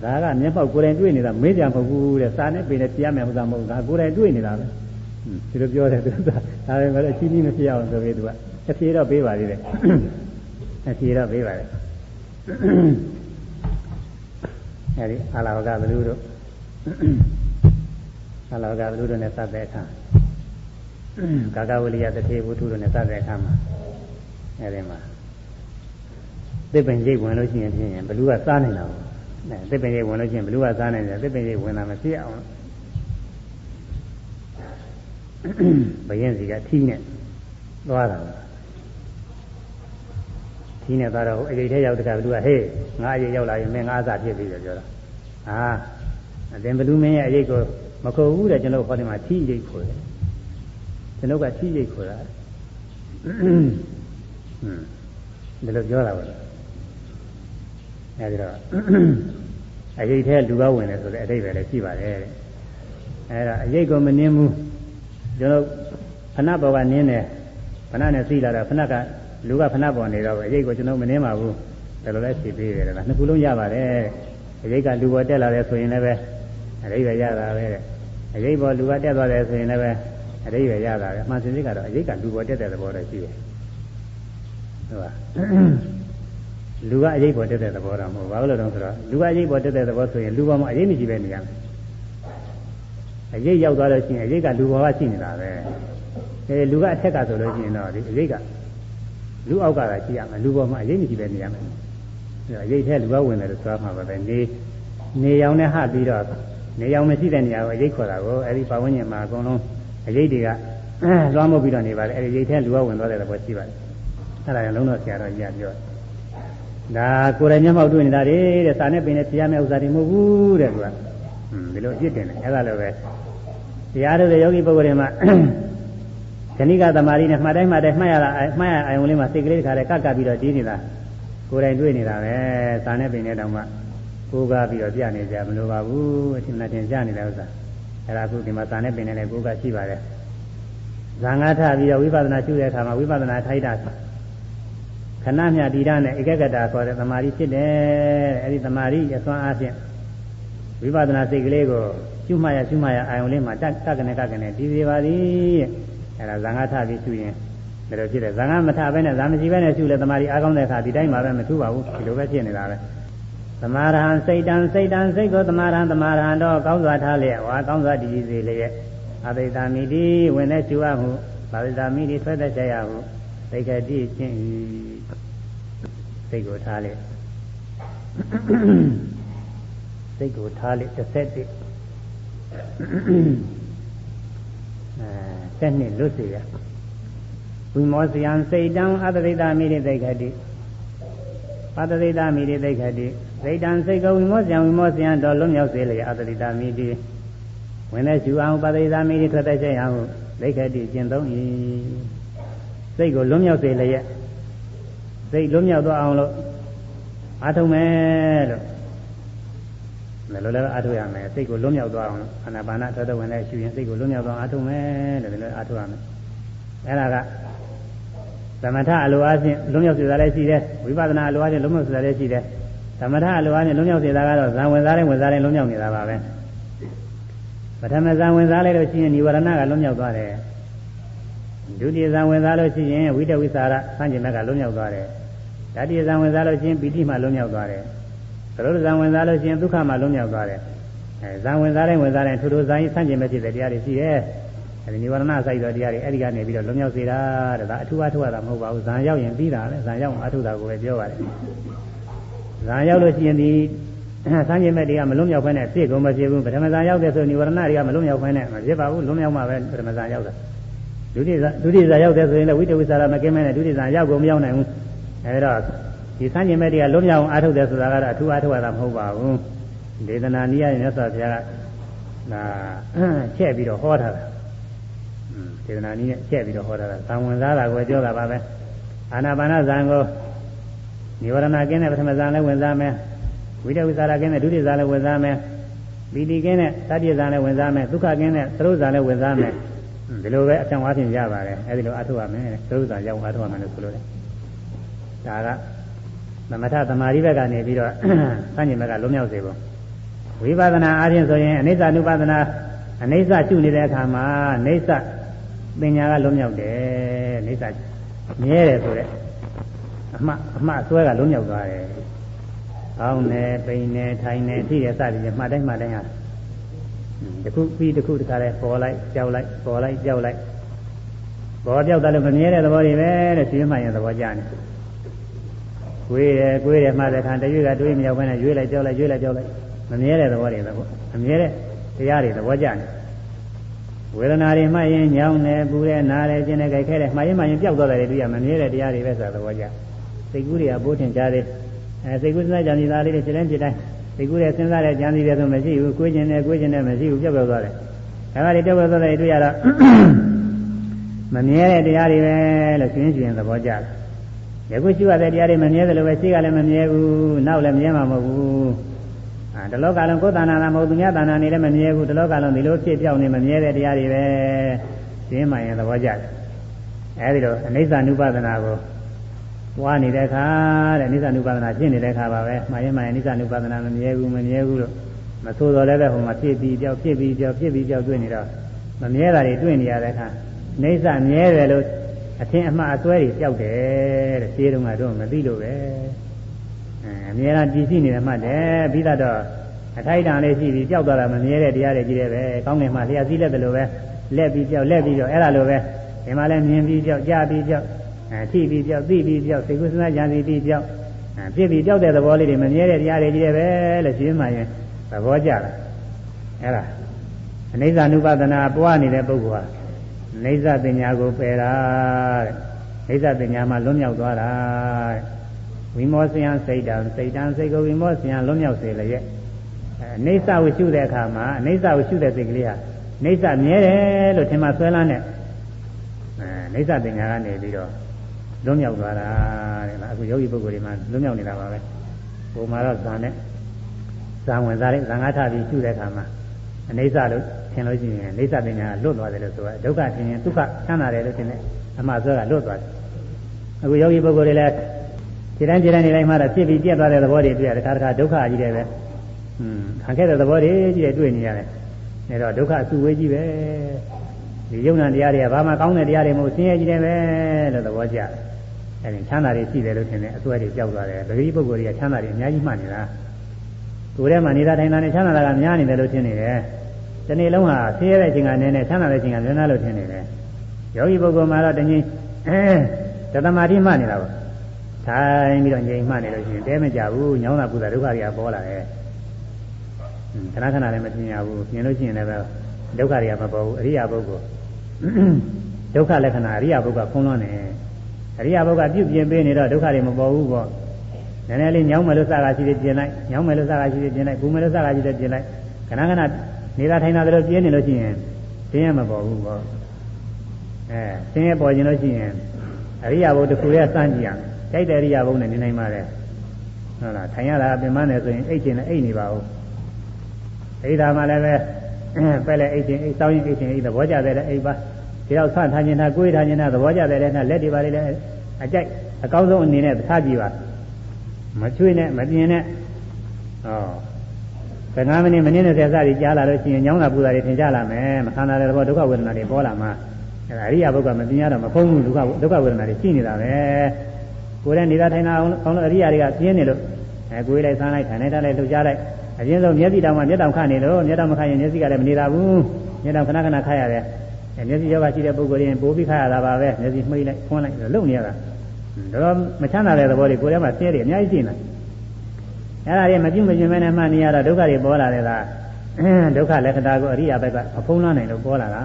ဒါကမျက်မှောက်ကိုယ်တိုင်တွေ့နေတာမေးကြမဟုတ်ဘူးတဲ့စာနဲ့ပေနဲ့တရားမယ်ဥစ္စာမဟုတ်ဒါကိုယ်တိုင်တွေ့နေတာပဲဒီလိုပြောတယ်သူကဒါပေမဲ့အချင်းကြီးမဖြစ်အောင်ဆိုပြီးသူကအဖြေတော့ပေးပါသေးတယ်အဖြေတော့ပေးပါတယ်အဲဒီအာလာဝကဘလူတို့အာလာဝကဘလူတို့နဲ့စတဲ့အခါကာကဝလိယတထေဝုထုတို့နဲ့စတဲ့အခါမှာအဲဒီမှာသစ်ပင်ရိပ်ဝင်လို့ရှိရင်ဖြင့်ဘလူကစားနေတာပေါ့ အဲသစ်ပင်ရိပ်ဝင်လို့ရှိရင်ဘလူကစားနေတယ်သစ်ပင်ရိပ်ဝင်လာမဖြစ်အောင်ဘယင်းစီကထီးနဲ့သွားတာထီးနဲ့သွားတော့အရေးထဲရောက်တဲ့ကဘလူကဟေးငါအရေးရောက်လာရင်မင်းငါအစာဖြစ်ပြီလို့ပြောတာဟာအတင်ဘလူမင်းရဲ့အရေးကိုမခေါ်ဘူးတဲ့ကျွန်တော်ဟောဒီမှာထီးရိပ်ခေါ်တယ်ကျွန်တော်ကထီးရိပ်ခေါ်တာဟွန်းဒီလိုပြောတာပါအဲဒီတော့ အရေးထဲလူကဝင်တယ်ဆိုတဲ့အတိတ်ပဲလည်းရှိပါတယ်တဲ့အဲဒါအရေးကိုမနင်းဘူးကျွန်တော်ဖဏဘောကနင်းတယ်ဖဏနဲ့သိလာတာဖဏကလူကဖဏပေါ်နေတော့အရေးကိုကျွန်တော်မနင်းပါဘူးဒါလိုလဲဖြေပေးတယ်လားနှစ်ခုလုံးရပါတယ်အရေးကလူပေါ်တက်လာတယ်ဆိုရင်လည်းပဲအရေးပဲရတာပဲတဲ့အရေးပေါ်လူကတက်သွားတယ်ဆိုရင်လည်းပဲအရေးပဲရတာပဲအမှန်စင်စစ်ကတော့အရေးကလူပေါ်တက်တဲ့သဘောတော့ရှိတယ်ဟုတ်ပါ လူကအရေးပေါ်တက်တဲ့သဘောတော့မဟုတ်ဘာလို့လဲတော့ဆိုတော့လူကအရေးပေါ်တက်တဲ့သဘောဆိုရင်လူပေါ်မှာအရေးမရှိပဲနေရမယ်အရေးရောက်သွားလို့ရှိရင်အရေးကလူပေါ်ကရှိနေတာပဲအဲလူကအထက်ကဆိုလို့ရှိရင်တော့ဒီအရေးကလူအောက်ကသာရှိရမယ်လူပေါ်မှာအရေးမရှိပဲနေရမယ်အဲအရေးထဲလူကဝင်တယ်လို့ဆိုရမှာပဲနေနေရောင်နဲ့ဟပြီးတော့နေရောင်မရှိတဲ့နေရာကိုအရေးခေါ်တာကိုအဲဒီပတ်ဝန်းကျင်မှာအကုန်လုံးအရေးတွေကလွှမ်းမိုးပြီးတော့နေပါလေအဲဒီအရေးထဲလူကဝင်သွားတဲ့သဘောရှိပါတယ်အဲ့ဒါကလုံးတော့ဆရာတော်ကြီးကပြောတယ် ဒါကိုယ်တိုင်မျက်မှောက်တွေ့နေတာတဲ့စာနဲ့ပင်နဲ့တရားမဲ့ဥစ္စာတွေမဟုတ်ဘူးတဲ့ကွာဒီလိုအဖြစ်တင်တယ်အဲ့ဒါလိုပဲတရားတို့ရဲ့ယောဂီပုဂ္ဂိုလ်တွေမှာခဏိကသမารီနဲ့မှတ်တိုင်းမှတ်တိုင်းမှတ်ရတာမှတ်ရအာယုံလေးမှာစိတ်ကလေးတစ်ခါတည်းကပ်ကပ်ပြီးတော့တည်နေတာကိုယ်တိုင်တွေ့နေတာပဲစာနဲ့ပင်နဲ့တောင်မှကိုးကားပြီးတော့ပြနေကြမလိုပါဘူးအထင်မှတင်ကြနေတဲ့ဥစ္စာအဲ့ဒါအခုဒီမှာစာနဲ့ပင်နဲ့လည်းကိုးကားရှိပါတယ်ဇာငါထပြီးတော့ဝိပဿနာရှုတဲ့အခါမှာဝိပဿနာထိုက်တာ ခဏမြတိရနဲ့ဧကဂတခေါ်တဲ့သမာဓိဖြစ်တယ်အဲဒီသမာဓိအစွမ်းအားဖြင့်ဝိပဿနာစိတ်ကလေးကိုရှုမှတ်ရရှုမှတ်ရအာယုံလေးမှာတတ်တကနေတကနေဒီစီပါသည်အဲဒါဇာငါထပြီးရှုရင်ဒါလိုဖြစ်တယ်ဇာငါမထဘဲနဲ့ဇာမရှိဘဲနဲ့ရှုလဲသမာဓိအားကောင်းတဲ့အခါဒီတိုင်းမှာပဲမထူပါဘူးဒီလိုပဲဖြစ်နေတာပဲသမာရဟံစိတ်တံစိတ်တံစိတ်ကိုသမာရဟံသမာရဟံတော့ကောင်းစွာထားလျက်ဝါကောင်းစွာတည်ကြည်စေလျက်အဘိဓာမိတိဝင်တဲ့ရှုအပ်မှုဘာဝိဓာမိတိထွက်တဲ့ဆက်ရမှုသိက္ခတိချင်း စိတ်ကိုထားလိုက်စိတ်ကိုထားလိုက်တစ်ဆက်တည်းအဲဆက်နှစ်လွတ်စေရဝိမောစယံစိတ်တံအတ္တိတမိရိသိက္ခတိအတ္တိတမိရိသိက္ခတိစိတ်တံစိတ်ကဝိမောစယံဝိမောစယံတော်လွတ်မြောက်စေလေအတ္တိတမိတိဝင်တဲ့ရှုအောင်ပတ္တိတမိရိထွက်တဲ့ချက်ရဟုသိက္ခတိကျင့်သုံး၏စိတ်ကိုလွတ်မြောက်စေလျက် စိတ်လွတ်မြောက်သွားအောင်လို့အားထုတ်မယ်လို့လည်းလိုလည်းအားထုတ်ရမယ်စိတ်ကိုလွတ်မြောက်သွားအောင်အာနာပါနသတ္တဝင်နဲ့ရှုရင်စိတ်ကိုလွတ်မြောက်သွားအားထုတ်မယ်လို့လည်းအားထုတ်ရမယ်အဲ့ဒါကသမထအလိုအားဖြင့်လွတ်မြောက်စေတာလည်းရှိတယ်ဝိပဿနာအလိုအားဖြင့်လွတ်မြောက်စေတာလည်းရှိတယ်သမထအလိုအားဖြင့်လွတ်မြောက်စေတာကတော့ဇံဝင်စားတဲ့ဝင်စားတဲ့လွတ်မြောက်နေတာပါပဲပထမဇံဝင်စားလိုက်လို့ရှိရင်និဝရဏကလွတ်မြောက်သွားတယ် ဒုတိယဇံဝင်စားလို့ရှိရင်ဝိတဝိသရာဆန့်ကျင်ဘက်ကလွတ်မြောက်သွားတယ်ဓာတိယဇံဝင်စားလို့ရှိရင်ပီတိမှလွတ်မြောက်သွားတယ်သရုပ်ဇံဝင်စားလို့ရှိရင်ဒုက္ခမှလွတ်မြောက်သွားတယ်အဲဇံဝင်စားတိုင်းဝင်စားတိုင်းထိုထိုဇံကြီးဆန့်ကျင်မဲ့ဖြစ်တဲ့တရားတွေရှိရဲ့အဲဒီនិဝရဏစိုက်တော်တရားတွေအဲဒီကနေပြီးတော့လွတ်မြောက်စေတာတဲ့ဒါအထူးအထူးရတာမဟုတ်ပါဘူးဇံရောက်ရင်ပြီးတာလေဇံရောက်အထူးတာကိုပဲပြောပါတယ်ဇံရောက်လို့ရှိရင်ဒီဆန်းကျင်မဲ့တွေကမလွတ်မြောက်ဖ ೇನೆ ပြည့်ကုန်မဖြစ်ဘူးပထမဇာရောက်တဲ့ဆိုនិဝရဏတွေကမလွတ်မြောက်ဖ ೇನೆ မဖြစ်ပါဘူးလွတ်မြောက်မှပဲပထမဇာရောက်တာ ဒုတိယဒုတိယဇာရောက်တဲ့ဆိုရင်လည်းဝိတဝိသရာမကင်းမဲ့နဲ့ဒုတိယဇာရောက်ကုန်မရောက်နိုင်ဘူးအဲဒါဒီဆန်းကျင်မဲ့တွေကလွတ်မြောက်အောင်အားထုတ်တယ်ဆိုတာကတော့အထူးအားထုတ်ရတာမဟုတ်ပါဘူးဒေသနာနည်းရမြတ်စွာဘုရားကဒါချက်ပြီးတော့ဟောထားတာဒေသနာနည်းနဲ့ချက်ပြီးတော့ဟောထားတာသံဝင်စားတာကိုပြောတာပါပဲအာနာပါနဇံကိုនិဝရဏကင်းတဲ့ပထမဇံလည်းဝင်စားမယ်ဝိတဝိသရာကင်းတဲ့ဒုတိယဇံလည်းဝင်စားမယ်ပီတိကင်းတဲ့တတိယဇံလည်းဝင်စားမယ်ဒုက္ခကင်းတဲ့သရုပ်ဇံလည်းဝင်စားမယ် ဒီလိုပဲအကြောင်းအချင်းရပါတယ်အဲဒီလိုအထုရမယ်သရုပ်ဇံရောက်အထုရမယ်လို့ဆိုလို့တယ်ဒါကသမထသမာဓိဘက်ကနေပြီးတော့ဆန့်ကျင်ဘက်ကလုံးမြောက်စေဖို့ဝိပဿနာအားဖြင့်ဆိုရင်အနိစ္စ ानु ပဒနာအနိစ္စရှုနေတဲ့အခါမှာအနိစ္စပညာကလုံးမြောက်တယ်အနိစ္စမြဲတယ်ဆိုတဲ့အမှအမှဆွဲကလုံးမြောက်သွားတယ်။အောင်းနေပိန်နေထိုင်နေထိရစသည်ဖြင့်မှတ်တိုင်းမှတ်တိုင်းဟာ တခုပြီးတခုတခါလဲပေါ်လိုက်ကြောက်လိုက်ပေါ်လိုက်ကြောက်လိုက်ပေါ်ပြောက်တယ်လို့မမြဲတဲ့သဘောတွေပဲတဲ့ရှင်မှန်ရဲ့သဘောကြတယ်။ကိုယ်ရယ်ကိုယ်ရယ်မှတဲ့ခါတရွေ့ကတွေးမြောက်ပဲနဲ့ရွေးလိုက်ကြောက်လိုက်ရွေးလိုက်ကြောက်လိုက်မမြဲတဲ့သဘောတွေပဲပေါ့။မမြဲတဲ့တရားတွေသဘောကြတယ်။ဝေဒနာတွေမှရင်ညောင်းနေပူရဲနားရဲကျင်နေကြိုက်ခဲတယ်မှရင်မှရင်ပြောက်သွားတယ်တွေ့ရမမြဲတဲ့တရားတွေပဲဆိုတာသဘောကြ။စိတ်ကူးတွေကဘိုးထင်ကြတယ်။အဲစိတ်ကူးစဉ်းစားကြံစည်သားလေးတွေဖြစ်တိုင်းဖြစ်တိုင်း စိတ်ကူးရဲ့စဉ်းစားတဲ့ကြံစည်တယ်ဆိုမရှိဘူး။ကိုယ်ကျင်တယ်ကိုယ်ကျင်တယ်မရှိဘူးပြောက်ပြောက်သွားတယ်။ဒါကတွေပြောက်ပြောက်သွားတယ်တွေ့ရတော့မမြဲတဲ့တရားတွေပဲလို့ရှင်းရှင်းသဘောကျတယ်။ယခုရှိရတဲ့တရားတွေမမြဲတယ်လို့ပဲရှိကလည်းမမြဲဘူးနောက်လည်းမြဲမှာမဟုတ်ဘူးအာတလောကလုံးကိုယ်တဏ္ဍာနာမဟုတ်သူများတဏ္ဍာနေလည်းမမြဲဘူးတလောကလုံးဒီလိုဖြစ်ပြောင်းနေမမြဲတဲ့တရားတွေပဲရှင်းမှရင်သဘောကျတယ်အဲဒီတော့အနိစ္စ ानु ပဒနာကို ပွားနေတဲ့အခါတဲ့အနိစ္စ ानु ပဒနာရှင်းနေတဲ့အခါပါပဲမှရင်မှရင်အနိစ္စ ानु ပဒနာမမြဲဘူးမမြဲဘူးလို့မဆိုတော့လည်းပဲဟိုမှာဖြစ်ပြီးကြောက်ဖြစ်ပြီးကြောက်ဖြစ်ပြီးကြောက်တွေ့နေတော့မမြဲတာတွေတွေ့နေရတဲ့အခါအိဋ္ဌမြဲတယ်လို့အထင်အမှားအစွဲတွေကြောက်တယ်တဲ့ခြေတုံးကတော့မသိလို့ပဲအဲအမြဲတမ်းတည်ရှိနေတယ်မှတ်တယ်ပြီးတော့အထိုက်တန်လေးရှိပြီးကြောက်သွားတာမမြဲတဲ့တရားတွေကြီးတယ်ပဲကောင်းငင်မှလျှက်စည်းလက်တယ်လို့ပဲလက်ပြီးကြောက်လက်ပြီးကြောက်အဲ့ဒါလိုပဲဒီမှာလည်းမြင်ပြီးကြောက်ကြားပြီးကြောက် အဲထိပြီးကြောက်သိပြီးကြောက်စိတ်ကူးစဉ်းစားကြံစီပြီးကြောက်အဲဖြစ်ပြီးကြောက်တဲ့သဘောလေးတွေမမြဲတဲ့တရားတွေကြီးတယ်ပဲလို့ရှင်းမှရင်သဘောကျလာအဲ့ဒါအနိစ္စ ानु ပဒနာပွားနေတဲ့ပုဂ္ဂိုလ်ဟာနေသပညာကိုပယ်တာတဲ့နေသပညာမှာလွတ်မြောက်သွားတာတဲ့ဝိမောစယံစိတ်တံစိတ်တံစိတ်ကိုဝိမောစယံလွတ်မြောက်စေလျက်အနေဆဝရှုတဲ့အခါမှာအနေဆဝရှုတဲ့စိတ်ကလေးဟာနေသမြဲတယ်လို့ထင်မှဆွဲလန်းတဲ့အဲနေသပညာကနေပြီးတော့ လွတ်မြောက်သွားတာတဲ့အခုယောဂီပုဂ္ဂိုလ်တွေမှာလွတ်မြောက်နေတာပါပဲဟိုမှာတော့ဇာနဲ့ဇာဝင်စားတဲ့ဇာငါထပြီးရှုတဲ့အခါမှာအနေဆလို့ထင်လို့ရှိရင်အိဋ္ဌပညာလွတ်သွားတယ်လို့ဆိုတာဒုက္ခထင်ရင်ဒုက္ခချမ်းသာတယ်လို့ထင်တယ်အမှားဆွဲကလွတ်သွားတယ်အခုယောဂီပုဂ္ဂိုလ်တွေလည်းခြေတန်းခြေတန်းနေတိုင်းမှတော့ဖြစ်ပြီးပြတ်သွားတဲ့သဘောတွေတွေ့ရတခါတခါဒုက္ခကြီးတယ်ပဲอืมခံခဲ့တဲ့သဘောတွေကြီးတယ်တွေ့နေရတယ်အဲတော့ဒုက္ခအစုဝေးကြီးပဲဒီယုံနာတရားတွေကဘာမှကောင်းတဲ့တရားတွေမဟုတ်ဆင်းရဲကြီးတယ်ပဲလို့သဘောကျတယ် အဲဒီချမ်းသာတွေရှိတယ်လို့ထင်တယ်အစွဲတွေကြောက်သွားတယ်ပဂတိပုဂ္ဂိုလ်တွေကချမ်းသာတွေအများကြီးမှတ်နေတာကိုယ်ထဲမှာနေတာတိုင်းတာနဲ့ချမ်းသာတာကများနေတယ်လို့ထင်နေတယ်ဒီနေ့လုံးဟာဆင်းရဲတဲ့ချိန်ကနည်းနည်းချမ်းသာတဲ့ချိန်ကနည်းနည်းလို့ထင်နေတယ်ယောဂီပုဂ္ဂိုလ်မှာတော့တကြီးအဲတသမာဓိမှနေတာပေါ့ထိုင်ပြီးတော့ငြိမ်မှနေလို့ရှိရင်တဲမကြဘူးညောင်းတာပူတာဒုက္ခတွေကပေါ်လာတယ်ခဏခဏလည်းမမြင်ရဘူးမြင်လို့ရှိရင်လည်းဒုက္ခတွေကမပေါ်ဘူးအရိယာပုဂ္ဂိုလ်ဒုက္ခလက္ခဏာအရိယာပုဂ္ဂိုလ်ဖုံးလွှမ်းတယ် အရိယာပုဂ္ဂိုလ်ပြုပြင်ပေးနေတော့ဒုက္ခတွေမပေါ်ဘူးပေါ့နည်းနည်းလေးညောင်းမယ်လို့စကားရှိတယ်ပြင်လိုက်ညောင်းမယ်လို့စကားရှိတယ်ပြင်လိုက်ပူမယ်လို့စကားရှိတယ်ပြင်လိုက်ခဏခဏနေတာထိုင်တာတို့ပြင်းနေလို့ရှိရင်ဆင်းရဲမပေါ်ဘူးပေါ့အဲဆင်းရဲပေါ်ခြင်းလို့ရှိရင်အရိယာဘုတစ်ခုရဲ့စမ်းကြည့်ရမယ်ကြိုက်တဲ့အရိယာဘုနဲ့နေနိုင်ပါလေဟုတ်လားထိုင်ရတာပြင်မနေဆိုရင်အိတ်ခြင်းနဲ့အိတ်နေပါဦးအိဒါမှလည်းပဲပဲလေအိတ်ခြင်းအိတ်စောင်းရင်အိတ်ခြင်းအိတ်သဘောကျတဲ့အိတ်ပါ ဒီတော့ဆန့်ထားခြင်းနဲ့ကိုယ်ထားခြင်းနဲ့သဘောကျတဲ့နဲ့လက်တွေပါလေလည်းအကြိုက်အကောင်းဆုံးအနေနဲ့ထားကြည့်ပါမချွေးနဲ့မပြင်းနဲ့ဟော15မိနစ်မိနစ်20စသည်ကြားလာလို့ရှိရင်ညောင်းတာပူတာတွေထင်ကြလာမယ်မခံနိုင်တဲ့ဘောဒုက္ခဝေဒနာတွေပေါ်လာမှာအဲအရိယာဘုကမသိရတော့မဖုံးဘူးဒုက္ခဒုက္ခဝေဒနာတွေရှိနေတာပဲကိုယ်နဲ့နေတာထိုင်တာအောင်လို့အရိယာတွေကပြင်းနေလို့အဲကိုယ်လိုက်ဆန်းလိုက်ထိုင်လိုက်တာလိုက်လှုပ်ရှားလိုက်အရင်ဆုံးမျက်စိတောင်မှမျက်တောင်ခတ်နေလို့မျက်တောင်မခတ်ရင်မျက်စိကလည်းမနေတာဘူးမျက်တောင်ခဏခဏခတ်ရတယ်အဲ မျက်စိယောဂရှိတဲ့ပုဂ္ဂိုလ်ရင်ပိုးပြီးခတ်ရတာပါပဲမျက်စိမှိတ်လိုက်ဖွင့်လိုက်လုံနေရတာတော့မချမ်းသာတဲ့သဘောတွေကိုယ်ထဲမှာဆဲတယ်အများကြီးရှိနေတယ်အဲ့ဒါတွေမပြုမပြုမဲနဲ့မှနေရတော့ဒုက္ခတွေပေါ်လာတယ်လားဒုက္ခလက္ခဏာကိုအရိယာဘက်ကအဖုံးလွှမ်းနိုင်လို့ပေါ်လာတာ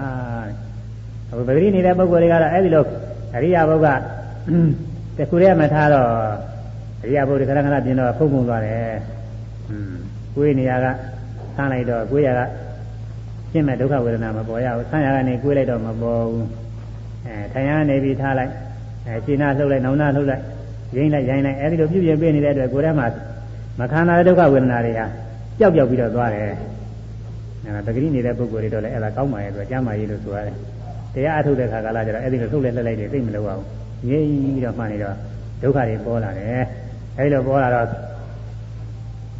အခုပဂရိနေတဲ့ပုဂ္ဂိုလ်တွေကတော့အဲ့ဒီလိုအရိယာဘုကတခုတည်းမထားတော့အရိယာဘုတွေခဏခဏပြင်တော့ဖုံးဖုံးသွားတယ်อืมကိုယ်နေရာကဆန်းလိုက်တော့ကိုယ်ရာက ရှင်းမဲ့ဒုက္ခဝေဒနာမပေါ်ရဘူးဆန်းရာကနေကိုယ်လိုက်တော့မပေါ်ဘူးအဲထိုင်ရနေပြီးထားလိုက်အဲရှင်းနာလှုပ်လိုက်နောင်နာလှုပ်လိုက်ရင်းလိုက်ရိုင်းလိုက်အဲဒီလိုပြုပြင်ပေးနေတဲ့အတွက်ကိုယ်ထဲမှာမခန္ဓာတဲ့ဒုက္ခဝေဒနာတွေဟာပျောက်ပျောက်ပြီးတော့သွားတယ်။အဲဒါတတိနေတဲ့ပုဂ္ဂိုလ်တွေတော့လည်းအဲ့ဒါကောင်းပါရဲ့သူကကြားမှရေးလို့ဆိုရတယ်။တရားအထုတ်တဲ့ခါကလာကျတော့အဲ့ဒီလိုထုတ်လက်လက်လိုက်တွေသိမလို့အောင်ငြိမ်ပြီးတော့မှနေတော့ဒုက္ခတွေပေါ်လာတယ်။အဲဒီလိုပေါ်လာတော့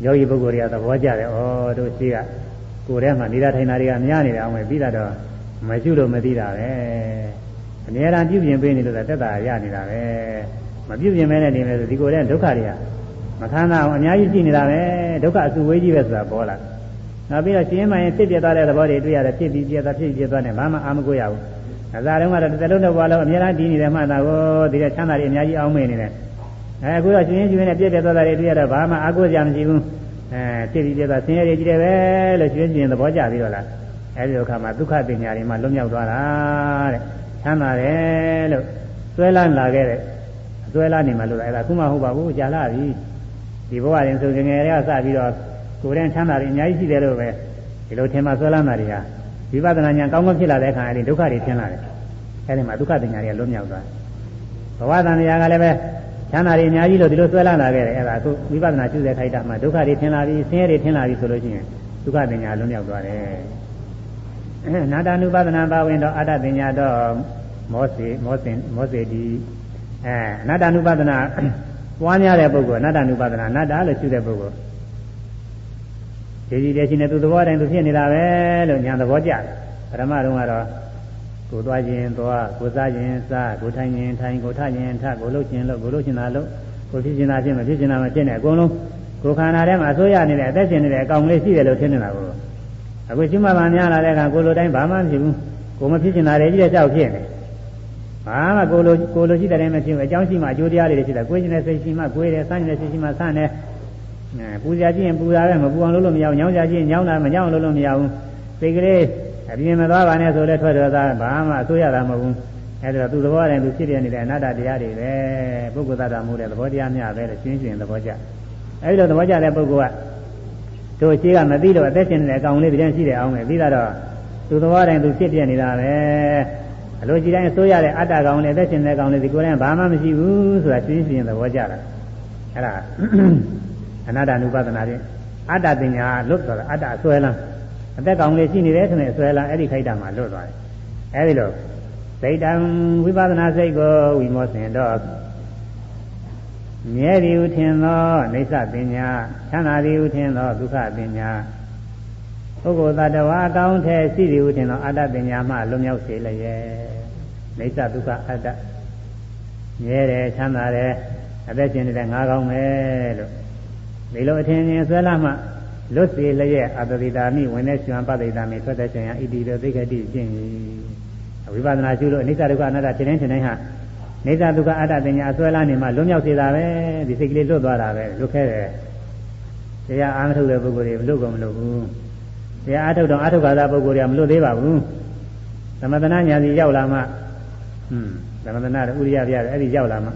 ယောဂီပုဂ္ဂိုလ်တွေကသဘောကျတယ်။ဩတို့ရှိက ကိုယ်ထဲမှာနေတာထိုင်တာတွေကများနေတာအောင်ပဲပြီးတော့မရှိလို့မသိတာပဲ။အများအားပြုပြင်ပေးနေလို့သက်သာရနေတာပဲ။မပြုပြင်မဲနဲ့နေမယ်ဆိုဒီကိုယ်ထဲဒုက္ခတွေကမခံတာအောင်အများကြီးရှိနေတာပဲဒုက္ခအစုဝေးကြီးပဲဆိုတာပေါ်လာနောက်ပြီးတော့ရှင်းမှရင်ဖြစ်ပြသွားတဲ့သဘောတွေတွေ့ရတယ်ဖြစ်ပြီးပြသွားဖြစ်ပြသွားတယ်ဘာမှအာမကိုရဘူးအသာတုန်းကတော့တစ်လုံးတစ်ဘွားလုံးအများအားတည်နေတယ်မှတ်တာကိုဒီကချမ်းသာတွေအများကြီးအောင်းမေ့နေတယ်အဲအခုတော့ရှင်းရှင်းနဲ့ပြည့်ပြသွားတာတွေတွေ့ရတော့ဘာမှအာကိုစရာမရှိဘူး အဲဖြစ်ပြီးပြသွားဆင်းရဲတွေကြီးတယ်ပဲလို့ရှင်းရှင်းသဘောကျပြီးတော့လားအဲဒီအခါမှာဒုက္ခပညာတွေမှလွတ်မြောက်သွားတာတဲ့ချမ်းသာတယ်လို့ဆွဲလန်းလာခဲ့တဲ့ဆွဲလာနေမှလို့အဲ့ဒါခုမှဟုတ်ပါဘူးကြာလာပြီဒီဘဝရင်ဆိုငငယ်တွေကစပြီးတော့ကိုယ်တန်းချမ်းသာတွေအများကြီးရှိတယ်လို့ပဲဒီလိုထင်မှဆွဲလန်းတာတွေဟာဝိပဿနာဉာဏ်ကောင်းကောင်းဖြစ်လာတဲ့အခါအဲဒီဒုက္ခတွေရှင်းလာတယ်အဲဒီမှာဒုက္ခပညာတွေကလွတ်မြောက်သွားဘဝတန်တရားကလည်းပဲ ချမ်းသာတွေအများကြီးလို့ဒီလိုဆွဲလန်းလာခဲ့တယ်အဲ့ဒါအခုဝိပဿနာရှုတဲ့ခိုက်တာမှာဒုက္ခတွေထင်လာပြီးဆင်းရဲတွေထင်လာပြီးဆိုလို့ရှိရင်ဒုက္ခပညာလွတ်မြောက်သွားတယ်နာတာနုပဒနာပါဝင်တော့အတ္တပညာတော့မောစေမောစင်မောစေဒီအဲအနတ္တနုပဒနာပွားများတဲ့ပုဂ္ဂိုလ်အနတ္တနုပဒနာအနတ္တလို့ရှုတဲ့ပုဂ္ဂိုလ်ဒီဒီတည်းရှိနေသူသဘောတိုင်းသူဖြစ်နေတာပဲလို့ညာသဘောကျတယ်ပရမတုန်းကတော့ ကိုသွားခြင်းသွားကိုစားခြင်းစားကိုထိုင်ခြင်းထိုင်ကိုထခြင်းထကိုလှုပ်ခြင်းလှုပ်ကိုလှုပ်ခြင်းသာလှုပ်ကိုဖြစ်ခြင်းသာဖြစ်မဖြစ်ခြင်းသာမဖြစ်နဲ့အကုန်လုံးကိုခန္ဓာထဲမှာအစိုးရနေတဲ့အသက်ရှင်နေတဲ့အကောင်လေးရှိတယ်လို့ထင်နေတာကိုအခုရှိမှဗာများလာတဲ့အခါကိုလိုတိုင်းဘာမှမဖြစ်ဘူးကိုမဖြစ်ခြင်းသာတွေကြီးတဲ့ကြောက်ဖြစ်နေဘာမှကိုလိုကိုလိုရှိတဲ့တိုင်းမဖြစ်ဘူးအကြောင်းရှိမှအကျိုးတရားတွေရှိတယ်ကိုယ်ခြင်းနဲ့စိတ်ရှိမှကိုယ်တယ်စမ်းခြင်းနဲ့စိတ်ရှိမှစမ်းတယ်ပူဇာကြည့်ရင်ပူဇာပဲမပူအောင်လုပ်လို့မရဘူးညောင်းကြကြည့်ရင်ညောင်းတာမညောင်းလို့လို့မရဘူးစိတ်ကလေး အပြင်မသွားပါနဲ့ဆိုလဲထွက်တော့သားဘာမှအဆိုးရတာမဟုတ်ဘူးအဲဒါသူသဘောတည်းသူဖြစ်ပြနေတဲ့အနာတ္တတရားတွေပဲပုဂ္ဂိုလ်သတ္တမှုတဲ့သဘောတရားများပဲလို့ရှင်းရှင်းသဘောကျအဲဒီလိုသဘောကျတဲ့ပုဂ္ဂိုလ်ကတို့ရှိကမသိတော့အသက်ရှင်နေတဲ့အကောင်လေးတည်းရှိတယ်အောင်ပဲပြီးတော့သူသဘောတိုင်းသူဖြစ်ပြနေတာပဲအလိုကြည့်တိုင်းအစိုးရတဲ့အတ္တကောင်လေးအသက်ရှင်နေတဲ့ကောင်လေးဒီကိုယ်တိုင်ဘာမှမရှိဘူးဆိုတာရှင်းရှင်းသဘောကျတာအဲဒါအနာတ္တနုပဒနာဖြင့်အတ္တပညာလွတ်သွားတာအတ္တအစွဲလန်း အသက်ကောင်လေးရှိနေတယ်ဆိုရင်အစွဲလန်းအဲ့ဒီခိုက်တာမှာလွတ်သွားတယ်အဲ့ဒီလိုစိတ်တံဝိပဿနာစိတ်ကိုဝိမောစင်တော့မြဲသည်ဟုထင်သောအိဋ္ဌပညာချမ်းသာသည်ဟုထင်သောဒုက္ခပညာပုဂ္ဂိုလ်တ attva အကောင်းထဲရှိသည်ဟုထင်သောအတ္တပညာမှလွတ်မြောက်စေလျက်အိဋ္ဌဒုက္ခအတ္တမြဲတယ်ချမ်းသာတယ်အသက်ရှင်နေတဲ့ငါးကောင်းပဲလို့ဒီလိုအထင်မြင်ဆွဲလာမှ လွတ်စေလျက်အတ္တိတာမိဝင်တဲ့ကျွမ်းပဋိတာမိထွက်တဲ့ချိန်ဟာဣတိတောသိက္ခတိကျင့်၏ဝိပဿနာရှုလို့အနိစ္စဒုက္ခအနတ္တထင်တိုင်းထင်တိုင်းဟာနေသဒုက္ခအတ္တပညာအစွဲလာနေမှလွတ်မြောက်စေတာပဲဒီစိတ်ကလေးလွတ်သွားတာပဲလွတ်ခဲ့တယ်တရားအားထုတ်တဲ့ပုဂ္ဂိုလ်တွေမလွတ်ကုန်မလွတ်ဘူးတရားအားထုတ်တော့အားထုတ်ခါသာပုဂ္ဂိုလ်တွေကမလွတ်သေးပါဘူးသမထနာညာစီရောက်လာမှဟွန်းသမထနာဥရိယပြရတယ်အဲ့ဒီရောက်လာမှ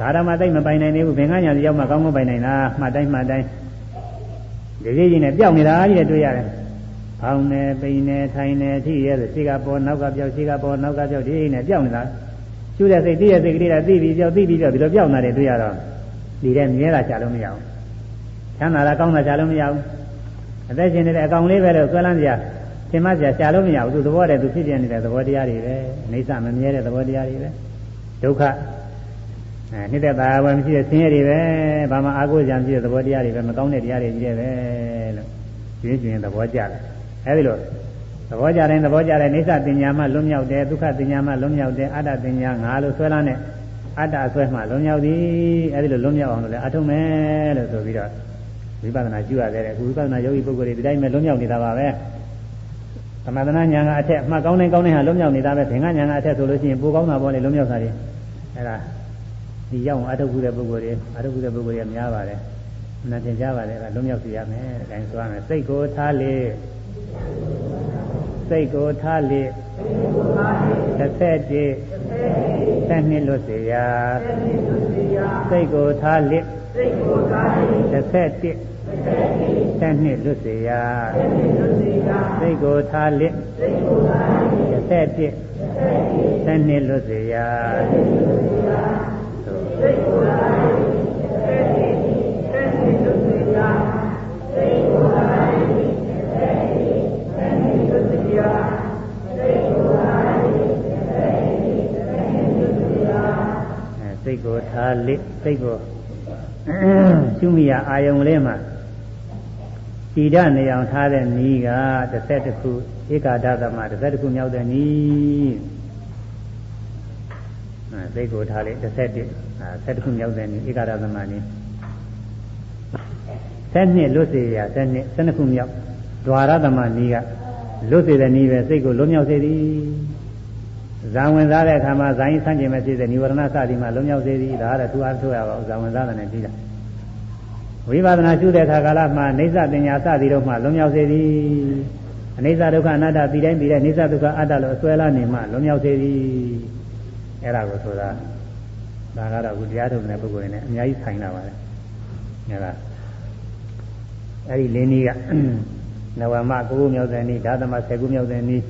ဒါရမသိမပိုင်နိုင်သေးဘူးဘင်္ဂညာစီရောက်မှကောင်းကောင်းပိုင်နိုင်တာမှတ်တိုင်းမှတ်တိုင်း ဒီကြီးကြီးနဲ့ပျောက်နေတာကြီးနဲ့တွေ့ရတယ်။ဖောင်းနေပိန်နေထိုင်နေထိရဲဆိုရှိကပေါ်နောက်ကပျောက်ရှိကပေါ်နောက်ကပျောက်ဒီနဲ့ပျောက်နေတာ။ကျူးတဲ့စိတ်တည့်ရဲ့စိတ်ကလေးကသိပြီးပျောက်သိပြီးပျောက်ဒီလိုပျောက်နေတယ်တွေ့ရတော့ဒီတဲ့မြဲတာချလို့မရဘူး။ချမ်းသာတာကောင်းတာချလို့မရဘူး။အသက်ရှင်နေတဲ့အကောင်လေးပဲလို့ဆွဲလန်းကြသင်မစရာရှာလို့မရဘူးသူသဘောတည်းသူဖြစ်ပြနေတဲ့သဘောတရားတွေပဲအိဋ္ဌမမြဲတဲ့သဘောတရားတွေပဲဒုက္ခ အဲနှစ်သက်သာဝယ်မရှိတဲ့ဆင်းရဲတွေပဲဘာမှအာကိုကြံပြည့်တဲ့သဘောတရားတွေပဲမကောင်းတဲ့တရားတွေကြီးတယ်ပဲလို့ကျွင်းကျွင်းသဘောကျတယ်အဲဒီလိုသဘောကြတဲ့သဘောကြတဲ့နေသပညာမှလွတ်မြောက်တယ်ဒုက္ခပညာမှလွတ်မြောက်တယ်အတ္တပညာငါလို့ဆွဲလာတဲ့အတ္တဆွဲမှလွတ်မြောက်သည်အဲဒီလိုလွတ်မြောက်အောင်လို့လည်းအထုံးမယ်လို့ဆိုပြီးတော့ဝိပဿနာကျူရတယ်အခုဝိပဿနာယောဂီပုဂ္ဂိုလ်တွေဒီတိုင်းပဲလွတ်မြောက်နေတာပါပဲသမထနာညာကအထက်အမှတ်ကောင်းတဲ့ကောင်းတဲ့ဟာလွတ်မြောက်နေတာပဲသင်္ကညာကအထက်ဆိုလို့ရှိရင်ပိုကောင်းတာပေါ့လေလွတ်မြောက်တာတွေအဲဒါ ဒီရောက်အထုပ်ခုတဲ့ပုဂ္ဂိုလ်တွေအထုပ်ခုတဲ့ပုဂ္ဂိုလ်တွေများပါတယ်။နာသင်ကြပါတယ်ကလုံးမြောက်စီရမယ်။ဒါတိုင်းဆိုရမယ်။စိတ်ကိုထားလေစိတ်ကိုထားလေတစ်ဆက်တည်းဆက်နှစ်လွတ်စေရာစိတ်ကိုထားလေစိတ်ကိုထားလေတစ်ဆက်တည်းဆက်နှစ်လွတ်စေရာစိတ်ကိုထားလေစိတ်ကိုထားလေတစ်ဆက်တည်းဆက်နှစ်လွတ်စေရာစိ တ်ကိုယ်တိုင်အဲ့ဒီအဲ့ဒီလူတွေကစိတ်ကိုယ်တိုင်အဲ့ဒီအဲ့ဒီလူတွေကစိတ်ကိုယ်တိုင်အဲ့ဒီအဲ့ဒီလူတွေကအဲစိတ်ကိုထားလိစိတ်ကိုရှုမိရအာယုံလေးမှာတည်ရနေအောင်ထားတဲ့နီးကတစ်ဆက်တစ်ခုဧကာဒသမတစ်ဆက်တစ်ခုမြောက်တဲ့နီးစိ တ်ကိုထားလေတစ်ဆက်တည်းဆက်တစ်ခုမြောက်တဲ့နေ့ဧကာရသမဏနေ့ဆက်နှစ်လွတ်စေရဆက်နှစ်ဆက်နှစ်ခုမြောက်ဒွါရသမဏီကလွတ်စေတဲ့နေ့ပဲစိတ်ကိုလွတ်မြောက်စေသည်ဇာဝင်စားတဲ့အခါမှာဇာယင်းဆန့်ကျင်မဲ့ဖြစ်တဲ့និဝရဏစသည်မှာလွတ်မြောက်စေသည်ဒါကတော့သူအားထုတ်ရပါဘူးဇာဝင်စားတဲ့နဲ့ပြီးတာဝိပဿနာရှုတဲ့အခါကာလမှာနေသပညာစသည်တို့မှလွတ်မြောက်စေသည်အနိစ္စဒုက္ခအနတ္တပြီးတိုင်းပြီးတဲ့နေသဒုက္ခအတ္တလို့အစွဲလာနေမှလွတ်မြောက်စေသည် အဲ့ဒါကိုဆိုတာဒါကတော့အခုတရားထုတ်တဲ့ပုဂ္ဂိုလ်တွေနဲ့အများကြီးဆိုင်လာပါတယ်အဲ့ဒါအဲ့ဒီလင်းကြီးကနဝမ9ခုမြောက်တဲ့နေ့ဓာသမ10ခုမြောက်တဲ့နေ့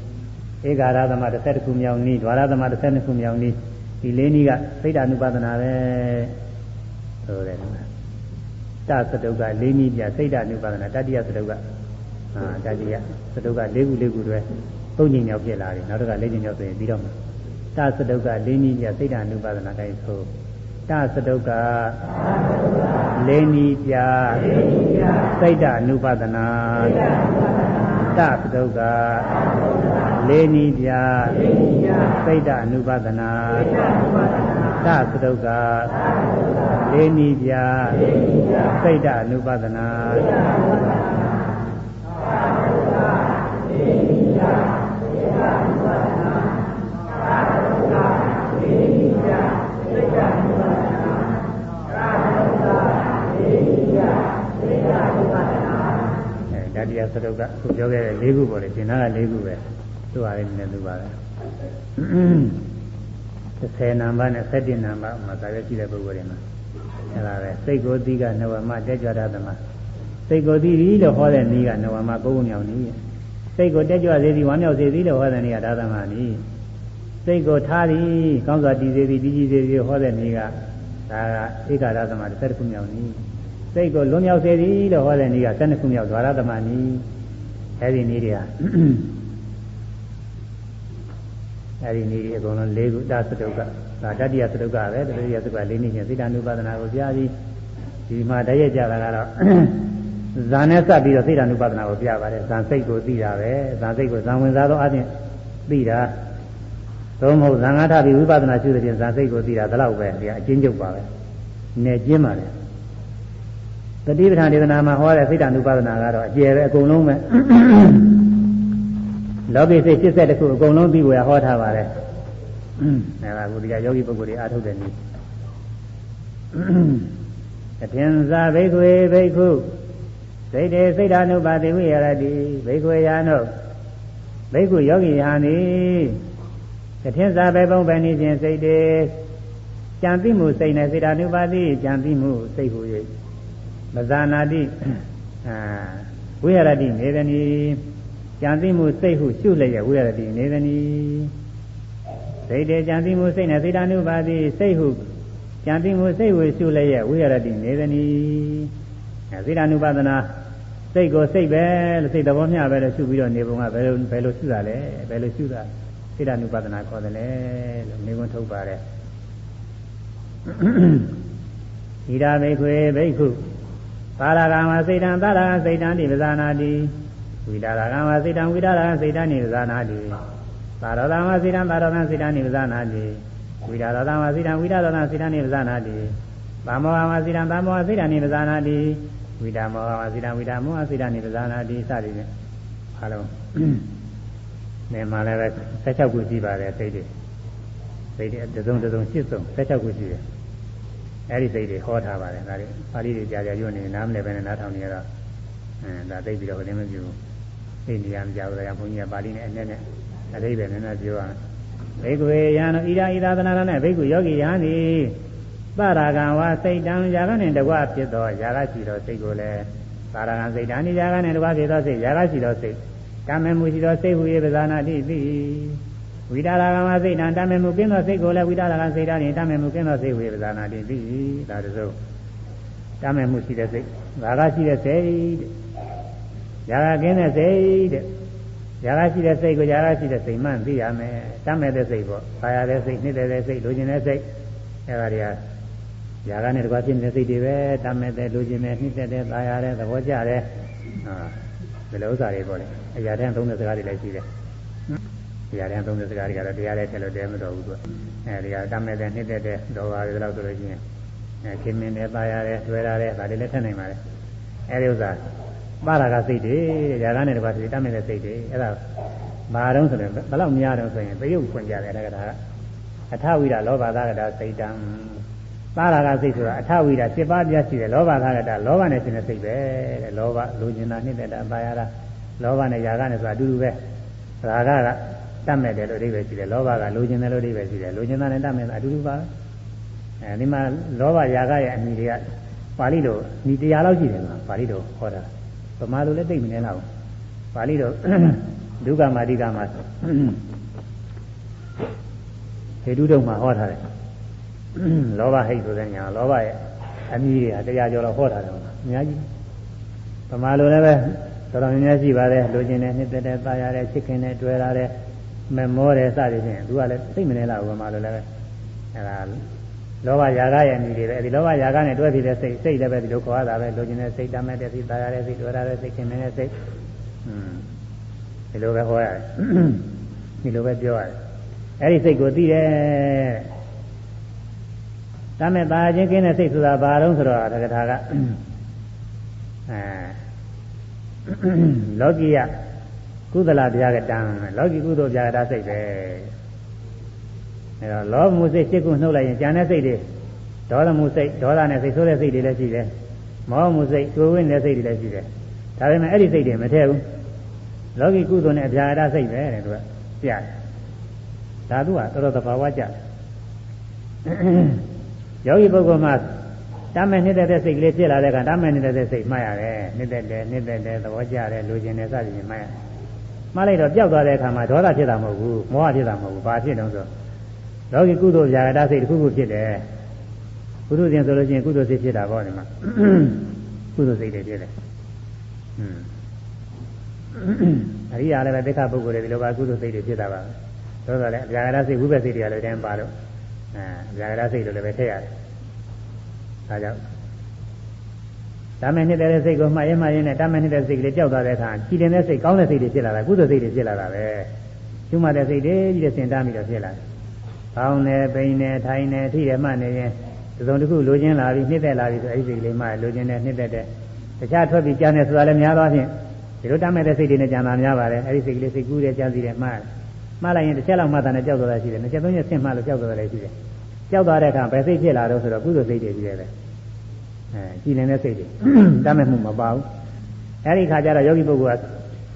ဧကာရသမ12ခုမြောက်နေ့ဒွါရသမ12ခုမြောက်နေ့ဒီလင်းကြီးကသိတ္တ ानु ပဒနာပဲဆိုတယ်တသတုက၄နည်းပြစိတ်ဓာတ်နုပါဒနာတတိယသတုကအာတတိယသတုက၄ခု၄ခုတွဲသုံးညင်မြောက်ဖြစ်လာတယ်နောက်တစ်ခါ၄ညင်မြောက်ဆိုရင်ပြီးတော့မှာ တသတုက၄နည်းပြစိတ်ဓာတ်နုပါဒနာတိုင်းဆိုတသတုက၄နည်းပြစိတ်ဓာတ်နုပါဒနာတသတုကလေးနည်းပြစိတ်တအနုပဒနာသသတုကလေးနည်းပြစိတ်တအနုပဒနာဓာ တိယသတုကခုပြောခဲ့တဲ့၄ခုပေါ်တယ်ရှင်းတာက၄ခုပဲသူ့ဟာလေးနည်းနည်းသူပါတယ်30နံပါတ်နဲ့17နံပါတ်မှာသာရရှိတဲ့ပုဂ္ဂိုလ်တွေမှာအဲ့ဒါပဲစိတ်ကိုသိကနဝမတက်ကြွတာသမစိတ်ကိုသိပြီလို့ဟောတဲ့နည်းကနဝမကိုးခုမြောက်နည်းစိတ်ကိုတက်ကြွစေသည်ဝမ်းမြောက်စေသည်လို့ဟောတဲ့နည်းကဒါသမနည်းစိတ်ကိုထားသည်ကောင်းစွာတည်စေသည်ပြီးကြည်စေသည်ဟောတဲ့နည်းကဒါကဧကရသမတစ်ခုမြောက်နည်း စိတ်ကိုလွန်မြောက်စေသည်လို့ဟောတဲ့နည်းက12ခုမြောက်ဒွါရသမနည်းအဲဒီနည်းတွေကအဲဒီနည်းအကုန်လုံး၄ခုတသတုကဒါတတိယသတုကပဲတတိယသတုက၄နည်းချင်းစိတ္တ ानु ပါဒနာကိုပြပြီးဒီမှာတရက်ကြတာကတော့ဇာနဲ့စပ်ပြီးတော့စိတ္တ ानु ပါဒနာကိုပြပါတယ်ဇာစိတ်ကိုသိတာပဲဇာစိတ်ကိုဇာဝင်စားသောအချင်းသိတာသို့မဟုတ်ဇာငါထပြီးဝိပဿနာရှုတဲ့ပြင်ဇာစိတ်ကိုသိတာဒါတော့ပဲဒီအချင်းချုပ်ပါပဲနေကျင်းပါလေ တတိပဌာန်ဒေသနာမှာဟောတဲ့စိတ္တ ानु ပါဒနာကတော့အကျယ်ပဲအကုန်လုံးပဲလောကိစိတ်80ခုအကုန်လုံးပြီးဝယ်ဟောထားပါတယ်အဲဒါကုဒီကယောဂီပုဂ္ဂိုလ်တွေအားထုတ်တဲ့နည်းအထင်သာဘိက္ခွေဘိက္ခုစိတ်တေစိတ်ဓာနုပါတိဝိရတိဘိက္ခွေယာနုဘိက္ခုယောဂီယာနိအထင်သာဘေပုံပဲနေခြင်းစိတ်တေကြံသိမှုစိတ်နဲ့စိတ်ဓာနုပါတိကြံသိမှုစိတ်ဟူ၍ မဇာနာတိဝိရတိနေသနီကြံသိမှုစိတ်ဟုရှုလျက်ဝိရတိနေသနီစိတ်တေကြံသိမှုစိတ်နဲ့သိတာနုပါတိစိတ်ဟုကြံသိမှုစိတ်ဝေရှုလျက်ဝိရတိနေသနီသိတာနုပါဒနာစိတ်ကိုစိတ်ပဲလို့စိတ်သဘောမျှပဲလို့ရှုပြီးတော့နေပုံကဘယ်လိုဘယ်လိုရှုတာလဲဘယ်လိုရှုတာသိတာနုပါဒနာခေါ်တယ်လေလို့နေကုန်ထုတ်ပါတယ်ဣဒာဘိခွေဘိက္ခု သာရကမစိတ်တံသာရကစိတ်တံဒီပဇာနာတိဝိဒါရကံဝစိတံဝိဒါရကံစိတံနိဝဇာနာတိသာရတံဝစိတံသာရတံစိတံနိဝဇာနာတိဝိဒါရတံဝစိတံဝိဒါရတံစိတံနိဝဇာနာတိသာမောဟဝစိတံသာမောဟစိတံနိဝဇာနာတိဝိဒါမောဟဝစိတံဝိဒါမောဟစိတံနိဝဇာနာတိစသည်ဖြင့်အားလုံးနေမှာလည်းပဲ16ခုရှိပါတယ်စိတ်တွေစိတ်တွေတစုံတစုံရှစ်စုံ16ခုရှိတယ် အဲ့ဒီစိတ်တွေဟောထားပါတယ်ဒါတွေပါဠိတွေကြာကြာရွတ်နေနားမလဲပဲနဲ့နားထောင်နေရတော့အဲဒါသိပြီးတော့ခင်းမပြဘူးသိနေရမကြောက်ကြဘုန်းကြီးကပါဠိနဲ့အနဲ့နဲ့အတိပဲနည်းနည်းပြောရမယ်ဘိက္ခွေယံဣဒာဣဒာသနာနဲ့ဘိက္ခုယောဂီယံသည်သရဂံဝါစိတ်တံຢာကနှင့်တကွဖြစ်သောຢာကရှိသောစိတ်ကိုလည်းသရဂံစိတ်တံဤຢာကနှင့်တကွဖြစ်သောစိတ်ຢာကရှိသောစိတ်တမေမှုရှိသောစိတ်ဟူ၍ပဇာနာတိသိ ဝိတာရကမစိတ်တံတမေမှုကင်းသောစိတ်ကိုလည်းဝိတာရကစိတ်တံတမေမှုကင်းသောစိတ်ဝေပဇာနာတိသိဒါတစုံတမေမှုရှိတဲ့စိတ်ဒါကရှိတဲ့စိတ်တဲ့ဒါကကင်းတဲ့စိတ်တဲ့ရာရှိတဲ့စိတ်ကိုရာရှိတဲ့စိတ်မှန်သိရမယ်။တမ်းမဲ့တဲ့စိတ်ပေါ့။ခါရတဲ့စိတ်၊နှိမ့်တဲ့စိတ်၊လိုချင်တဲ့စိတ်အဲဒါတွေကရာကနဲ့တကွာဖြစ်နေတဲ့စိတ်တွေပဲ။တမ်းမဲ့တဲ့လိုချင်တဲ့နှိမ့်တဲ့၊သာရတဲ့သဘောကျတဲ့ဟာဒီလိုဥစ္စာတွေပေါ့လေ။အရာတန်းသုံးတဲ့စကားတွေလည်းရှိတယ်။ အရာတန်းသုံးတဲ့စကားတွေကတော့တရားလည်းထည့်လို့တဲမတော်ဘူးသူအဲဒီကတတ်မဲ့တဲ့နှစ်တဲ့ဒေါ်ပါတွေလောက်ဆိုလို့ရှိရင်အဲခင်မင်းနဲ့သာရတဲ့တွေ့ရတဲ့ဒါတွေလည်းထည့်နိုင်ပါတယ်အဲဒီဥစ္စာပါရကစိတ်တွေຢာကနဲ့တပါးစိတ်တတ်မဲ့တဲ့စိတ်တွေအဲ့ဒါဘာတော့ဆိုရင်ဘယ်လောက်များတော့ဆိုရင်တရုပ်ခွင့်ကြတယ်အဲ့ဒါကအထဝိဒလောဘသာကတာစိတ်တံပါရကစိတ်ဆိုတာအထဝိဒ7ပါးပြရှိတယ်လောဘသာကတာလောဘနဲ့ရှင်တဲ့စိတ်ပဲတဲ့လောဘလိုချင်တာနှစ်တဲ့တာပါရတာလောဘနဲ့ຢာကနဲ့ဆိုတာအတူတူပဲရာဂက တတ်မဲ့တယ်လို့အဓိပ္ပာယ်ရှိတယ်လောဘကလိုချင်တယ်လို့အဓိပ္ပာယ်ရှိတယ်လိုချင်တာနဲ့တတ်မဲ့တာအတူတူပါပဲအဲဒီမှာလောဘຢာကရဲ့အမိတွေကပါဠိလိုဒီတရားလောက်ရှိတယ်မှာပါဠိလိုဟောတာဗမာလိုလည်းသိမနေတော့ပါဠိတော်ဒုက္ခမာတိကမှာဟေတုတုံမှာဟောထားတယ်လောဘဟိတ်ဆိုတဲ့ညာလောဘရဲ့အမည်တွေတရားကျော်တော့ဟောတာတယ်အများကြီးဗမာလိုလည်းပဲတော်တော်များများရှိပါတယ်လိုချင်တဲ့နှစ်သက်တဲ့တာယာတဲ့ချစ်ခင်တဲ့တွေ့ရတဲ့ မမောတဲ့စသည်ဖြင့်သူကလည်းသိမနေလားဗမာလိုလည်းပဲအဲဒါလောဘရာဂရဲ့အမည်တွေပဲအဲဒီလောဘရာဂနဲ့တွဲပြီးတဲ့စိတ်စိတ်လည်းပဲဒီလိုခေါ်ရတာပဲလိုချင်တဲ့စိတ်တမ်းမဲ့တဲ့စိတ်တာယာတဲ့စိတ်တွေ့ရတဲ့စိတ်ခင်တဲ့စိတ်อืมဒီလိုပဲဟောရတယ်ဒီလိုပဲပြောရတယ်အဲဒီစိတ်ကိုသိတယ်တမ်းမဲ့ပါခြင်းကင်းတဲ့စိတ်ဆိုတာဘာလို့ဆိုတော့တက္ကထာကအဲလောကီယ ကုသလဗျာကတံလောကီကုသိုလ်ဗျာကတာစိတ်ပဲအဲတော့လောမှုစိတ်စိတ်ကိုနှုတ်လိုက်ရင်ကြံတဲ့စိတ်တွေဒေါသမှုစိတ်ဒေါသနဲ့စိတ်ဆိုးတဲ့စိတ်တွေလည်းရှိတယ်မောမှုစိတ်တွေးဝင်းတဲ့စိတ်တွေလည်းရှိတယ်ဒါပေမဲ့အဲ့ဒီစိတ်တွေမထည့်ဘူးလောကီကုသိုလ်နဲ့ဗျာကတာစိတ်ပဲတဲ့သူကပြတယ်ဓာတုကတော်တော်သဘာဝကျတယ်ယောဂီပုဂ္ဂိုလ်မှာတမ်းမဲ့နှစ်သက်တဲ့စိတ်ကလေးဖြစ်လာတဲ့အခါတမ်းမဲ့နှစ်သက်တဲ့စိတ်မှတ်ရတယ်နှစ်သက်တယ်နှစ်သက်တယ်သဘောကျတယ်လူကျင်တယ်စသည်ဖြင့်မှတ်ရတယ် မှတ်လိုက်တော့ပျောက်သွားတဲ့အခါမှာဒေါသဖြစ်တာမဟုတ်ဘူးမောဟဖြစ်တာမဟုတ်ဘူးဘာဖြစ်တုံးဆိုလောကီကုသိုလ်ဗျာဂတစိတ်တစ်ခုခုဖြစ်တယ်ကုသိုလ်ရှင်ဆိုလို့ရှိရင်ကုသိုလ်စိတ်ဖြစ်တာပေါ့ဒီမှာကုသိုလ်စိတ်တွေဖြစ်တယ်อืมအရိယာလည်းပဲတိခပုဂ္ဂိုလ်တွေဒီလိုပါကုသိုလ်စိတ်တွေဖြစ်တာပါပဲဆိုတော့လည်းဗျာဂတစိတ်ဝိပဿစိတ်တွေကလည်းတန်းပါတော့အဲဗျာဂတစိတ်လိုလည်းပဲထည့်ရတယ်ဒါကြောင့် တမ်းမဲ့နှစ်တဲ့စိတ်ကိုမှတ်ရင်မှတ်ရင်နဲ့တမ်းမဲ့နှစ်တဲ့စိတ်ကလေးကြောက်သွားတဲ့အခါကြည်တင်တဲ့စိတ်ကောင်းတဲ့စိတ်တွေဖြစ်လာတာကုသိုလ်စိတ်တွေဖြစ်လာတာပဲကျွမှတဲ့စိတ်တွေကြီးတဲ့စင်တားပြီးတော့ဖြစ်လာတယ်။ကောင်းတယ်ပိန်တယ်ထိုင်တယ်ထိတယ်မှတ်နေရင်ဒီစုံတစ်ခုလိုချင်လာပြီးနှစ်သက်လာပြီးဆိုအဲဒီစိတ်ကလေးမှလိုချင်တယ်နှစ်သက်တယ်တခြားထွက်ပြီးကြားနေဆိုတာလည်းများသောအားဖြင့်ဒီလိုတမ်းမဲ့တဲ့စိတ်တွေနဲ့ကြံတာများပါတယ်အဲဒီစိတ်ကလေးစိတ်ကူးတယ်ကြံစီတယ်မှတ်မှတ်လိုက်ရင်တစ်ချက်လောက်မှတ်တာနဲ့ကြောက်သွားတာရှိတယ်နှစ်ချက်သုံးချက်ဆင့်မှလို့ကြောက်သွားတာလည်းရှိတယ်ကြောက်သွားတဲ့အခါဘယ်စိတ်ဖြစ်လာတော့ဆိုတော့ကုသိုလ်စိတ်တွေကြီးတယ်ပဲ အဲကြည်လင်တဲ့စိတ်တွေတတ်မဲ့မှုမပါဘူးအဲဒီခါကျတော့ယောဂီပုဂ္ဂိုလ်က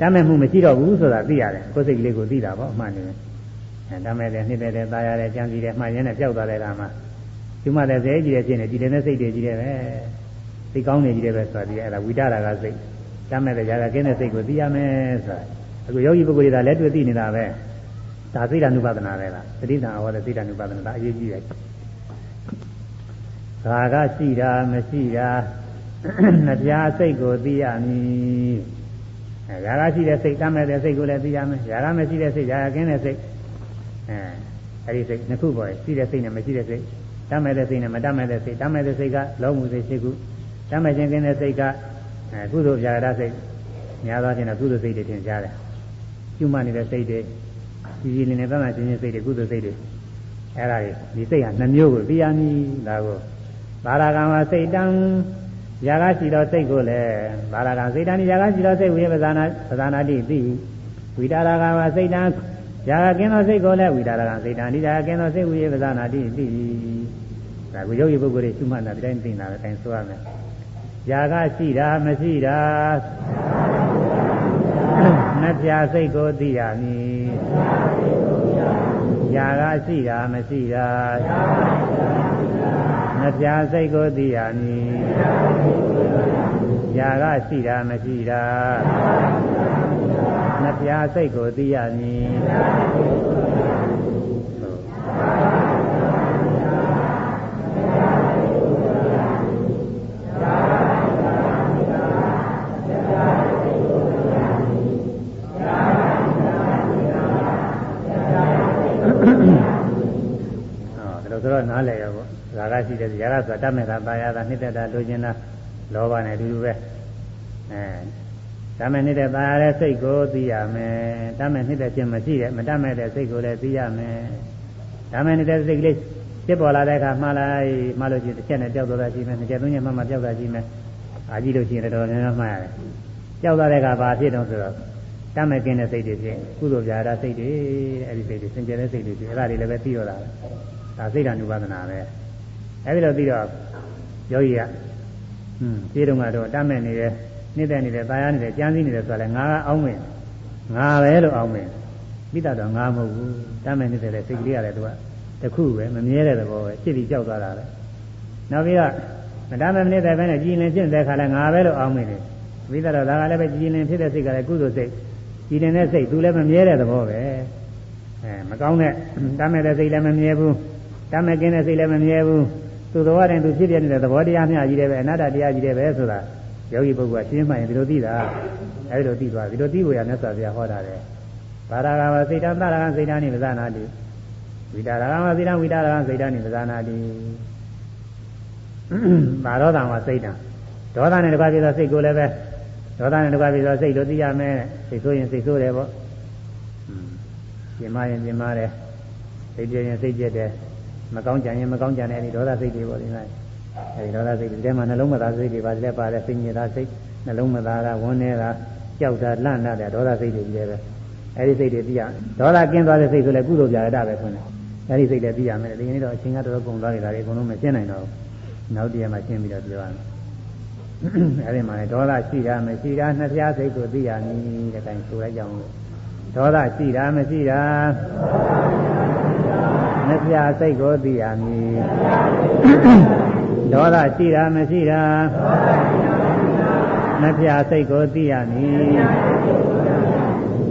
တတ်မဲ့မှုမရှိတော့ဘူးဆိုတာသိရတယ်ကိုယ်စိတ်ကလေးကိုသိတာပေါ့အမှန်တည်းအဲတတ်မဲ့တယ်နှိမ့်တယ်တာရတယ်ကြံစီတယ်မှန်ရင်လည်းပျောက်သွားတယ်ဒါမှဒီမှလည်းစဲကြည့်တဲ့ဖြစ်နေကြည်လင်တဲ့စိတ်တွေကြည့်တယ်ပဲစိတ်ကောင်းနေကြည့်တယ်ပဲဆိုတာဒီအဲ့ဒါဝိတရာကစိတ်တတ်မဲ့တဲ့ຢာကကင်းတဲ့စိတ်ကိုသိရမယ်ဆိုတာအခုယောဂီပုဂ္ဂိုလ်တွေကလက်တွေ့သိနေတာပဲဒါသိတာနုပါဒနာပဲလားသတိနာဟောတဲ့သိတာနုပါဒနာဒါအရေးကြီးတယ် ရာဂရှိတာမရှိတာနှပြားစိတ်ကိုသိရမည်အဲရာဂရှိတဲ့စိတ်တမ်းမဲ့တဲ့စိတ်ကိုလည်းသိရမယ်ရာဂမရှိတဲ့စိတ်ရာဂကင်းတဲ့စိတ်အဲအဲဒီစိတ်နှစ်ခုပေါ်ရှိတဲ့စိတ်နဲ့မရှိတဲ့စိတ်တမ်းမဲ့တဲ့စိတ်နဲ့မတမ်းမဲ့တဲ့စိတ်တမ်းမဲ့တဲ့စိတ်ကလုံးမှုစိတ်ရှိခုတမ်းမဲ့ခြင်းကင်းတဲ့စိတ်ကအဲကုသိုလ်ဗျာဒစိတ်များသောခြင်းနဲ့ကုသိုလ်စိတ်တွေထင်ရှားတယ်ကျွမှနေတဲ့စိတ်တွေကြီးကြီးလင်းလင်းတမ်းတမ်းခြင်းခြင်းစိတ်တွေကုသိုလ်စိတ်တွေအဲ့ဒါတွေဒီစိတ်ဟာနှမျိုးကိုသိရမည်ဒါကို ဘာရကံမှာစိတ်တန်းຢာကရှိသောစိတ်ကိုလည်းဘာရကံစိတ်တန်းຢာကရှိသောစိတ်ဝိပဇာနာပဇာနာတိသိဝိတာရကံမှာစိတ်တန်းຢာကကင်းသောစိတ်ကိုလည်းဝိတာရကံစိတ်တန်းဒီຢာကကင်းသောစိတ်ဝိပဇာနာတိသိဒါကိုယောဂီပုဂ္ဂိုလ်တွေရှုမှတ်တာဒီတိုင်းသိနေတာပဲတိုင်းဆိုရမယ်ຢာကရှိတာမရှိတာနှပြစိတ်ကိုသိရမည်ຢာကရှိတာမရှိတာ နှပြစိတ်ကိုသိရမည်ຢာကရှိတာမရှိတာနှပြစိတ်ကိုသိရမည် ဆိုတော့နားလည်ရောပေါ့ဇာကရှိတဲ့ဇာကဆိုတာတတ်မဲ့တာပါရတာနှစ်သက်တာလိုချင်တာလောဘနဲ့အတူတူပဲအဲတတ်မဲ့နှစ်သက်ပါရတဲ့စိတ်ကိုသိရမယ်တတ်မဲ့နှစ်သက်ခြင်းမရှိတဲ့မတတ်မဲ့တဲ့စိတ်ကိုလည်းသိရမယ်တတ်မဲ့နေတဲ့စိတ်ကလေးဖြစ်ပေါ်လာတဲ့အခါမှလိုက်မှလို့ရှိရင်တစ်ချက်နဲ့ကြောက်သွားတာရှိမယ်နှစ်ချက်သုံးချက်မှမှကြောက်တာရှိမယ်အာကြည့်လို့ရှိရင်တော်တော်များများမှရတယ်ကြောက်သွားတဲ့အခါဘာဖြစ်တော့ဆိုတော့တတ်မဲ့ကင်းတဲ့စိတ်တွေဖြင့်ကုသိုလ်ပြာရစိတ်တွေအဲ့ဒီစိတ်တွေစင်ကြယ်တဲ့စိတ်တွေဖြင့်အဲ့ဒါတွေလည်းပဲသိရတာပဲ ဒါစိတ်ဓာတ်နုပါဒနာပဲအဲဒီလိုပြီးတော့ယောဂီကဟွန်းခြေတုံးကတော့တတ်မဲ့နေတယ်နှစ်သက်နေတယ်တာယာနေတယ်ကြမ်းစည်းနေတယ်ဆိုတော့လေငါကအောင်းမင်းငါပဲလို့အောင်းမင်းမိတ္တတော့ငါမဟုတ်ဘူးတတ်မဲ့နေတဲ့လေစိတ်ကလေးရတယ်သူကတခုပဲမမြဲတဲ့သဘောပဲဖြစ်ပြီးကြောက်သွားတာပဲနောက်ပြီးတော့မတတ်မဲ့နေတဲ့ပဲနဲ့ကြည်လင်ဖြစ်တဲ့ခါလဲငါပဲလို့အောင်းမင်းတယ်မိတ္တတော့ဒါကလည်းပဲကြည်လင်ဖြစ်တဲ့စိတ်ကလည်းကုသိုလ်စိတ်ကြည်လင်တဲ့စိတ်သူလည်းမမြဲတဲ့သဘောပဲအဲမကောင်းတဲ့တတ်မဲ့တဲ့စိတ်လည်းမမြဲဘူး တတ်မဲ့ကင်းတဲ့စိတ်လည်းမမြဲဘူးကုသူတော်ရင်သူဖြစ်ပြနေတဲ့သဘောတရားမျှကြီးတယ်ပဲအနတ္တတရားကြီးတယ်ပဲဆိုတာယောဂီပုဂ္ဂိုလ်ကရှင်းမှရင်ဒီလိုသိတာအဲဒီလိုသိသွားဒီလိုသိဖို့ရမြတ်စွာဘုရားဟောတာတယ်ဘာရကဝစိတ်တံသရကံစိတ်တံနိပဇာနာတိဝိတာရကဝစိတ်တံဝိတာရကံစိတ်တံနိပဇာနာတိဘာရောတံဝစိတ်တံဒေါသနဲ့တကွာပြသောစိတ်ကိုလည်းပဲဒေါသနဲ့တကွာပြသောစိတ်လို့သိရမယ်စိတ်ဆိုးရင်စိတ်ဆိုးတယ်ပေါ့ပြင်မရင်ပြင်မတယ်စိတ်ပြရင်စိတ်ပြတယ် မကောင်းကြရင်မကောင်းကြတဲ့အဲဒီဒေါသစိတ်တွေပေါ့ဒီမှာအဲဒီဒေါသစိတ်တွေထဲမှာနှလုံးမသားစိတ်တွေပါလဲပါတယ်စိတ်ညစ်တာစိတ်နှလုံးမသားတာဝန်းနေတာကြောက်တာလန့်တာတဲ့ဒေါသစိတ်တွေကြီးတယ်ပဲအဲဒီစိတ်တွေသိရဒေါသကင်းသွားတဲ့စိတ်ဆိုလည်းကုသိုလ်ပြရတာပဲခွန်းတယ်အဲဒီစိတ်တွေသိရမယ်ဒီနေ့တော့အချိန်ကတော့ကုန်သွားနေတာတွေအကုန်လုံးမရှင်းနိုင်တော့ဘူးနောက်တည့်ရမှာရှင်းပြီးတော့ပြောရမယ်အဲဒီမှာဒေါသရှိတာမရှိတာနှစ်ပြားစိတ်ကိုသိရမည်တဲ့တိုင်းဆိုလိုက်ကြအောင် ဒေါသရှိတာမရှိတာနှစ်ပြားစိတ်ကိုသိရမည်ဒေါသရှိတာမရှိတာနှစ်ပြားစိတ်ကိုသိရမည်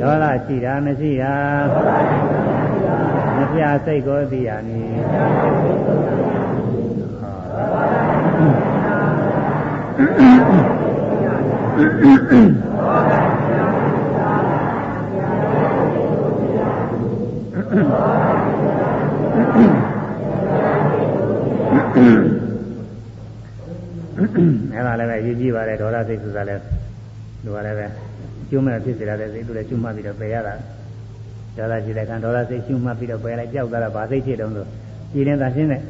ဒေါသရှိတာမရှိတာနှစ်ပြားစိတ်ကိုသိရမည်အဲ ဒါလည်းပဲရေးကြည့်ပါလေဒေါသစိတ်ဆိုတာလည်းသူကလည်းပဲကျွမ်းမဲ့ဖြစ်စေရတဲ့စိတ်သူလည်းကျွမ်းမှပြီးတော့ပယ်ရတာဒေါသရှိတဲ့ခံဒေါသစိတ်ကျွမ်းမှပြီးတော့ပယ်လိုက်ကြောက်သွားတာဗာစိတ်ဖြစ်တုံးဆိုကြည်နေတာရှင်းတဲ့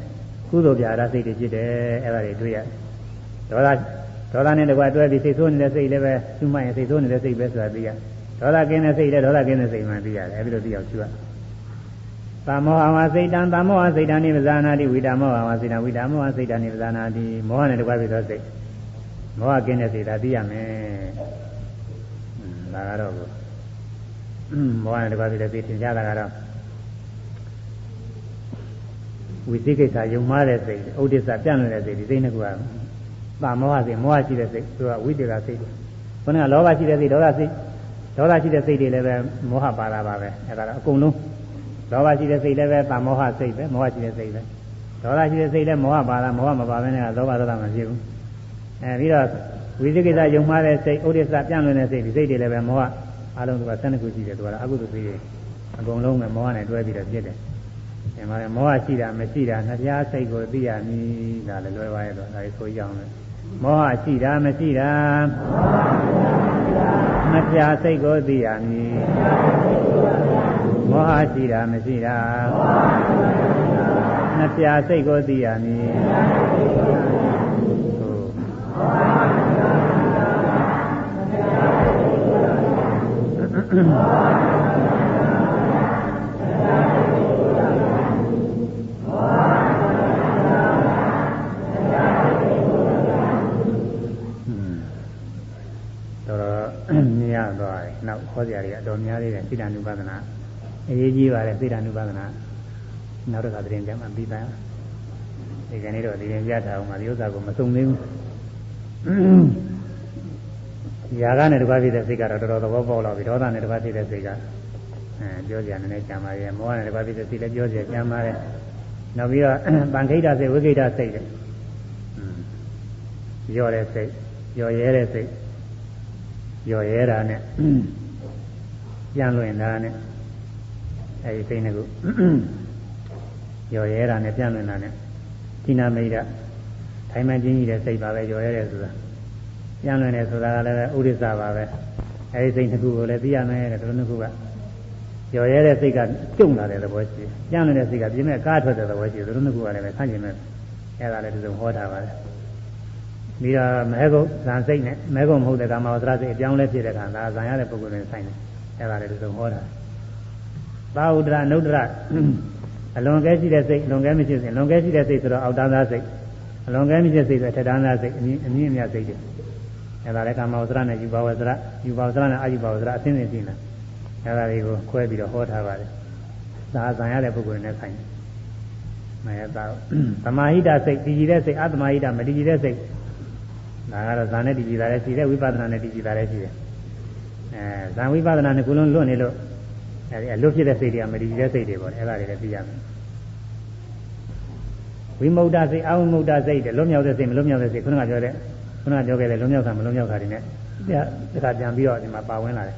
ကုသိုလ်ပြာရစိတ်တွေဖြစ်တယ်အဲ့ဒါတွေတွေ့ရတယ်ဒေါသဒေါသနဲ့တကွာတွဲပြီးစိတ်ဆိုးနေတဲ့စိတ်လည်းပဲသူ့မှရင်စိတ်ဆိုးနေတဲ့စိတ်ပဲဆိုတာသိရဒေါသကင်းတဲ့စိတ်လည်းဒေါသကင်းတဲ့စိတ်မှသိရတယ်အဲဒီလိုသိအောင်ရှုရ သာမောဟဝစိတ်တံသာမောဟစိတ်တံနိဗ္ဗာနာတိဝိတာမောဟဝစိတ်တံဝိတာမောဟစိတ်တံနိဗ္ဗာနာတိမောဟနဲ့တကွာပြီးသောစိတ်မောဟကင်းတဲ့စိတ်ဒါသိရမယ်ဒါကတော့မောဟနဲ့တကွာပြီးတဲ့စိတ်သင်ကြတာကတော့ဝိသိကိစ္စယုံမှားတဲ့စိတ်ဥဒိစ္စပြန့်လွင့်တဲ့စိတ်ဒီစိတ်နှစ်ခုကပါမောဟစိတ်မောဟရှိတဲ့စိတ်သူကဝိတေကစိတ်ခုနကလောဘရှိတဲ့စိတ်ဒေါသစိတ်ဒေါသရှိတဲ့စိတ်တွေလည်းပဲမောဟပါတာပါပဲအဲဒါတော့အကုန်လုံး လောဘရှိတဲ့စိတ်လည်းပဲပါမောဟစိတ်ပဲမောဟရှိတဲ့စိတ်ပဲဒေါသရှိတဲ့စိတ်လည်းမောဟပါတာမောဟမပါဘဲနဲ့လောဘဒေါသမဖြစ်ဘူးအဲပြီးတော့ဝိသိကိစ္စယုံမှားတဲ့စိတ်ဥဒိစ္စပြန့်လွင်တဲ့စိတ်ဒီစိတ်တွေလည်းပဲမောဟအလုံးသူက12ခုရှိတယ်သူကအကုသိုလ်စိတ်တွေအကုန်လုံးပဲမောဟနဲ့တွဲပြီးတော့ဖြစ်တယ်။ဒီမှာမောဟရှိတာမရှိတာနှစ်ပြားစိတ်ကိုသိရမည်ဒါလည်းလွယ်ပါရဲ့တော့ဒါလေးဆိုကြအောင်လေ။မောဟရှိတာမရှိတာမပြစိတ်ကိုသိရမည် မောဟရှိတာမရှိတာမပြစိတ်ကိုသိရမည်ဟုတ်မြတ်သွားတယ်နောက်ခေါ်စရာတွေအတော်များသေးတယ်စိတ္တ ानु ပဒနာ အရေးကြီးပါတယ်စိတ္တ ानु ပဒနာနောက်တစ်ခါတရင်ကြမှာပြီးပါဒီကနေ့တော့ဒီရင်ပြထားအောင်ပါဒီဥစ္စာကိုမစုံသေးဘူးຢာကနဲ့တကွာဖြစ်တဲ့စိတ်ကတော့တော်တော်သဘောပေါက်လာပြီဒေါသနဲ့တကွာဖြစ်တဲ့စိတ်ကအဲပြောစရာနည်းနည်းကြံပါရဲ့မောဟနဲ့တကွာဖြစ်တဲ့စိတ်လည်းပြောစရာကြံပါရဲ့နောက်ပြီးတော့ပန်ခိတစိတ်ဝိခိတစိတ်တဲ့ရောတဲ့စိတ်ရောရဲတဲ့စိတ်ရော်ရဲတာနဲ့ပြန်လွင်တာနဲ့ အဲဒီစိတ်နှစ်ခုရော်ရဲတာနဲ့ပြန်လွင်တာနဲ့ဌိနာမိတ်ဒထိုင်မှချင်းကြီးတဲ့စိတ်ပါပဲရော်ရဲတယ်ဆိုတာပြန်လွင်တယ်ဆိုတာကလည်းဥဒိစ္စပါပဲအဲဒီစိတ်နှစ်ခုကိုလည်းသိရမယ်တဲ့ဒီနှစ်ခုကရော်ရဲတဲ့စိတ်ကကျုံလာတဲ့သဘောရှိတယ်ပြန်လွင်တဲ့စိတ်ကပြင်းမဲ့ကားထွက်တဲ့သဘောရှိတယ်ဒီနှစ်ခုကလည်းပဲဆန့်ကျင်မဲ့အဲဒါလည်းဒီလိုဟောထားပါတယ်ပြီးတော့မဲကုတ်ဇန်စိတ်နဲ့မဲကုတ်မဟုတ်တဲ့ကာမဝဇ္ဇစိတ်အပြောင်းလဲဖြစ်တဲ့ခါဒါဇန်ရတဲ့ပုဂ္ဂိုလ်တွေဆိုင်တယ်အဲ့ဒါလည်းဒီလိုဟောတာ သာဝတ္တရနုဒ္ဒရအလွန်ကဲရှိတဲ့စိတ်အလွန်ကဲမရှိစိတ်အလွန်ကဲရှိတဲ့စိတ်ဆိုတော့အောက်တန်းသားစိတ်အလွန်ကဲမရှိတဲ့စိတ်ဆိုထက်တန်းသားစိတ်အမြင့်အမြင့်အမြတ်စိတ်တွေအဲ့ဒါလည်းကာမဝဇ္ဇနဲ့ယူဘဝဇ္ဇယူဘဝဇ္ဇနဲ့အာယူဘဝဇ္ဇအသိသိသိလားအဲ့ဒါတွေကိုခွဲပြီးတော့ဟောထားပါတယ်သာဇန်ရတဲ့ပုဂ္ဂိုလ်တွေနဲ့ဆိုင်တယ်မယတာသမာဟိတစိတ်တည်ကြည်တဲ့စိတ်အတ္တမဟိတမတည်ကြည်တဲ့စိတ်ဒါကတော့ဇာနဲ့တည်ကြည်တာလည်းရှိတယ်ဝိပဿနာနဲ့တည်ကြည်တာလည်းရှိတယ်အဲဇာဝိပဿနာနဲ့ကုလုံးလွတ်နေလို့ အဲဒီအလွတ်ဖြစ်တဲ့စိတ်တွေကမတည်ကြည်တဲ့စိတ်တွေပေါ့အဲ့ဒါတွေလည်းသိရမယ် ဝိမု ക്ത စိတ်အဝိမု ക്ത စိတ်တဲ့လွတ်မြောက်တဲ့စိတ်မလွတ်မြောက်တဲ့စိတ်ခုနကပြောတဲ့ခုနကပြောခဲ့တဲ့လွတ်မြောက်တာမလွတ်မြောက်တာတွေနဲ့တခါပြန်ပြီးတော့ဒီမှာပါဝင်လာတယ်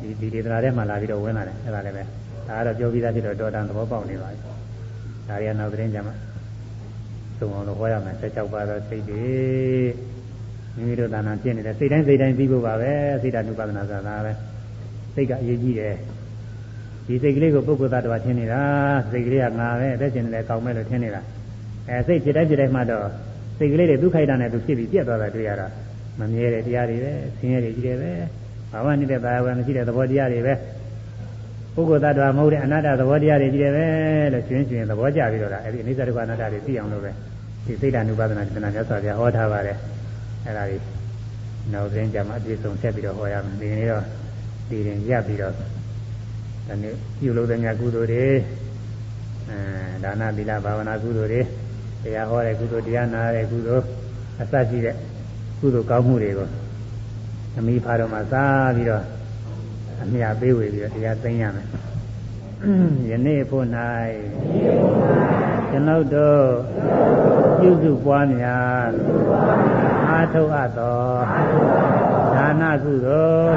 ဒီဒီဒေသနာထဲမှာလာပြီးတော့ဝင်လာတယ်အဲ့ဒါလည်းပဲဒါကတော့ပြောပြီးသားဖြစ်တော့တော်တန်သဘောပေါက်နေပါပြီဒါရီကနောက်သတင်းကြမှာသုံးအောင်လို့ဟောရမယ်16ပါးသောစိတ်တွေမိမိတို့သာနာဖြစ်နေတဲ့စိတ်တိုင်းစိတ်တိုင်းပြီးဖို့ပါပဲစိတ်ဓာတ်ဥပဒနာဆိုတာပဲစိတ်ကအရေးကြီးတယ် ဒီစိတ်ကလေးကိုပုဂ္ဂိုလ်သားတော်ထင်နေတာစိတ်ကလေးကငါပဲအသက်ရှင်နေလဲကောင်းမဲ့လို့ထင်နေတာအဲစိတ်ဖြစ်တိုင်းဖြစ်တိုင်းမှတော့စိတ်ကလေးတွေဒုက္ခိတနဲ့သူဖြစ်ပြီးပြတ်သွားတာတွေ့ရတာမမြဲတဲ့တရားတွေပဲဆင်းရဲတွေကြီးတယ်ပဲဘာမှနေတဲ့ဘာဝမရှိတဲ့သဘောတရားတွေပဲပုဂ္ဂိုလ်သတ္တဝါမဟုတ်တဲ့အနတ္တသဘောတရားတွေကြီးတယ်ပဲလို့ရှင်ရှင်သဘောကျပြီးတော့လားအဲဒီအနိစ္စဒုက္ခအနတ္တတွေသိအောင်လို့ပဲဒီစိတ်ဓာတ် ानु ပါဒနာတဏှာမြတ်စွာဘုရားဟောထားပါတယ်အဲဒါတွေနောက်သတင်းကြမှာအပြည့်စုံဆက်ပြီးတော့ဟောရမယ်ဒီနေ့တော့ဒီရင်ရပ်ပြီးတော့ ဒီနေ့ပြုလုပ်တဲ့ညာကုသိုလ်တွေအဲဒါနသီလဘာဝနာကုသိုလ်တွေတရားဟောတဲ့ကုသိုလ်တရားနာတဲ့ကုသိုလ်အစရှိတဲ့ကုသိုလ်ကောင်းမှုတွေကိုအမိဖာတော်မှာစားပြီးတော့အမြတ်ပေးဝေပြီးတော့တရားသိမ်းရမယ်ယနေ့ဖို့၌ကျွန်ုပ်တို့ပြုစုပွားများအာထုတ်အပ်သောဒါနကုသိုလ်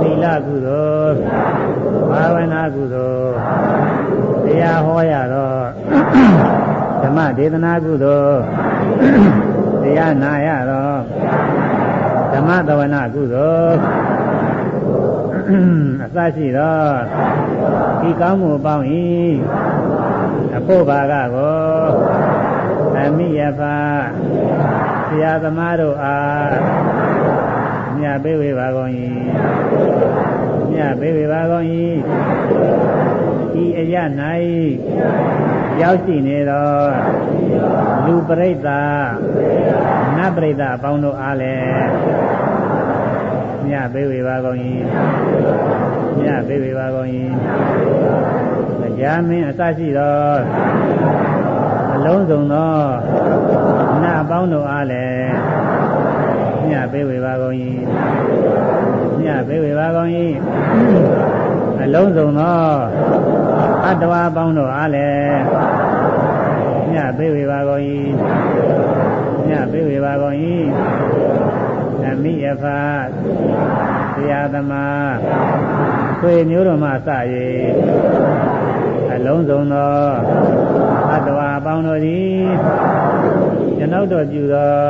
သီလကုသိုလ် ဘာဝနာကုသိုလ်တရားဟောရသောဓမ္မဒေသနာကုသိုလ်တရားနာရသောဓမ္မသဝနာကုသိုလ်အစရှိသောဒီကောင်းမှုပေါင်း၏အဖို့ဘာကကိုအမိယဖဆရာသမားတို့အားမြတ်ပေးဝေပါကုန်၏ မြတ်ပေးဝေပါကုန်၏ဤအရ၌ရောက်ရှိနေသောလူပရိသတ်နတ်ပရိသတ်အပေါင်းတို့အားလည်းမြတ်ပေးဝေပါကုန်၏မြတ်ပေးဝေပါကုန်၏တရားမင်းအစရှိသောအလုံးစုံသောနတ်အပေါင်းတို့အားလည်းမြတ်ပေးဝေပါကုန်၏ မြတ်ပေးဝေပါကုန်၏အလုံးစုံသောအတ္တဝါပေါင်းတို့အားလည်းမြတ်ပေးဝေပါကုန်၏မြတ်ပေးဝေပါကုန်၏အမိယဖဆရာသမားဆွေမျိုးတော်မှစ၍အလုံးစုံသောအတ္တဝါပေါင်းတို့သည်ကျွန်ုပ်တို့ပြုသော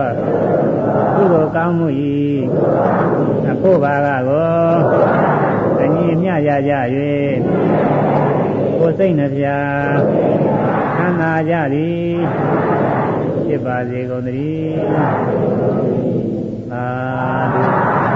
ကုသိုလ်ကောင်းမှု၏ အဖို့ပါကကိုအညီမျှရကြ၍ကိုယ်စိတ်နှပြချမ်းသာကြသည်ဖြစ်ပါစေကုန်သတည်းသာဓု